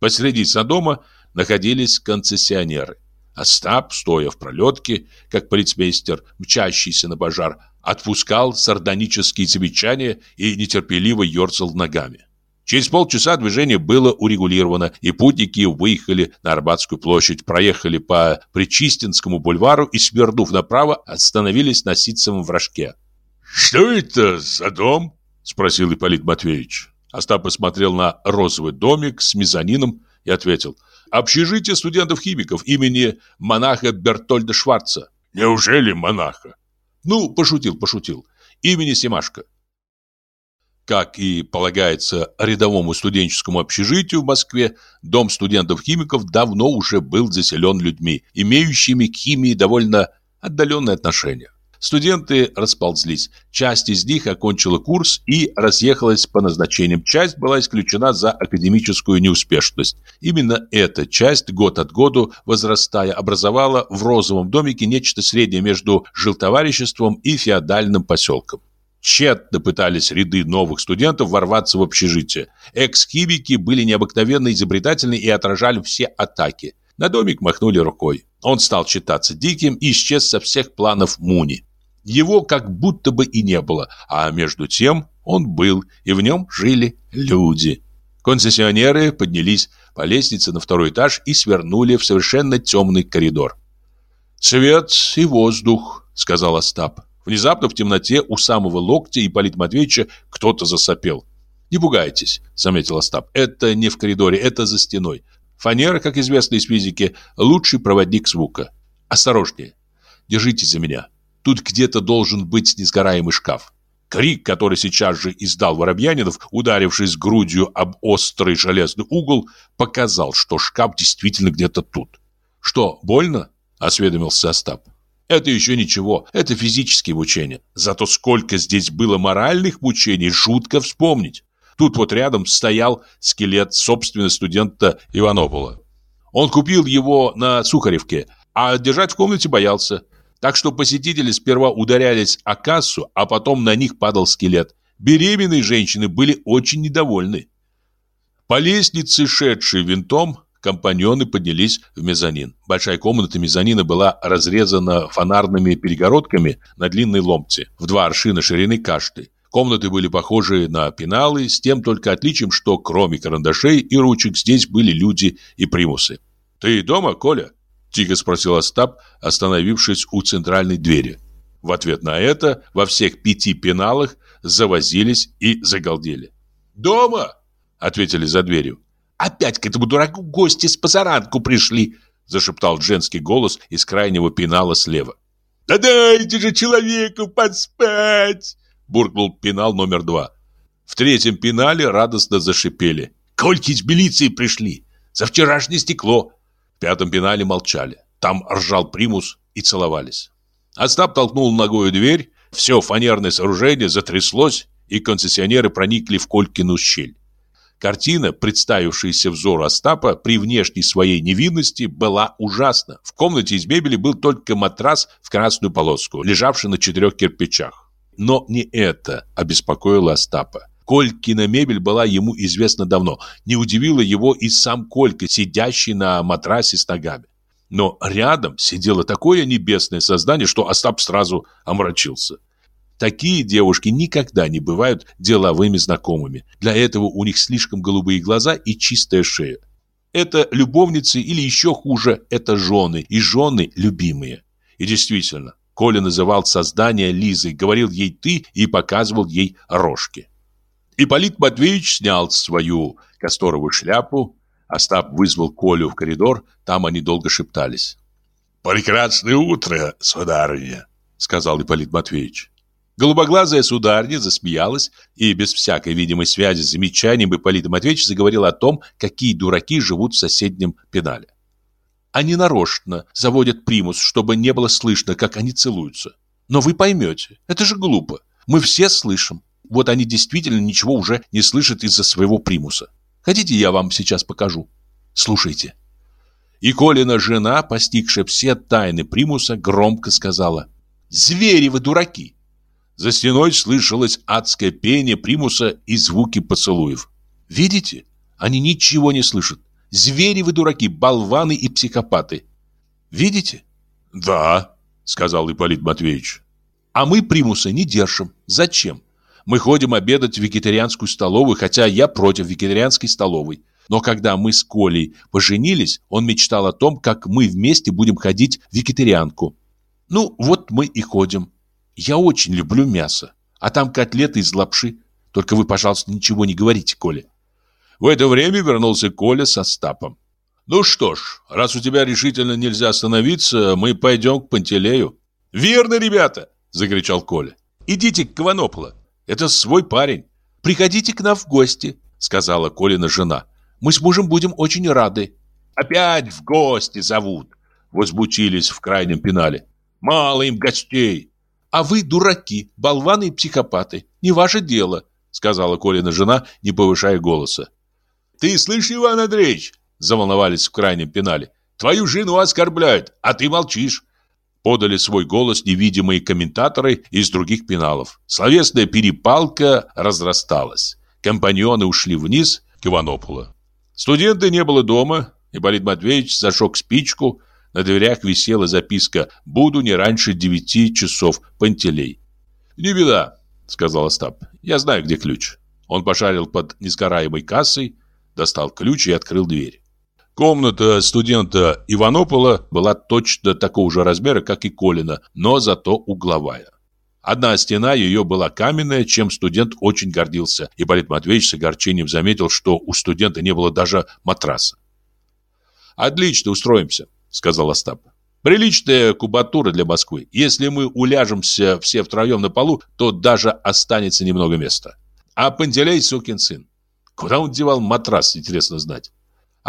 Посреди садома находились концессионеры. Остап, стоя в пролетке, как полицмейстер, мчащийся на пожар, отпускал сардонические замечания и нетерпеливо ерзал ногами. Через полчаса движение было урегулировано, и путники выехали на Арбатскую площадь, проехали по Причистинскому бульвару и, свернув направо, остановились на Ситцевом вражке. «Что это за дом?» – спросил Ипполит Матвеевич. Остап посмотрел на розовый домик с мезонином и ответил. «Общежитие студентов-химиков имени монаха Бертольда Шварца». «Неужели монаха?» Ну, пошутил, пошутил. Имени Семашко. Как и полагается рядовому студенческому общежитию в Москве, дом студентов-химиков давно уже был заселен людьми, имеющими к химии довольно отдаленное отношение. Студенты расползлись. Часть из них окончила курс и разъехалась по назначениям. Часть была исключена за академическую неуспешность. Именно эта часть год от году, возрастая, образовала в розовом домике нечто среднее между жилтовариществом и феодальным поселком. Тщетно пытались ряды новых студентов ворваться в общежитие. Экс-химики были необыкновенно изобретательны и отражали все атаки. На домик махнули рукой. Он стал считаться диким и исчез со всех планов Муни. Его как будто бы и не было, а между тем он был, и в нем жили люди. Концессионеры поднялись по лестнице на второй этаж и свернули в совершенно темный коридор. «Свет и воздух», — сказал Остап. Внезапно в темноте у самого локтя Ипполита Матвеевича кто-то засопел. «Не пугайтесь», — заметил Остап. «Это не в коридоре, это за стеной. Фанера, как известно из физики, лучший проводник звука. Осторожнее. Держитесь за меня. Тут где-то должен быть несгораемый шкаф. Крик, который сейчас же издал Воробьянинов, ударившись грудью об острый железный угол, показал, что шкаф действительно где-то тут. «Что, больно?» – осведомился Остап. «Это еще ничего, это физические мучения. Зато сколько здесь было моральных мучений, жутко вспомнить. Тут вот рядом стоял скелет собственного студента Иванопола. Он купил его на Сухаревке, а держать в комнате боялся. Так что посетители сперва ударялись о кассу, а потом на них падал скелет. Беременные женщины были очень недовольны. По лестнице, шедшей винтом, компаньоны поднялись в мезонин. Большая комната мезонина была разрезана фонарными перегородками на длинной ломте, в два аршина ширины каждой. Комнаты были похожи на пеналы, с тем только отличием, что кроме карандашей и ручек здесь были люди и примусы. «Ты дома, Коля?» Тихо спросил Остап, остановившись у центральной двери. В ответ на это во всех пяти пеналах завозились и загалдели. «Дома!» — ответили за дверью. «Опять к этому дураку гости с позаранку пришли!» — зашептал женский голос из крайнего пенала слева. «Да дайте же человеку поспать!» — буркнул пенал номер два. В третьем пенале радостно зашипели. «Кольки из милиции пришли! За вчерашнее стекло! В пятом пенале молчали. Там ржал примус и целовались. Остап толкнул ногою дверь, все фанерное сооружение затряслось, и концессионеры проникли в Колькину щель. Картина, представившаяся взору Остапа при внешней своей невинности, была ужасна. В комнате из мебели был только матрас в красную полоску, лежавший на четырех кирпичах. Но не это обеспокоило Остапа. Колькина мебель была ему известна давно. Не удивило его и сам Колька, сидящий на матрасе с ногами. Но рядом сидело такое небесное создание, что Остап сразу омрачился. Такие девушки никогда не бывают деловыми знакомыми. Для этого у них слишком голубые глаза и чистая шея. Это любовницы или еще хуже, это жены, и жены любимые. И действительно, Коля называл создание Лизой, говорил ей «ты» и показывал ей рожки. Ипполит Матвеевич снял свою касторовую шляпу. Остап вызвал Колю в коридор, там они долго шептались. «Прекрасное утро, сударыня», — сказал Ипполит Матвеевич. Голубоглазая сударня засмеялась и без всякой видимой связи с замечанием Ипполита Матвеевича заговорил о том, какие дураки живут в соседнем пенале. Они нарочно заводят примус, чтобы не было слышно, как они целуются. Но вы поймете, это же глупо. Мы все слышим. Вот они действительно ничего уже не слышат из-за своего примуса. Хотите, я вам сейчас покажу? Слушайте. И Колина жена, постигшая все тайны примуса, громко сказала «Звери вы дураки!» За стеной слышалось адское пение примуса и звуки поцелуев. Видите? Они ничего не слышат. Звери вы дураки, болваны и психопаты. Видите? Да, сказал Ипполит Матвеевич. А мы примуса не держим. Зачем? Мы ходим обедать в вегетарианскую столовую, хотя я против вегетарианской столовой. Но когда мы с Колей поженились, он мечтал о том, как мы вместе будем ходить в вегетарианку. Ну, вот мы и ходим. Я очень люблю мясо. А там котлеты из лапши. Только вы, пожалуйста, ничего не говорите, Коля. В это время вернулся Коля со Стапом. «Ну что ж, раз у тебя решительно нельзя остановиться, мы пойдем к Пантелею». «Верно, ребята!» – закричал Коля. «Идите к Кванополо. Это свой парень. приходите к нам в гости», сказала Колина жена. «Мы с мужем будем очень рады». «Опять в гости зовут», возмутились в крайнем пенале. «Мало им гостей». «А вы дураки, болваны и психопаты. Не ваше дело», сказала Колина жена, не повышая голоса. «Ты слышишь, Иван Андреевич?» Заволновались в крайнем пенале. «Твою жену оскорбляют, а ты молчишь». Подали свой голос невидимые комментаторы из других пеналов. Словесная перепалка разрасталась. Компаньоны ушли вниз к Иванополу. Студента не было дома. Ипполит Матвеевич зажег спичку. На дверях висела записка «Буду не раньше девяти часов, Пантелей». «Не беда», — сказал Остап. «Я знаю, где ключ». Он пошарил под несгораемой кассой, достал ключ и открыл дверь. Комната студента Иванопола была точно такого же размера, как и Колина, но зато угловая. Одна стена ее была каменная, чем студент очень гордился. И Борис Матвеевич с огорчением заметил, что у студента не было даже матраса. «Отлично, устроимся», — сказал Остап. «Приличная кубатура для Москвы. Если мы уляжемся все втроем на полу, то даже останется немного места. А Пантелей сукин сын. Куда он девал матрас, интересно знать?»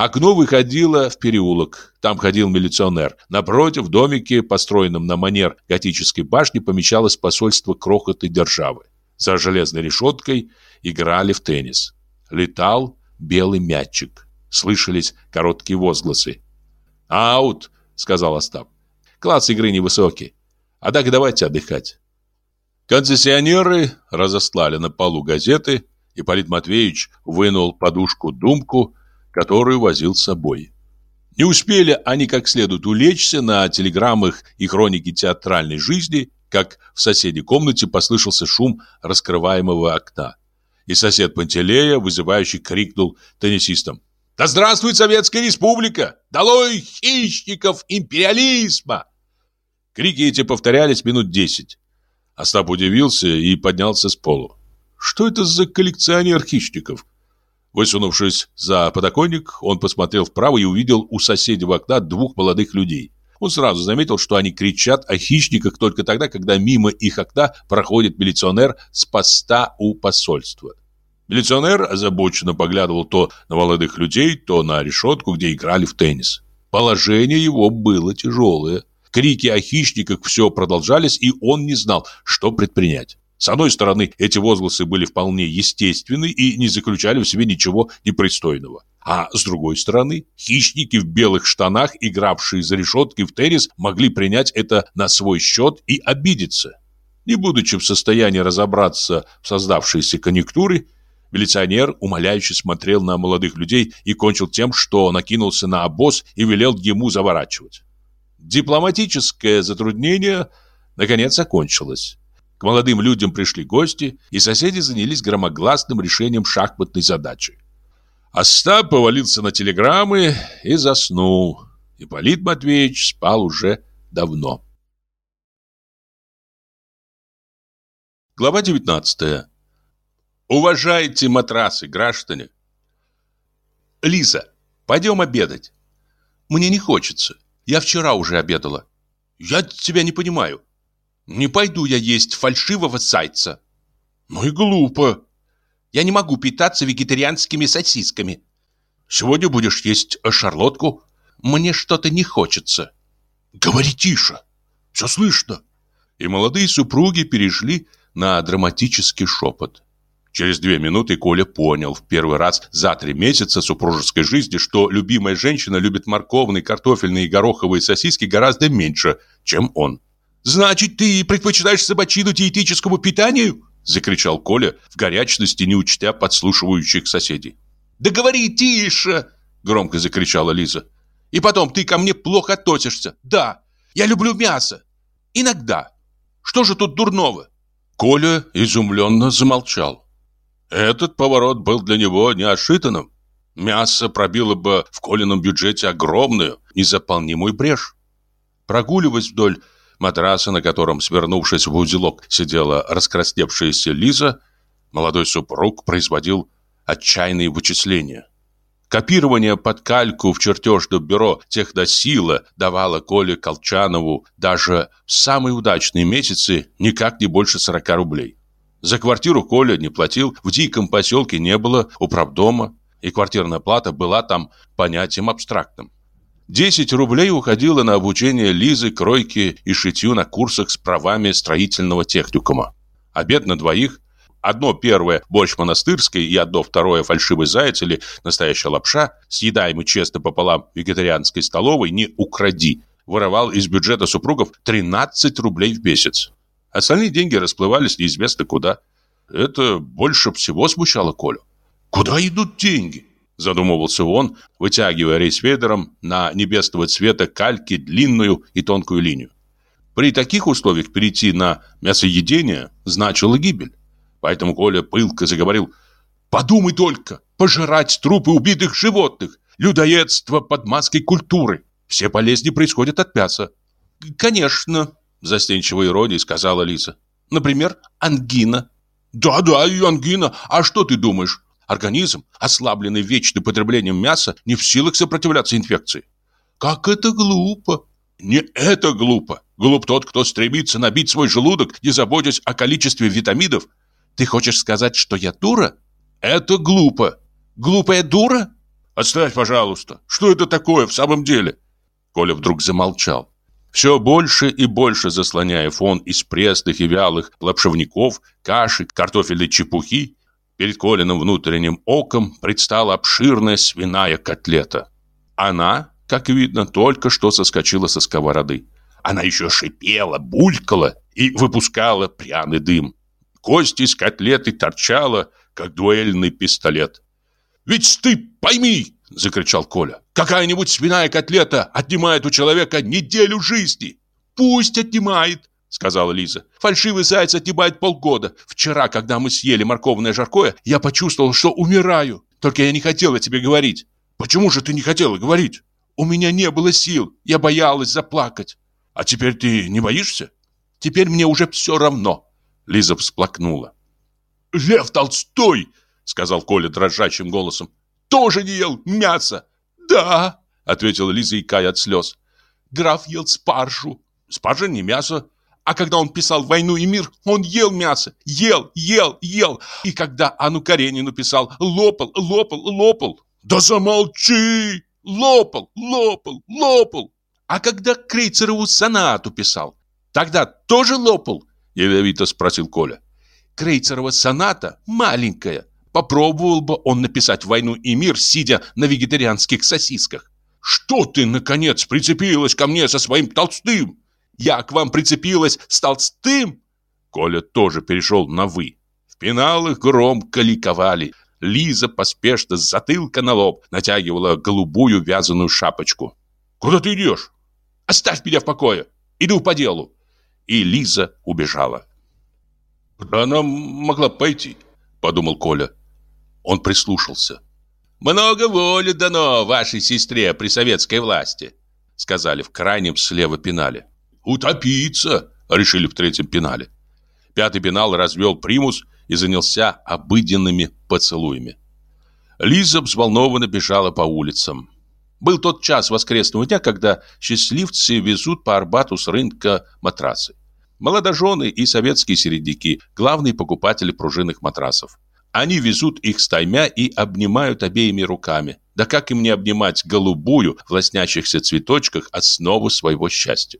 Окно выходило в переулок. Там ходил милиционер. Напротив, в домике, построенном на манер готической башни, помещалось посольство крохотой державы. За железной решеткой играли в теннис. Летал белый мячик. Слышались короткие возгласы. «Аут!» — сказал Остап. «Класс игры невысокий. А так давайте отдыхать». Концессионеры разослали на полу газеты. Ипполит Матвеевич вынул подушку-думку которую возил с собой. Не успели они как следует улечься на телеграммах и хронике театральной жизни, как в соседней комнате послышался шум раскрываемого окна. И сосед Пантелея, вызывающий, крикнул теннисистам. «Да здравствует Советская Республика! Долой хищников империализма!» Крики эти повторялись минут десять. Остап удивился и поднялся с полу. Что это за коллекционер хищников? Высунувшись за подоконник, он посмотрел вправо и увидел у соседнего окна двух молодых людей. Он сразу заметил, что они кричат о хищниках только тогда, когда мимо их окна проходит милиционер с поста у посольства. Милиционер озабоченно поглядывал то на молодых людей, то на решетку, где играли в теннис. Положение его было тяжелое. Крики о хищниках все продолжались, и он не знал, что предпринять. С одной стороны, эти возгласы были вполне естественны и не заключали в себе ничего непристойного. А с другой стороны, хищники в белых штанах, игравшие за решеткой в террис, могли принять это на свой счет и обидеться. Не будучи в состоянии разобраться в создавшейся конъюнктуре, милиционер умоляюще смотрел на молодых людей и кончил тем, что накинулся на обоз и велел ему заворачивать. Дипломатическое затруднение наконец закончилось. К молодым людям пришли гости, и соседи занялись громогласным решением шахматной задачи. Остап повалился на телеграммы и заснул. Ипполит Матвеевич спал уже давно. Глава 19. Уважайте матрасы, граждане. Лиза, пойдем обедать. Мне не хочется. Я вчера уже обедала. Я тебя не понимаю. Не пойду я есть фальшивого зайца. Ну и глупо. Я не могу питаться вегетарианскими сосисками. Сегодня будешь есть шарлотку. Мне что-то не хочется. Говори тише. Все слышно. И молодые супруги перешли на драматический шепот. Через две минуты Коля понял в первый раз за три месяца супружеской жизни, что любимая женщина любит морковные, картофельные и гороховые сосиски гораздо меньше, чем он. «Значит, ты предпочитаешь собачину диетическому питанию?» Закричал Коля в горячности, не учтя подслушивающих соседей. «Да говори тише!» Громко закричала Лиза. «И потом, ты ко мне плохо относишься. Да, я люблю мясо. Иногда. Что же тут дурного?» Коля изумленно замолчал. Этот поворот был для него неожиданным. Мясо пробило бы в Колином бюджете огромную, незаполнимую брешь. Прогуливаясь вдоль матраса, на котором, свернувшись в узелок, сидела раскрасневшаяся Лиза, молодой супруг производил отчаянные вычисления. Копирование под кальку в чертежном бюро техносила давало Коле Колчанову даже в самые удачные месяцы никак не больше 40 рублей. За квартиру Коля не платил, в диком поселке не было управдома, и квартирная плата была там понятием абстрактным. 10 рублей уходило на обучение Лизы, кройки и шитью на курсах с правами строительного техникума. Обед на двоих, одно первое борщ монастырский и одно второе фальшивый заяц или настоящая лапша, съедаемый честно пополам вегетарианской столовой, не укради, воровал из бюджета супругов 13 рублей в месяц. Остальные деньги расплывались неизвестно куда. Это больше всего смущало Колю. Куда идут деньги? Задумывался он, вытягивая рейсфедером на небесного цвета кальки длинную и тонкую линию. При таких условиях перейти на мясоедение значило гибель. Поэтому Коля пылко заговорил «Подумай только, пожирать трупы убитых животных, людоедство под маской культуры. Все болезни происходят от мяса». «Конечно», – застенчивой иронией сказала Лиза. «Например, ангина». «Да-да, и ангина. А что ты думаешь? Организм, ослабленный вечным потреблением мяса, не в силах сопротивляться инфекции. Как это глупо! Не это глупо. Глуп тот, кто стремится набить свой желудок, не заботясь о количестве витаминов. Ты хочешь сказать, что я дура? Это глупо. Глупая дура? Оставь, пожалуйста. Что это такое в самом деле? Коля вдруг замолчал. Все больше и больше заслоняя фон из пресных и вялых лапшевников, каши, картофельной чепухи, Перед Колиным внутренним оком предстала обширная свиная котлета. Она, как видно, только что соскочила со сковороды. Она еще шипела, булькала и выпускала пряный дым. Кость из котлеты торчала, как дуэльный пистолет. «Ведь ты пойми!» – закричал Коля. «Какая-нибудь свиная котлета отнимает у человека неделю жизни!» «Пусть отнимает!» — сказала Лиза. «Фальшивый заяц отнимает полгода. Вчера, когда мы съели морковное жаркое, я почувствовал, что умираю. Только я не хотела тебе говорить». «Почему же ты не хотела говорить?» «У меня не было сил. Я боялась заплакать». «А теперь ты не боишься?» «Теперь мне уже все равно». Лиза всплакнула. «Лев Толстой!» — сказал Коля дрожащим голосом. «Тоже не ел мясо!» «Да!» — ответила Лиза, икая от слез. «Граф ел спаржу». «Спаржа не мясо», а когда он писал «Войну и мир», он ел мясо. Ел, ел, ел. И когда Анну Каренину писал, лопал, лопал, лопал. Да замолчи! Лопал, лопал, лопал. А когда Крейцерову сонату писал, тогда тоже лопал? Ядовито спросил Коля. Крейцерова соната маленькая. Попробовал бы он написать «Войну и мир», сидя на вегетарианских сосисках. «Что ты, наконец, прицепилась ко мне со своим толстым?» Я к вам прицепилась с толстым!» Коля тоже перешел на «вы». В пеналах громко ликовали. Лиза поспешно с затылка на лоб натягивала голубую вязаную шапочку. «Куда ты идешь? Оставь меня в покое! Иду по делу!» И Лиза убежала. «Куда она могла пойти?» – подумал Коля. Он прислушался. «Много воли дано вашей сестре при советской власти», – сказали в крайнем слева пенале. «Утопиться!» — решили в третьем пенале. Пятый пенал развел примус и занялся обыденными поцелуями. Лиза взволнованно бежала по улицам. Был тот час воскресного дня, когда счастливцы везут по Арбату с рынка матрасы. Молодожены и советские середняки – главные покупатели пружинных матрасов. Они везут их стаймя и обнимают обеими руками. Да как им не обнимать голубую в лоснящихся цветочках основу своего счастья?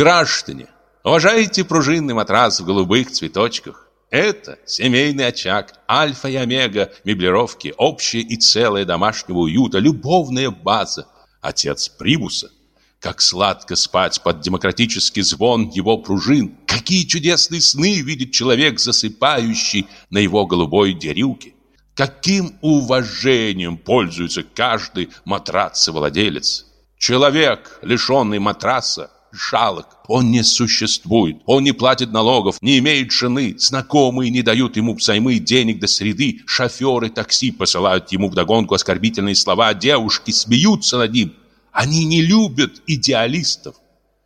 Граждане, уважайте пружинный матрас в голубых цветочках. Это семейный очаг, альфа и омега меблировки, общее и целое домашнего уюта, любовная база. Отец примуса. Как сладко спать под демократический звон его пружин. Какие чудесные сны видит человек, засыпающий на его голубой дерюке. Каким уважением пользуется каждый матрацевладелец. Человек, лишенный матраса, жалок. Он не существует, он не платит налогов, не имеет жены, знакомые не дают ему взаймы денег до среды, шоферы такси посылают ему вдогонку оскорбительные слова, девушки смеются над ним. Они не любят идеалистов.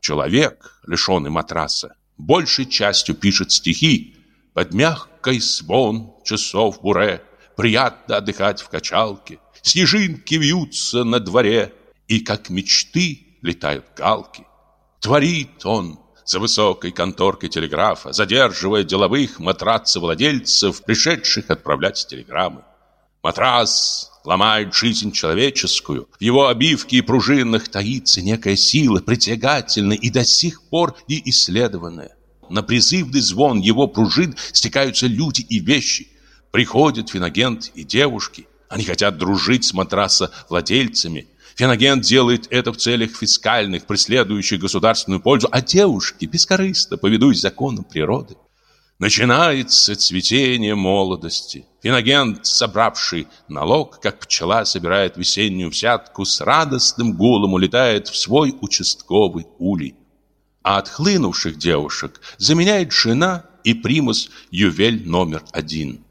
Человек, лишенный матраса, большей частью пишет стихи. Под мягкой звон часов буре приятно отдыхать в качалке. Снежинки вьются на дворе, и как мечты летают галки. Творит он, за высокой конторкой телеграфа, задерживая деловых матрацевладельцев, пришедших отправлять телеграммы. Матрас ломает жизнь человеческую. В его обивке и пружинах таится некая сила, притягательная и до сих пор не исследованная. На призывный звон его пружин стекаются люди и вещи. Приходят финагент и девушки. Они хотят дружить с матраса владельцами. Финагент делает это в целях фискальных, преследующих государственную пользу, а девушки бескорыстно поведусь законам природы. Начинается цветение молодости. Финагент, собравший налог, как пчела собирает весеннюю взятку, с радостным гулом улетает в свой участковый улей. А отхлынувших девушек заменяет жена и примус ювель номер один.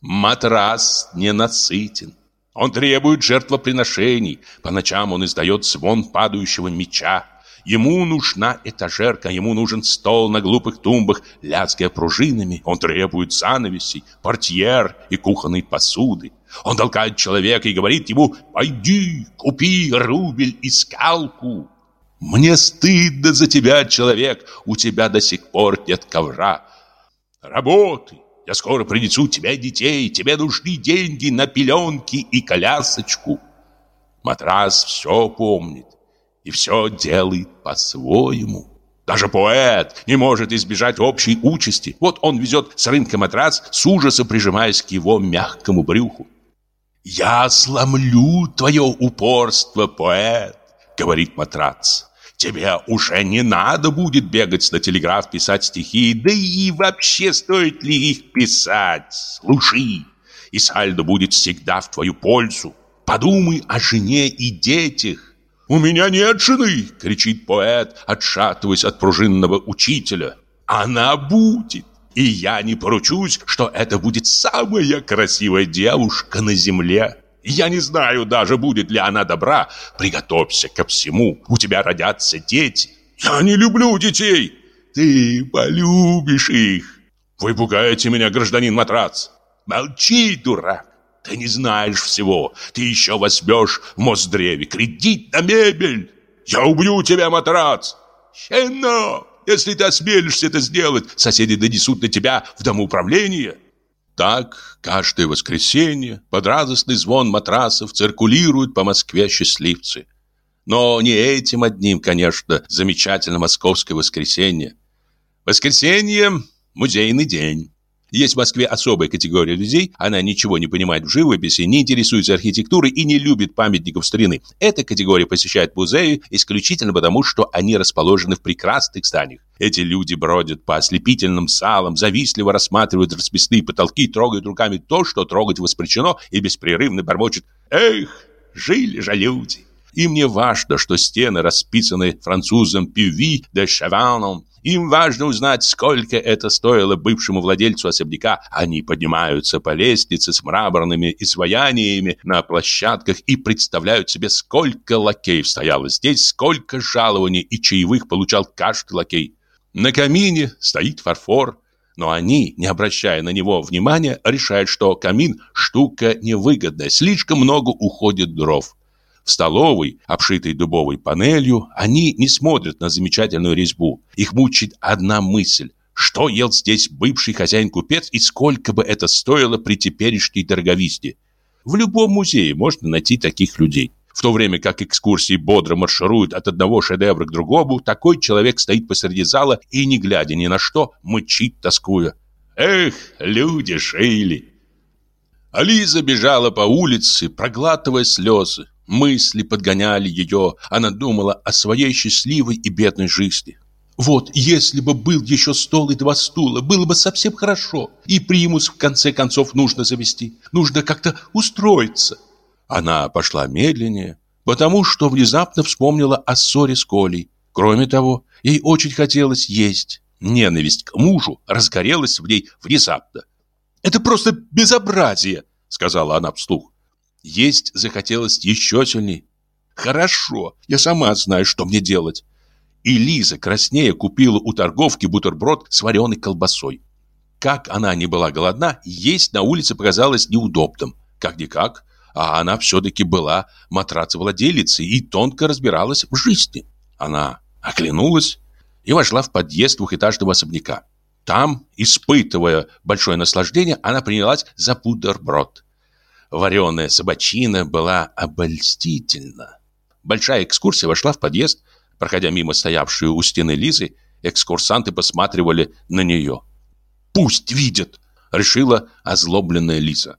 Матрас ненасытен. Он требует жертвоприношений. По ночам он издает звон падающего меча. Ему нужна этажерка, ему нужен стол на глупых тумбах, лязгая пружинами. Он требует занавесей, портьер и кухонной посуды. Он толкает человека и говорит ему «Пойди, купи рубль и скалку». «Мне стыдно за тебя, человек, у тебя до сих пор нет ковра». «Работай, я скоро принесу тебе детей, тебе нужны деньги на пеленки и колясочку». Матрас все помнит и все делает по-своему. Даже поэт не может избежать общей участи. Вот он везет с рынка матрас, с ужасом прижимаясь к его мягкому брюху. «Я сломлю твое упорство, поэт», — говорит матрац. «Тебе уже не надо будет бегать на телеграф писать стихи, да и вообще стоит ли их писать? Слушай, и сальдо будет всегда в твою пользу. Подумай о жене и детях. «У меня нет жены!» — кричит поэт, отшатываясь от пружинного учителя. «Она будет!» И я не поручусь, что это будет самая красивая девушка на земле. Я не знаю даже, будет ли она добра. Приготовься ко всему. У тебя родятся дети. Я не люблю детей. Ты полюбишь их. Вы пугаете меня, гражданин Матрац. Молчи, дурак. Ты не знаешь всего. Ты еще возьмешь в Мосдреве кредит на мебель. Я убью тебя, матрац. Щено! Если ты осмелишься это сделать, соседи донесут на тебя в домоуправление. Так каждое воскресенье под радостный звон матрасов циркулируют по Москве счастливцы. Но не этим одним, конечно, замечательно московское воскресенье. Воскресенье – музейный день. Есть в Москве особая категория людей, она ничего не понимает в живописи, не интересуется архитектурой и не любит памятников старины. Эта категория посещает музеи исключительно потому, что они расположены в прекрасных зданиях. Эти люди бродят по ослепительным салам, завистливо рассматривают расписные потолки, трогают руками то, что трогать воспрещено, и беспрерывно бормочут «Эх, жили же люди!» Им не важно, что стены расписаны французом Пюви де Шаваном, им важно узнать, сколько это стоило бывшему владельцу особняка. Они поднимаются по лестнице с мраморными изваяниями на площадках и представляют себе, сколько лакеев стояло здесь, сколько жалований и чаевых получал каждый лакей. На камине стоит фарфор, но они, не обращая на него внимания, решают, что камин – штука невыгодная, слишком много уходит дров. В столовой, обшитой дубовой панелью, они не смотрят на замечательную резьбу. Их мучает одна мысль. Что ел здесь бывший хозяин-купец и сколько бы это стоило при теперешней дороговизне? В любом музее можно найти таких людей. В то время как экскурсии бодро маршируют от одного шедевра к другому, такой человек стоит посреди зала и, не глядя ни на что, мычит, тоскуя. «Эх, люди жили!» Ализа бежала по улице, проглатывая слезы. Мысли подгоняли ее, она думала о своей счастливой и бедной жизни. Вот, если бы был еще стол и два стула, было бы совсем хорошо. И примус, в конце концов, нужно завести. Нужно как-то устроиться. Она пошла медленнее, потому что внезапно вспомнила о ссоре с Колей. Кроме того, ей очень хотелось есть. Ненависть к мужу разгорелась в ней внезапно. «Это просто безобразие!» — сказала она вслух. Есть захотелось еще сильнее. Хорошо, я сама знаю, что мне делать. И Лиза краснее купила у торговки бутерброд с вареной колбасой. Как она не была голодна, есть на улице показалось неудобным. Как-никак, а она все-таки была матрацевладелицей и тонко разбиралась в жизни. Она оглянулась и вошла в подъезд двухэтажного особняка. Там, испытывая большое наслаждение, она принялась за бутерброд. Вареная собачина была обольстительна. Большая экскурсия вошла в подъезд. Проходя мимо стоявшую у стены Лизы, экскурсанты посматривали на нее. «Пусть видят!» — решила озлобленная Лиза.